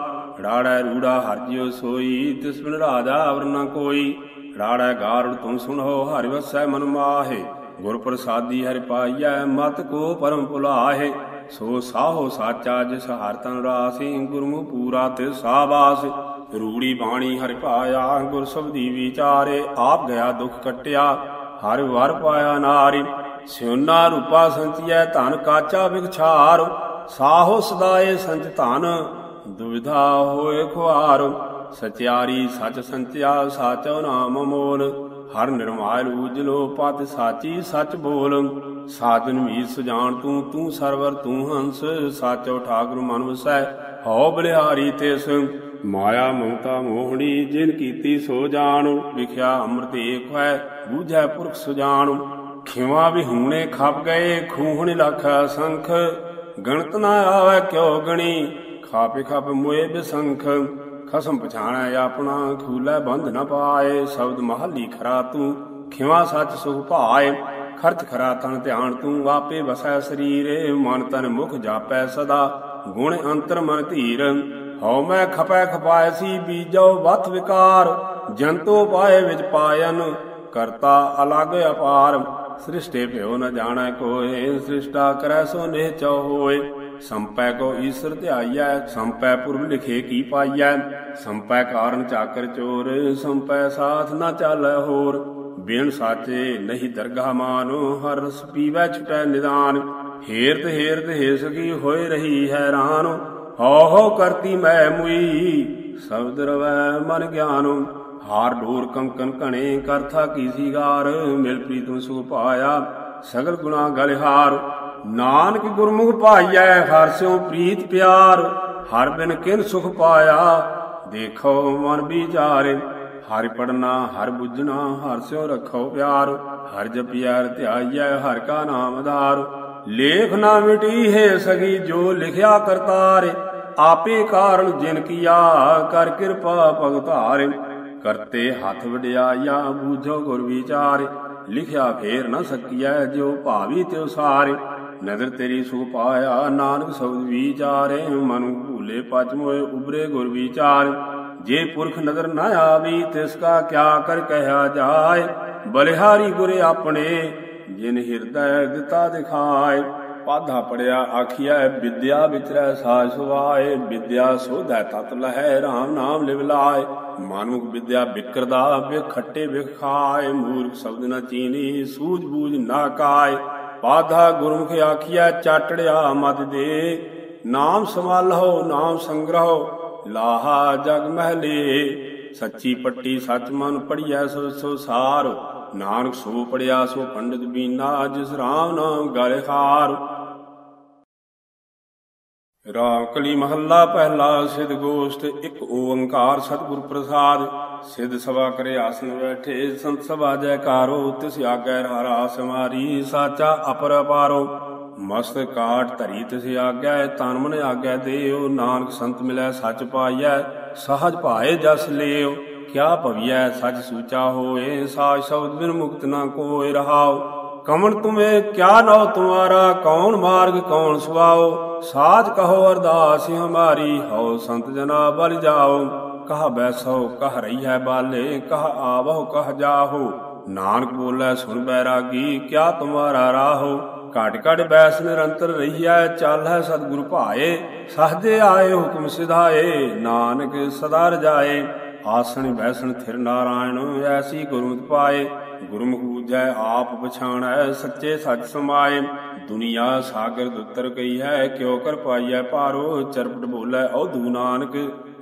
ਰਾੜੈ ਰੂੜਾ ਹਰਿ ਜਿਉ ਸੋਈ, ਤਿਸ ਬਿਨ ਰਾਜਾ ਅਵਰ ਨ ਕੋਈ। ਰਾੜੈ ਗਾਰੜ ਤੁਮ ਸੁਣੋ ਹਰਿ ਵਸੈ ਮਨ ਮਾਹੇ। ਗੁਰ ਪ੍ਰਸਾਦੀ ਹਰਿ ਪਾਈਐ, ਮਤ ਕੋ ਪਰਮ ਭੁਲਾਹੇ, ਸੋ ਸਾਹੋ ਸਾਚਾ ਜਿਸ ਹਰ ਤਨ ਰਾਸੀ, ਗੁਰਮੁ ਪੂਰਾ ਤੇ ਸਾਬਾਸ ਰੂੜੀ ਬਾਣੀ ਹਰਿ ਪਾਇਆ, ਗੁਰ ਸਬਦੀ ਵਿਚਾਰੇ, ਆਪ ਗਿਆ ਦੁਖ ਕਟਿਆ, ਹਰ ਵਰ ਪਾਇਆ ਨਾਰੀ। ਸਿਉਨਾ ਰੂਪਾ ਸੰਤੀਐ, ਧਨ ਕਾਚਾ ਵਿਖਛਾਰ। ਸਾਹੋ ਸਦਾਏ ਸੰਤ ਧਨ, ਦੁਵਿਧਾ ਹੋਏ ਖੁਆਰ। ਸਚਿਆਰੀ ਸਚ ਸੰਤਿਆ ਸਾਚੋ ਨਾਮ ਮੋਲ। ਹਰ ਨਿਰਮਾਲ ਉਜਲੋ ਪਤ ਸਾਚੀ, ਸਚ ਬੋਲ। ਸਾਜਨ ਮੀਤ ਸੁਜਾਨ ਤੂੰ ਤੂੰ ਸਰਵਰ, ਤੂੰ ਹੰਸ। ਸਾਚੋ ਠਾਕੁਰ ਮਨ ਵਸੈ, ਹਉ ਬਲਿਹਾਰੀ ਤਿਸ। ਮਾਇਆ ਮਮਤਾ ਮੋਹਣੀ, ਜਿਨ ਕੀਤੀ ਸੋ ਜਾਣ। ਵਿਖਿਆ ਅੰਮ੍ਰਿਤ ਏਕ ਹੈ ਬੂਝੈ ਪੁਰਖ ਸੁਜਾਨ ਖਿਵਾ ਵੀ ਵਿਹੂਣੇ ਖਪ ਗਏ, ਖੂਹਣ ਲਖ ਸੰਖ। ਗਣਤ ਨਾ ਆਵੇ ਕਿਉ ਗਣੀ, ਖਾਪੇ ਖਪ ਮੋਏ ਬਿਸੰਖ। ਖਸਮ ਪਛਾਣੈ ਆਪਣਾ, ਖੂਲੇ ਬੰਧ ਨ ਪਾਏ। ਸ਼ਬਦ ਮਹਲੀ ਖਰਾ ਤੂੰ, ਖਿਵਾ ਸੱਚ ਸੁਖ ਭਾਏ। ਖਰਚ ਖਰਾ ਤਨ ਧਿਆਨ ਤੂੰ, ਆਪੇ ਵਸੈ ਸਰੀਰੇ। ਮਨ ਤਨ ਮੁਖ ਜਾਪੈ ਸਦਾ, ਗੁਣ ਅੰਤਰ ਮਨ ਧੀਰ। ਹਉ ਮੈਂ ਖਪੈ ਖਪਾਇ ਸੀ, ਬੀਜੋ ਵਤ ਵਿਕਾਰ। ਜੰਤੋ ਪਾਏ ਵਿੱਚ ਪਾਇਨ, ਕਰਤਾ ਅਲਗ ਅਪਾਰ। ਸ੍ਰਿਸ਼ਟੇ ਭਿਓ ਨ ਜਾਣੈ ਕੋਏ, ਸ੍ਰਿਸ਼ਟਾ ਕਰੈ ਸੋ ਨਿਹ ਚੋ ਹੋਏ। ਸੰਪੈ ਕੋ ਈਸ਼ਰ ਧਿਆਈਐ, ਸੰਪੈ ਪੁਰਬ ਲਿਖੇ ਕੀ ਪਾਈਐ? ਸੰਪੈ ਕਾਰਨ ਚਾਕਰ ਚੋਰ, ਸੰਪੈ ਸਾਥ ਨਾ ਚਾਲੈ ਹੋਰ। ਬਿਨ ਸਾਚੇ ਨਹੀਂ ਦਰਗਾਹ ਮਾਨੋ, ਹਰ ਰਸ ਪੀਵੈ ਛਟੈ ਨਿਦਾਨ। ਹੇਰਤ ਹੇਰਤ ਹੇ ਸਕੀ ਹੋਏ ਰਹੀ ਹੈਰਾਨ। ਹਉ ਹਉ ਕਰਤੀ ਮੈਂ ਮੁਈ, ਸ਼ਬਦ ਰਵੈ ਮਨ ਗਿਆਨੁ। ਹਾਰ ਢੋਰ ਕੰਕਨ ਘਣੇ ਕਰਥਾ ਕੀ ਸੀਗਾਰ, ਮਿਲ ਪ੍ਰੀਤਮ ਸੁਖ ਪਾਇਆ, ਸਗਲ ਗੁਣਾ ਗਲਿਹਾਰ। ਨਾਨਕ ਗੁਰਮੁਖ ਭਾਈਐ, ਹਰ ਸਿਉ ਪ੍ਰੀਤ ਪਿਆਰ, ਹਰ ਬਿਨ ਕਿਨ ਸੁਖ ਪਾਇਆ। ਦੇਖੋ ਮਨ ਵਿਚਾਰੇ, ਹਰਿ ਪੜਨਾ ਹਰ ਬੁੱਝਣਾ, ਹਰ ਸਿਉ ਰੱਖੋ ਪਿਆਰ, ਹਰ ਜਪਿਆ ਧਿਆਈਐ, ਹਰ ਕਾ ਨਾਮ ਆਧਾਰ। ਲੇਖ ਨਾ ਮਿਟੀ ਹੈ ਸਗੀ ਜੋ ਲਿਖਿਆ ਕਰਤਾਰ, ਆਪੇ ਕਾਰਨ ਜਿਨ ਕੀਆ ਕਰ ਕਿਰਪਾ ਭਗਤਾਰ। ਕਰਤੇ ਹੱਥ ਵਡਿਆਇਆ ਬੂਝੋ ਗੁਰ ਵਿਚਾਰ, ਲਿਖਿਆ ਫੇਰ ਨਾ ਸਕੀਐ ਜੋ ਭਾਵੀ ਤਿਉ ਸਾਰੇ। ਨਦਰ ਤੇਰੀ ਸੁਖ ਪਾਇਆ, ਨਾਨਕ ਸ਼ਬਦ ਵਿਚਾਰੇ, ਮਨੁ ਭੂਲੇ ਪਚ ਮੋਏ ਉਬਰੇ ਗੁਰ ਵਿਚਾਰ। ਜੇ ਪੁਰਖ ਨਦਰ ਨਾ ਆਵੀ, ਤਿਸ ਕਾ ਕਿਆ ਕਰ ਕਹਿਆ ਜਾਏ? ਬਲਿਹਾਰੀ ਗੁਰੇ ਆਪਣੇ, ਜਿਨ ਹਿਰਦੈ ਦਿੱਤਾ ਦਿਖਾਏ। ਪਾਧਾ ਪੜਿਆ ਆਖਿਆ ਵਿਦਿਆ ਵਿਚਰੈ ਸਾਜ ਸੁਵਾਏ ਵਿਦਿਆ ਸੋਧੈ ਤਤ ਲਹੈ RAM ਨਾਮ ਲਿਵ ਲਾਏ। ਮਾਨੁਕ ਵਿਦਿਆ ਬਿਕਰਦਾ ਵੇ ਖੱਟੇ ਵਿਖਾਏ ਮੂਰਖ ਸ਼ਬਦ ਨਾ ਚੀਨੀ ਸੂਝ ਬੂਝ ਨਾ ਕਾਏ। ਪਾਧਾ ਗੁਰਮੁਖ ਆਖੀਐ, ਚਾਟੜਿਆ ਮਤ ਦੇ। ਨਾਮ ਸੰਭਾਲੋ ਨਾਮ ਸੰਗ੍ਰਹੋ, ਲਾਹਾ ਜਗ ਮਹਲੇ। ਸੱਚੀ ਪੱਟੀ ਸੱਚ ਮਨ ਪੜੀਐ ਸੋ ਸੋ ਸਾਰ। ਨਾਨਕ ਸੋ ਪੜਿਆ ਸੋ ਪੰਡਿਤ ਬੀਨਾ, ਜਿਸ ਰਾਮ ਨਾਮ ਗਲ ਹਾਰ। ਰਾਮ ਕਲੀ ਮਹੱਲਾ, ਪਹਿਲਾ ਸਿਧ ਗੋਸ਼ਟ ਇੱਕ ਓੰਕਾਰ ਸਤਿਗੁਰ ਪ੍ਰਸਾਦ। ਸਿਧ ਸਭਾ ਕਰੇ ਆਸਨ ਬੈਠੇ, ਸੰਤ ਸਭਾ ਜੈਕਾਰੋ ਤਿਸ ਆਗੈ ਹਰਾ ਸਮਾਰੀ ਸਾਚਾ ਅਪਰ ਅਪਾਰੋ ਮਸਤ ਕਾਟ ਧਰੀ ਤਿਸ ਆਗੈ, ਤਨ ਮਨ ਆਗੈ ਦੇਉ ਨਾਨਕ ਸੰਤ ਮਿਲੈ ਸੱਚ ਪਾਈਐ, ਸਹਜ ਭਾਏ ਜਸ ਲਿਓ ਕਿਆ ਭਵਿਐ, ਸੱਚ ਸੂਚਾ ਹੋਏ, ਸਾਜ ਸ਼ਬਦ ਬਿਨ ਮੁਕਤ ਨਾ ਕੋਇ ਰਹਾਉ ਕਮਣ ਤੁਮੇ, ਕਿਆ ਨਉ ਤੁਮਾਰਾ, ਕੌਣ ਮਾਰਗ, ਕੌਣ ਸੁਆਓ। ਸਾਜ ਕਹੋ ਅਰਦਾਸ, ਹਮਾਰੀ, ਹਉ ਸੰਤ ਜਨਾ ਬਲ ਜਾਓ। ਕਹ ਬੈਸੋ, ਕਹ ਰਹੀ ਹੈ ਬਾਲੇ, ਕਹ ਆਵਹੁ, ਕਹ ਜਾਹੋ। ਨਾਨਕ ਬੋਲੇ, ਸੁਣ ਬੈਰਾਗੀ ਕਿਆ ਤੁਮਾਰਾ ਰਾਹੋ? ਘਟ ਘਟ ਬੈਸ ਨਿਰੰਤਰ ਰਹੀਐ ਚੱਲ ਹੈ ਸਤਿਗੁਰ ਭਾਏ। ਸਹਜੇ ਆਏ ਹੁਕਮ ਸਿਧਾਏ, ਨਾਨਕ ਸਦਾ ਰਜਾਏ। ਆਸਣ ਬੈਸਣ ਥਿਰ ਨਾਰਾਇਣ, ਐਸੀ ਗੁਰਮਤਿ ਪਾਏ। ਗੁਰਮੁਖ ਬੂਝੈ ਆਪ ਪਛਾਣੈ, ਸੱਚੇ ਸੱਚ ਸਮਾਏ। ਦੁਨੀਆ ਸਾਗਰ ਦੁੱਤਰ ਗਈ ਹੈ ਕਿਉ ਕਰ ਪਾਈਐ ਪਾਰੋ ਚਰਪਟ ਬੋਲੇ ਔਧੂ ਨਾਨਕ।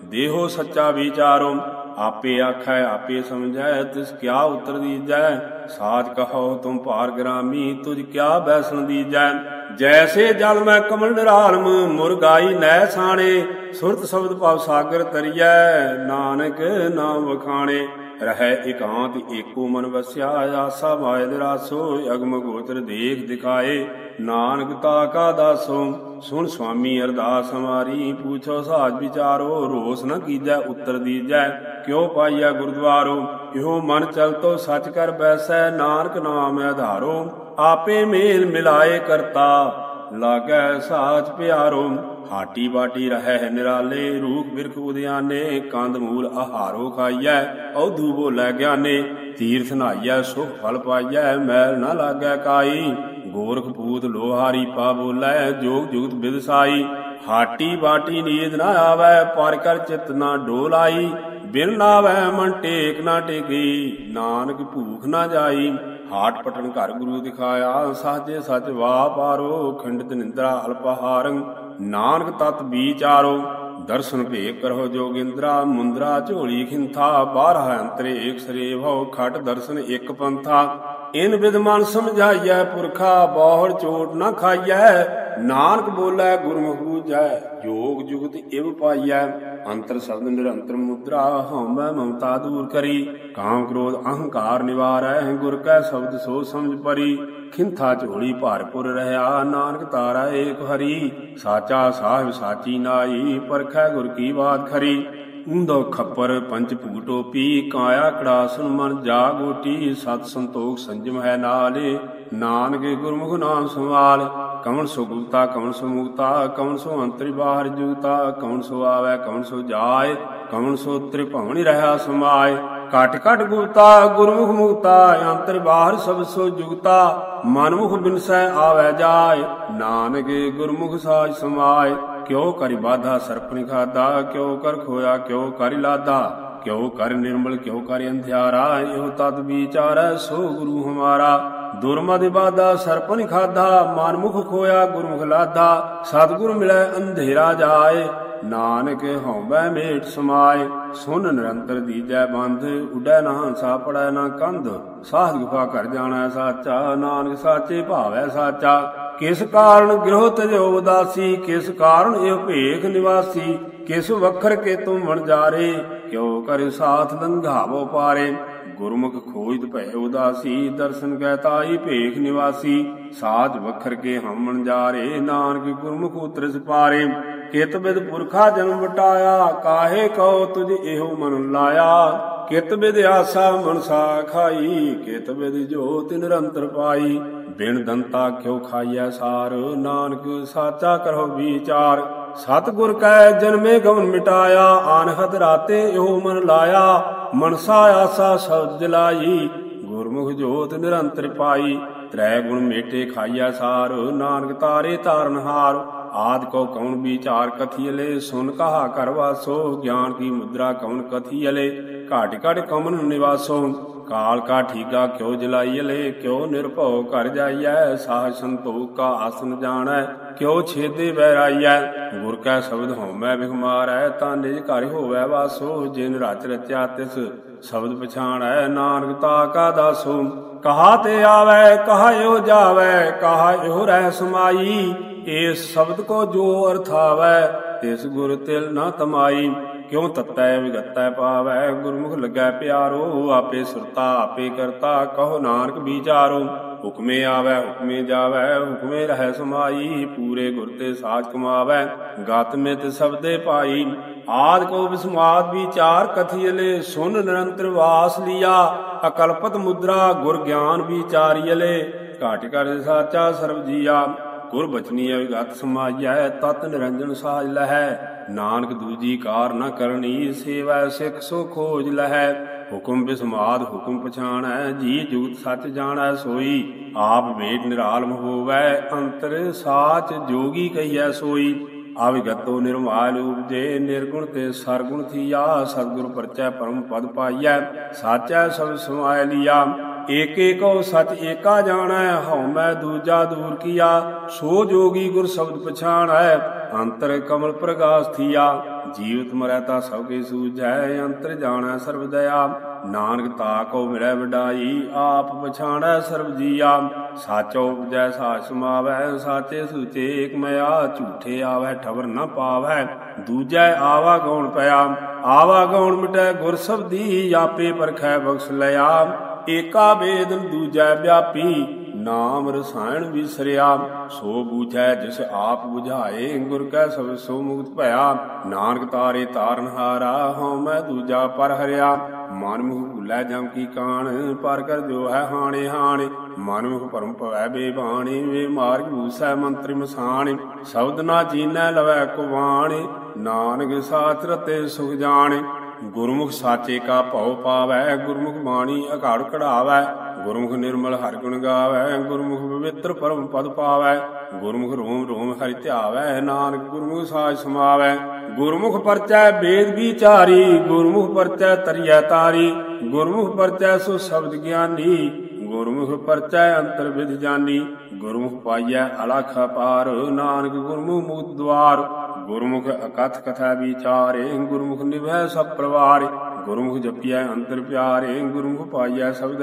ਦੇਹੋ ਸੱਚਾ ਵਿਚਾਰੋ, ਆਪੇ ਆਖੈ, ਆਪੇ ਸਮਝੈ, ਤਿਸ ਕਿਆ ਉਤਰ ਦੀਜੈ? ਸਾਚ ਕਹੋ ਤੁਮ ਭਾਰ ਗ੍ਰਾਮੀ ਤੁਝ ਕਿਆ ਬੈਸਣ ਦੀਜੈ? ਜੈਸੇ ਜਲ ਮੈਂ ਕਮਲ ਨਿਰਾਲਮ, ਮੁਰਗਾਈ ਨੈ ਸਾਣੇ, ਸੁਰਤ ਸ਼ਬਦ ਭਵ ਸਾਗਰ ਤਰੀਐ, ਨਾਨਕ ਨਾਮ ਵਖਾਣੇ। ਰਹਿ ਇਕਾਂਤ, ਏਕੋ ਮਨ ਵਸਿਆ, ਆਸਾ ਮਾਇ ਨਿਰਾਸੋ ਅਗਮ ਗੋਚਰ ਦੇਖ ਦਿਖਾਏ। ਨਾਨਕ ਤਾ ਕਾ ਦਾਸੋ ਸੁਣ ਸੁਆਮੀ ਅਰਦਾਸ ਹਮਾਰੀ, ਪੁੱਛੋ ਸਾਜ ਵਿਚਾਰੋ, ਰੋਸ ਨ ਕੀਜੈ, ਉੱਤਰ ਦੀਜੈ, ਕਿਉ ਪਾਈਆ ਗੁਰਦੁਆਰੋ? ਇਹੋ ਮਨ ਚਲਤੋ ਸੱਚ ਕਰ ਬੈਸੈ, ਨਾਨਕ ਨਾਮ ਆਧਾਰੋ ਆਪੇ ਮੇਲ ਮਿਲਾਏ ਕਰਤਾ, ਲਾਗੈ ਸਾਚ ਪਿਆਰੋ। ਹਾਟੀ ਬਾਟੀ ਰਹਿ ਨਿਰਾਲੇ, ਰੂਖ ਬਿਰਖ ਉਦਿਆਨੇ, ਕੰਦ ਮੂਲ ਆਹਾਰੋ ਖਾਈਐ ਔਧੂ ਬੋਲੇ ਗਿਆਨੇ, ਤੀਰਥ ਨਾਈਐ, ਸੁਖ ਫਲ ਪਾਈਐ, ਮੈਲ ਨਾ ਲਾਗੈ ਕਾਈ। ਗੋਰਖਪੂਤ ਲੋਹਾਰੀ ਪਾ ਬੋਲੇ ਜੋਗ ਜੁਗਤ ਬਿਦਸਾਈ। ਹਾਟੀ ਬਾਟੀ ਨੀਦ ਨਾ ਆਵੈ, ਪਰ ਕਰ ਚਿਤ ਨਾ ਡੋਲਾਈ। ਬਿਨ ਨਾਵੈ ਮਨ ਟੇਕ ਨਾ ਟੇਕੀ, ਨਾਨਕ ਭੂਖ ਨਾ ਜਾਈ। ਹਾਟ ਪਟਨ ਘਰ ਗੁਰੂ ਦਿਖਾਇਆ, ਸਾਜੇ ਸਚ ਵਾ ਪਾਰੋ, ਖੰਡਿਤ ਨਿੰਦਰਾ ਅਲਪਹਾਰੰ। ਨਾਨਕ ਤਤ ਵਿਚਾਰੋ, ਦਰਸ਼ਨ ਭੇ ਕਰੋ ਜੋਗਿੰਦਰਾ। ਮੁੰਦਰਾ ਝੋਲੀ ਖਿੰਥਾ ਬਾਹਰ ਅੰਤਰੇ ਏਕ ਸਰੇ ਭਉ ਖਟ ਦਰਸ਼ਨ ਇੱਕ ਪੰਥਾ। ਇਨ ਵਿਦ ਮਨ ਸਮਝਾਈਐ ਪੁਰਖਾ ਬਹੁੜ ਚੋਟ ਨਾ ਖਾਈਐ। ਨਾਨਕ ਬੋਲੇ, ਗੁਰਮੁਖ ਬੂਝੈ, ਜੋਗ ਜੁਗਤ ਇਵ ਪਾਈਐ। ਅੰਤਰ ਸ਼ਬਦ ਨਿਰੰਤਰ ਮੁਦਰਾ, ਹਉਮੈ ਮਮਤਾ ਦੂਰ ਕਰੀ। ਕਾਮ ਕ੍ਰੋਧ, ਅਹੰਕਾਰ ਨਿਵਾਰੈ, ਗੁਰ ਕੈ ਸ਼ਬਦ ਸੋ ਸਮਝ ਪਰੀ। ਖਿੰਥਾ ਝੋਲੀ ਭਾਰਪੁਰ ਰਹਾ ਨਾਨਕ ਤਾਰਾ ਏਕ ਹਰੀ। ਸਾਚਾ ਸਾਹਿਬ ਸਾਚੀ ਨਾਈ ਪਰਖੈ ਗੁਰ ਕੀ ਬਾਤ ਖਰੀ। ਉਂਦੋ ਖੱਪਰ ਪੰਚ ਭੂ ਟੋਪੀ ਕਾਇਆ ਕੜਾ ਕੜਾਸਨ ਮਨ ਜਾਗ ਸਤ ਸੰਤੋਖ ਸੰਜਮ ਹੈ ਨਾਲੇ, ਨਾਨਕ ਗੁਰਮੁਖ ਨਾਮ ਸੰਵਾਲ। ਕਵਣ ਸੋ ਗੁਪਤਾ, ਕਵਣ ਸੋ ਮੁਕਤਾ ਕਵਣ ਸੋ ਅੰਤਰਿ ਬਾਹਰ ਜੁਗਤਾ ਕਵਣ ਸੋ ਆਵੈ, ਕਵਣ ਸੋ ਜਾਏ, ਕਵਣ ਸੋ ਤ੍ਰਿਭਵਨੀ ਰਹਾ ਸਮਾਏ। ਕਟ ਕਟ ਗੁਪਤਾ ਗੁਰਮੁਖ ਮੁਕਤਾ ਅੰਤਰ ਬਾਹਰ ਸਭ ਸੋ ਜੁਗਤਾ। ਮਨਮੁਖ ਬਿਨਸੈ ਆਵੈ ਜਾਏ, ਨਾਨਕ ਗੁਰਮੁਖ ਸਾਜ ਸਮਾਏ। ਕਿਉ ਕਰਿ ਬਾਧਾ ਸਰਪਨਿ ਖਾਦਾ ਕਿਉ ਕਰ ਖੋਇਆ, ਕਿਉ ਕਰਿ ਲਾਦਾ, ਕਿਉ ਕਰ ਨਿਰਮਲ, ਕਿਉ ਕਰ ਅੰਧਿਆਰਾ, ਇਹੋ ਤਤ ਵਿਚਾਰੈ ਸੋ ਗੁਰੂ ਹਮਾਰਾ। ਦੁਰਮਤਿ ਬਾਧਾ ਸਰਪਨਿ ਖਾਦਾ ਮਨਮੁਖ ਖੋਇਆ ਗੁਰਮੁਖ ਲਾਦਾ, ਸਤਿਗੁਰ ਮਿਲੈ ਅੰਧੇਰਾ ਜਾਏ, ਨਾਨਕ ਹਉਮੈ ਮੇਟ ਸਮਾਏ। ਸੁਨ ਨਿਰੰਤਰ ਦੀਜੈ ਬੰਧ, ਉਡੈ ਨਾ ਹੰਸਾ, ਪੜੈ ਨਾ ਕੰਧ, ਸਾਧ ਗੁਫਾ ਘਰ ਜਾਣਾ ਸਾਚਾ, ਨਾਨਕ ਸਾਚੇ ਭਾਵੈ ਸਾਚਾ। ਕਿਸ ਕਾਰਨ ਗ੍ਰਹਿ ਤਜੋ ਉਦਾਸੀ, ਕਿਸ ਕਾਰਨ ਇਹ ਭੇਖ ਨਿਵਾਸੀ, ਕਿਸ ਵਖਰ ਕੇ ਤੁਮ ਵਣਜਾਰੇ ਕਿਉ ਕਰ ਸਾਥ ਲੰਘਾਵੋ ਪਾਰੇ? ਗੁਰਮੁਖ ਖੋਜਤ ਭੈ ਉਦਾਸੀ, ਦਰਸ਼ਨ ਕੈ ਤਾਈ ਭੇਖ ਨਿਵਾਸੀ ਸਾਜ ਵਖਰ ਕੇ ਹਮ ਵਣਜਾਰੇ ਨਾਨਕ ਗੁਰਮੁਖ ਉਤਰਸ ਪਾਰੇ। ਕਿਤ ਬਿਦ ਪੁਰਖਾ ਜਨਮ ਵਟਾਇਆ, ਕਾਹੇ ਕਉ ਤੁਝ ਇਹੋ ਮਨ ਲਾਇਆ? ਕਿਤ ਬਿਦ ਆਸਾ ਮਨਸਾ ਖਾਈ, ਕਿਤ ਬਿਦ ਜੋਤ ਨਿਰੰਤਰ ਪਾਈ। ਬਿਨ ਦੰਤਾ ਕਿਉ ਖਾਈਐ ਸਾਰ, ਨਾਨਕ ਸਾਚਾ ਕਰੋ ਵਿਚਾਰ। ਸਤਿਗੁਰ ਕੈ ਜਨਮੇ ਗਵਨ ਮਿਟਾਇਆ, ਆਨਹਦ ਰਾਤੇ ਇਹੋ ਮਨ ਲਾਇਆ। ਮਨਸਾ ਆਸਾ ਸਬਦ ਜਲਾਈ ਗੁਰਮੁਖ ਜੋਤ ਨਿਰੰਤਰ ਪਾਈ। ਤ੍ਰੈ ਗੁਣ ਮੇਟੇ ਖਾਈਆ ਸਾਰ, ਨਾਨਕ ਤਾਰੇ ਤਾਰਨ ਹਾਰ। ਆਦ ਕੋ ਕਉਣ ਵਿਚਾਰ ਕਥੀਲੇ ਸੁਨ ਕਹਾ ਕਰ ਵਾਸੋ, ਗਿਆਨ ਕੀ ਮੁਦਰਾ ਕਉਣ ਕਥੀਲੇ ਘਾਟ ਘਾਟ ਕਮਨ ਨਿਵਾਸੋ, ਕਾਲ ਕਾ ਠੀਕਾ ਕਿਉ ਜਲਾਈਲੇ ਕਿਉ ਨਿਰਭਉ ਕਰ ਜਾਈਐ, ਸਾਹ ਸੰਤੋਖ ਕਾ ਆਸਨ ਜਾਣੈ। ਕਿਉ ਛੇਦੇ ਬਹਿਰਾਈਐ ਗੁਰ ਕੈ ਸ਼ਬਦ ਹਉਮੈ ਬਿਖਮਾਰੈ ਤਾਂ ਨਿਜ ਘਰ ਹੋਵੈ ਵਾਸੋ, ਜਿਨ ਰਚ ਰਚਿਆ ਤਿਸ ਸ਼ਬਦ ਪਛਾਣੈ। ਨਾਨਕ ਤਾ ਕਾ ਦਾਸੋ, ਕਹਾ ਤੇ ਆਵੈ, ਕਹਾ ਇਹੋ ਜਾਵੈ, ਕਹਾ ਰਹਿ ਸਮਾਈ। ਏਸ ਸ਼ਬਦ ਕੋ ਜੋ ਅਰਥ ਆਵੈ ਤਿਸ ਗੁਰ ਤਿਲ ਨਾ ਤਮਾਈ, ਕਿਉ ਤਤੈ ਵਿਗਤੈ ਪਾਵੈ? ਗੁਰਮੁਖ ਲੱਗੈ ਪਿਆਰੋ, ਆਪੇ ਸੁਰਤਾ, ਆਪੇ ਕਰਤਾ, ਕਹੋ ਨਾਨਕ ਵਿਚਾਰੋ ਹੁਕਮੇ ਆਵੈ, ਹੁਕਮੇ ਜਾਵੈ, ਹੁਕਮੇ ਰਹਿ ਸਮਾਈ, ਪੂਰੇ ਗੁਰ ਤੇ ਸਾਜ ਕਮਾਵੈ, ਗਤ ਮਿਤ ਸਬਦੇ ਪਾਈ ਆਦ ਕੋ ਵਿਸਮਾਦ ਵਿਚਾਰ ਕਥੀਲੇ ਸੁਨ ਨਿਰੰਤਰ ਵਾਸ ਲੀਆ। ਅਕਲਪਤ ਮੁਦਰਾ, ਗੁਰ ਗਿਆਨ ਵਿਚਾਰੀਲੇ ਘਾਟ ਕਰ ਸਾਚਾ ਸਰਬ ਜੀਆ। ਗੁਰ ਬਚਨੀ ਸਮਾਜੈ ਤਤ ਨਿਰੰਜਨ ਸਾਜ ਲਹੈ। ਨਾਨਕ ਦੂਜੀ ਕਾਰ ਨ ਕਰਨੀ, ਸੇਵੈ ਸਿਖ ਸੋ ਖੋਜ ਲਹੈ। ਹੁਕਮ ਬਿਸਮਾਦ ਹੁਕਮ ਪਛਾਣੈ, ਜੀ ਜੁਗਤ ਸੱਚ ਜਾਣੈ ਸੋਈ। ਆਪ ਵੇਟ ਨਿਰਾਲਮ ਹੋਵੈ, ਅੰਤਰ ਸਾਚ ਜੋਗੀ ਕਹੀਐ ਸੋਈ। ਅਵਿਗਤੋ ਨਿਰਮਾਲ ਉਪਜੇ, ਨਿਰਗੁਣ ਤੇ ਸਰਗੁਣ ਥੀਆ। ਸਤਿਗੁਰ ਪਰਚੈ ਪਰਮ ਪਦ ਪਾਈਐ, ਸਾਚੈ ਸਭ ਸਮਾਇ ਲਿਆ। ਏਕ ਏਕੋ ਸਚ ਏਕਾ ਜਾਣੈ, ਹਉ ਮੈਂ ਦੂਜਾ ਦੂਰ ਕੀਆ, ਸੋ ਜੋਗੀ ਗੁਰ ਸ਼ਬਦ ਪਛਾਣੈ, ਅੰਤਰ ਕਮਲ ਪ੍ਰਗਾਸ ਥੀਆ। ਜੀਵਤ ਮਰੈ ਤਾ ਸਭ ਕੇ ਸੂਝੈ, ਅੰਤਰ ਜਾਣੈ ਸਰਬ ਦਇਆ। ਨਾਨਕ ਤਾ ਕੋ ਮਿਲੈ ਵਡਾਈ, ਆਪ ਪਛਾਣੈ ਸਰਬ ਜੀਆ। ਸਾਚੋ ਉਪਜੈ ਸਾਚ ਸਮਾਵੈ, ਸਾਚੇ ਸੁਚੇ ਏਕ ਮਿਆ ਝੂਠੇ ਆਵੈ ਠਵਰ ਨ ਪਾਵੈ। ਦੂਜੈ ਆਵਾ ਗਉਣ ਪਿਆ, ਆਵਾ ਗਉਣ ਮਿਟੈ ਗੁਰ ਸਬਦੀ ਆਪੇ ਪਰਖੈ ਬਖਸ਼ ਲਿਆ। ਏਕਾ ਵੇਦ ਦੂਜੈ ਵਿਆਪੀ, ਨਾਮ ਰਸਾਇਣ ਵਿਸਰਿਆ। ਸੋ ਬੂਝੈ ਜਿਸ ਆਪ 부ਝਾਏ ਗੁਰ ਕੈ ਸਭ ਸੋ ਮੁਕਤ ਭਇਆ। ਨਾਨਕ ਤਾਰੇ ਤਾਰਨ ਹਾਰਾ, ਹਉ ਮੈਂ ਦੂਜਾ ਪਰ ਹਰਿਆ। ਮਨ ਮੁਖ ਭੁੱਲੈ ਜਮ ਕੀ ਕਾਣ, ਪਰ ਕਰ ਜੋ ਹੈ ਹਾਣੇ ਹਾਣੇ। ਮਨ ਮੁਖ ਪਰਮ ਭਵੈ ਬੇਬਾਣੀ, ਵੇ ਮਾਰਗ ਭੂਸੈ ਮੰਤਰੀ ਮਸਾਣੀ। ਸ਼ਬਦ ਨਾ ਜੀਨੈ ਲਵੈ ਕੁਵਾਣੀ ਨਾਨਕ ਸਾਚ ਰਤੇ ਸੁਖ ਜਾਣੇ। ਗੁਰਮੁਖ ਸਾਚੇ ਕਾ ਭਉ ਪਾਵੈ, ਗੁਰਮੁਖ ਬਾਣੀ ਅਘਾੜ ਕਢਾਵੈ, ਗੁਰਮੁਖ ਨਿਰਮਲ ਹਰਿ ਗੁਣ ਗਾਵੈ, ਗੁਰਮੁਖ ਪਵਿੱਤਰ ਪਰਮ ਪਦ ਪਾਵੈ, ਗੁਰਮੁਖ ਰੋਮ ਰੋਮ ਹਰਿ ਧਿਆਵੈ, ਨਾਨਕ ਗੁਰਮੁਖ ਸਾਜ ਸਮਾਵੈ, ਗੁਰਮੁਖ ਪਰਚੈ ਵੇਦ ਵਿਚਾਰੀ, ਗੁਰਮੁਖ ਪਰਚੈ ਤਰੀਐ ਤਾਰੀ, ਗੁਰਮੁਖ ਪਰਚੈ ਸੋ ਸ਼ਬਦ ਗਿਆਨੀ, ਗੁਰਮੁਖ ਪਰਚੈ ਅੰਤਰ ਵਿਦ ਜਾਨੀ, ਗੁਰਮੁਖ ਪਾਈਐ ਅਲਖ ਪਾਰ ਨਾਨਕ ਗੁਰਮੁਖ ਮੁਕਤ ਦਵਾਰ ਗੁਰਮੁਖ ਅਕਥ ਕਥਾ ਵਿਚਾਰੇ, ਗੁਰਮੁਖ ਨਿਵੈ ਸਭ ਪਰਿਵਾਰ। ਗੁਰਮੁਖ ਜਪੀਐ ਅੰਤਰ ਪਿਆਰੇ, ਗੁਰਮੁਖ ਪਾਈਐ ਸਬਦ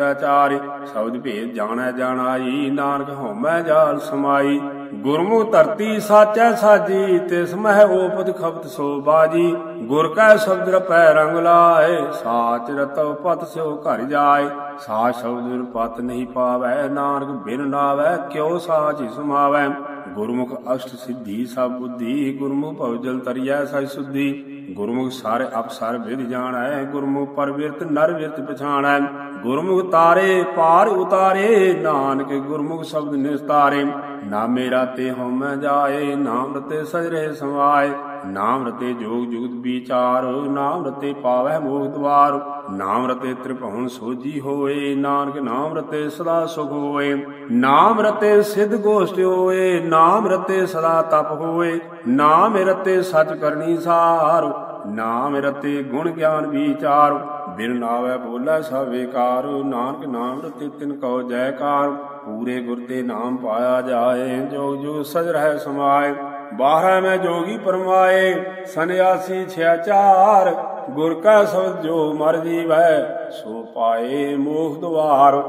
ਸ਼ਬਦ ਭੇਦ ਜਾਣੈ ਜਾਣਾਈ, ਨਾਨਕ ਹਉਮੈ ਜਾਲ ਸਮਾਈ। ਗੁਰਮੁਖ ਧਰਤੀ ਸਾਚੈ ਸਾਜੀ, ਤਿਸ ਮਹਿ ਓਪਦ ਖਪਤ ਸੋ ਬਾਜੀ। ਗੁਰ ਕੈ ਸ਼ਬਦ ਰਪੈ ਰੰਗ ਲਾਏ, ਸਾਚ ਰਤਵ ਪਤ ਸਿਓ ਘਰ ਜਾਏ। ਸਾ ਸ਼ਬਦ ਪਤ ਨਹੀਂ ਪਾਵੈ, ਨਾਨਕ ਬਿਨ ਨਾਵੈ, ਕਿਉ ਸਾਚ ਸਮਾਵੈ। ਗੁਰਮੁਖ ਅਸ਼ਟ ਸਿੱਧੀ ਸਭ ਬੁੱਧੀ, ਗੁਰਮੁਖ ਭਵਜਲ ਤਰੀਐ ਸਹਿ ਸੁਧੀ। ਗੁਰਮੁਖ ਸਾਰੇ ਅਪਸਰ ਵਿਦ ਜਾਣੈ, ਗੁਰਮੁਖ ਪਰਵਿਰਤ ਨਰ ਵਿਰਤ ਪਛਾਣੈ। ਗੁਰਮੁਖ ਤਾਰੇ ਪਾਰ ਉਤਾਰੇ, ਨਾਨਕ ਗੁਰਮੁਖ ਸ਼ਬਦ ਨਿਸਤਾਰੇ। ਨਾ ਮੇਰਾ ਤੇ ਹਉਮੈ ਜਾਏ ਨਾਮ ਰਤੇ ਸਜ ਰਹੇ ਸਮਾਏ ਨਾਮ ਰਤੇ ਜੋਗ ਜੁਗਤ ਵਿਚਾਰ, ਨਾਮ ਰਤੇ ਪਾਵੈ ਮੋਹ ਦਵਾਰ। ਨਾਮ ਰਤੇ ਤ੍ਰਿਭਵਨ ਸੋਜੀ ਹੋਏ, ਨਾਨਕ ਨਾਮ ਰਤੇ ਸਦਾ ਸੁਖ ਹੋਏ। ਨਾਮ ਰਤੇ ਸਿਧ ਗੋਸ਼ਟ ਹੋਏ, ਨਾਮ ਰਤੇ ਸਦਾ ਤਪ ਹੋਏ। ਨਾਮ ਰਤੇ ਸਚ ਕਰਨੀ ਸਾਰ, ਨਾਮ ਰਤੇ ਗੁਣ ਗਿਆਨ ਵਿਚਾਰ। ਬਿਨ ਨਾਵੇ ਬੋਲੇ ਸਭ ਵੇਕਾਰ ਨਾਨਕ ਨਾਮ ਰਤੇ ਤਿਨ ਕਉ ਜੈਕਾਰ। ਪੂਰੇ ਗੁਰ ਤੇ ਨਾਮ ਪਾਇਆ ਜਾਏ, ਜੋ ਜੋ ਸਜ ਰਹਿ ਸਮਾਏ। ਬਾਹਰ ਮੈਂ ਜੋਗੀ ਪਰਮਾਏ, ਸੰਨਿਆਸੀ ਛਿਆ ਚਾਰ ਗੁਰ ਕਾ ਸ਼ਬਦ ਜੋ ਮਰ ਜੀਵੈ, ਸੋ ਪਾਏ ਮੋਖ ਦੁਆਰ।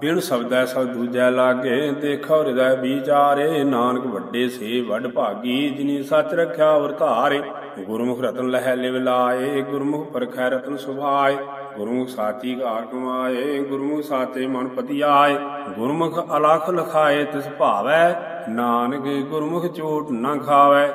ਬਿਨ ਸ਼ਬਦੈ ਸਭ ਦੂਜੈ ਲਾਗੇ, ਦੇਖੋ ਹਿਰਦੈ ਵਿਚਾਰੇ, ਨਾਨਕ ਵੱਡੇ ਸੇ ਵੱਡ ਭਾਗੀ, ਜਿਨੀ ਸੱਚ ਰੱਖਿਆ ਵਰ ਧਾਰੇ ਗੁਰਮੁਖ ਰਤਨ ਲਹਿ ਲਿਵ ਲਾਏ, ਗੁਰਮੁਖ ਪਰਖੈ ਰਤਨ ਸੁਭਾਏ। ਗੁਰਮੁਖ ਸਾਚੀ ਘਾਰ ਕਮਾਏ, ਗੁਰਮੁਖ ਸਾਚੇ ਮਨ ਪਤੀ ਆਏ ਗੁਰਮੁਖ ਅਲਖ ਲਖਾਏ, ਤਿਸ ਭਾਵੈ ਨਾਨਕ ਗੁਰਮੁਖ ਚੋਟ ਨ ਖਾਵੈ।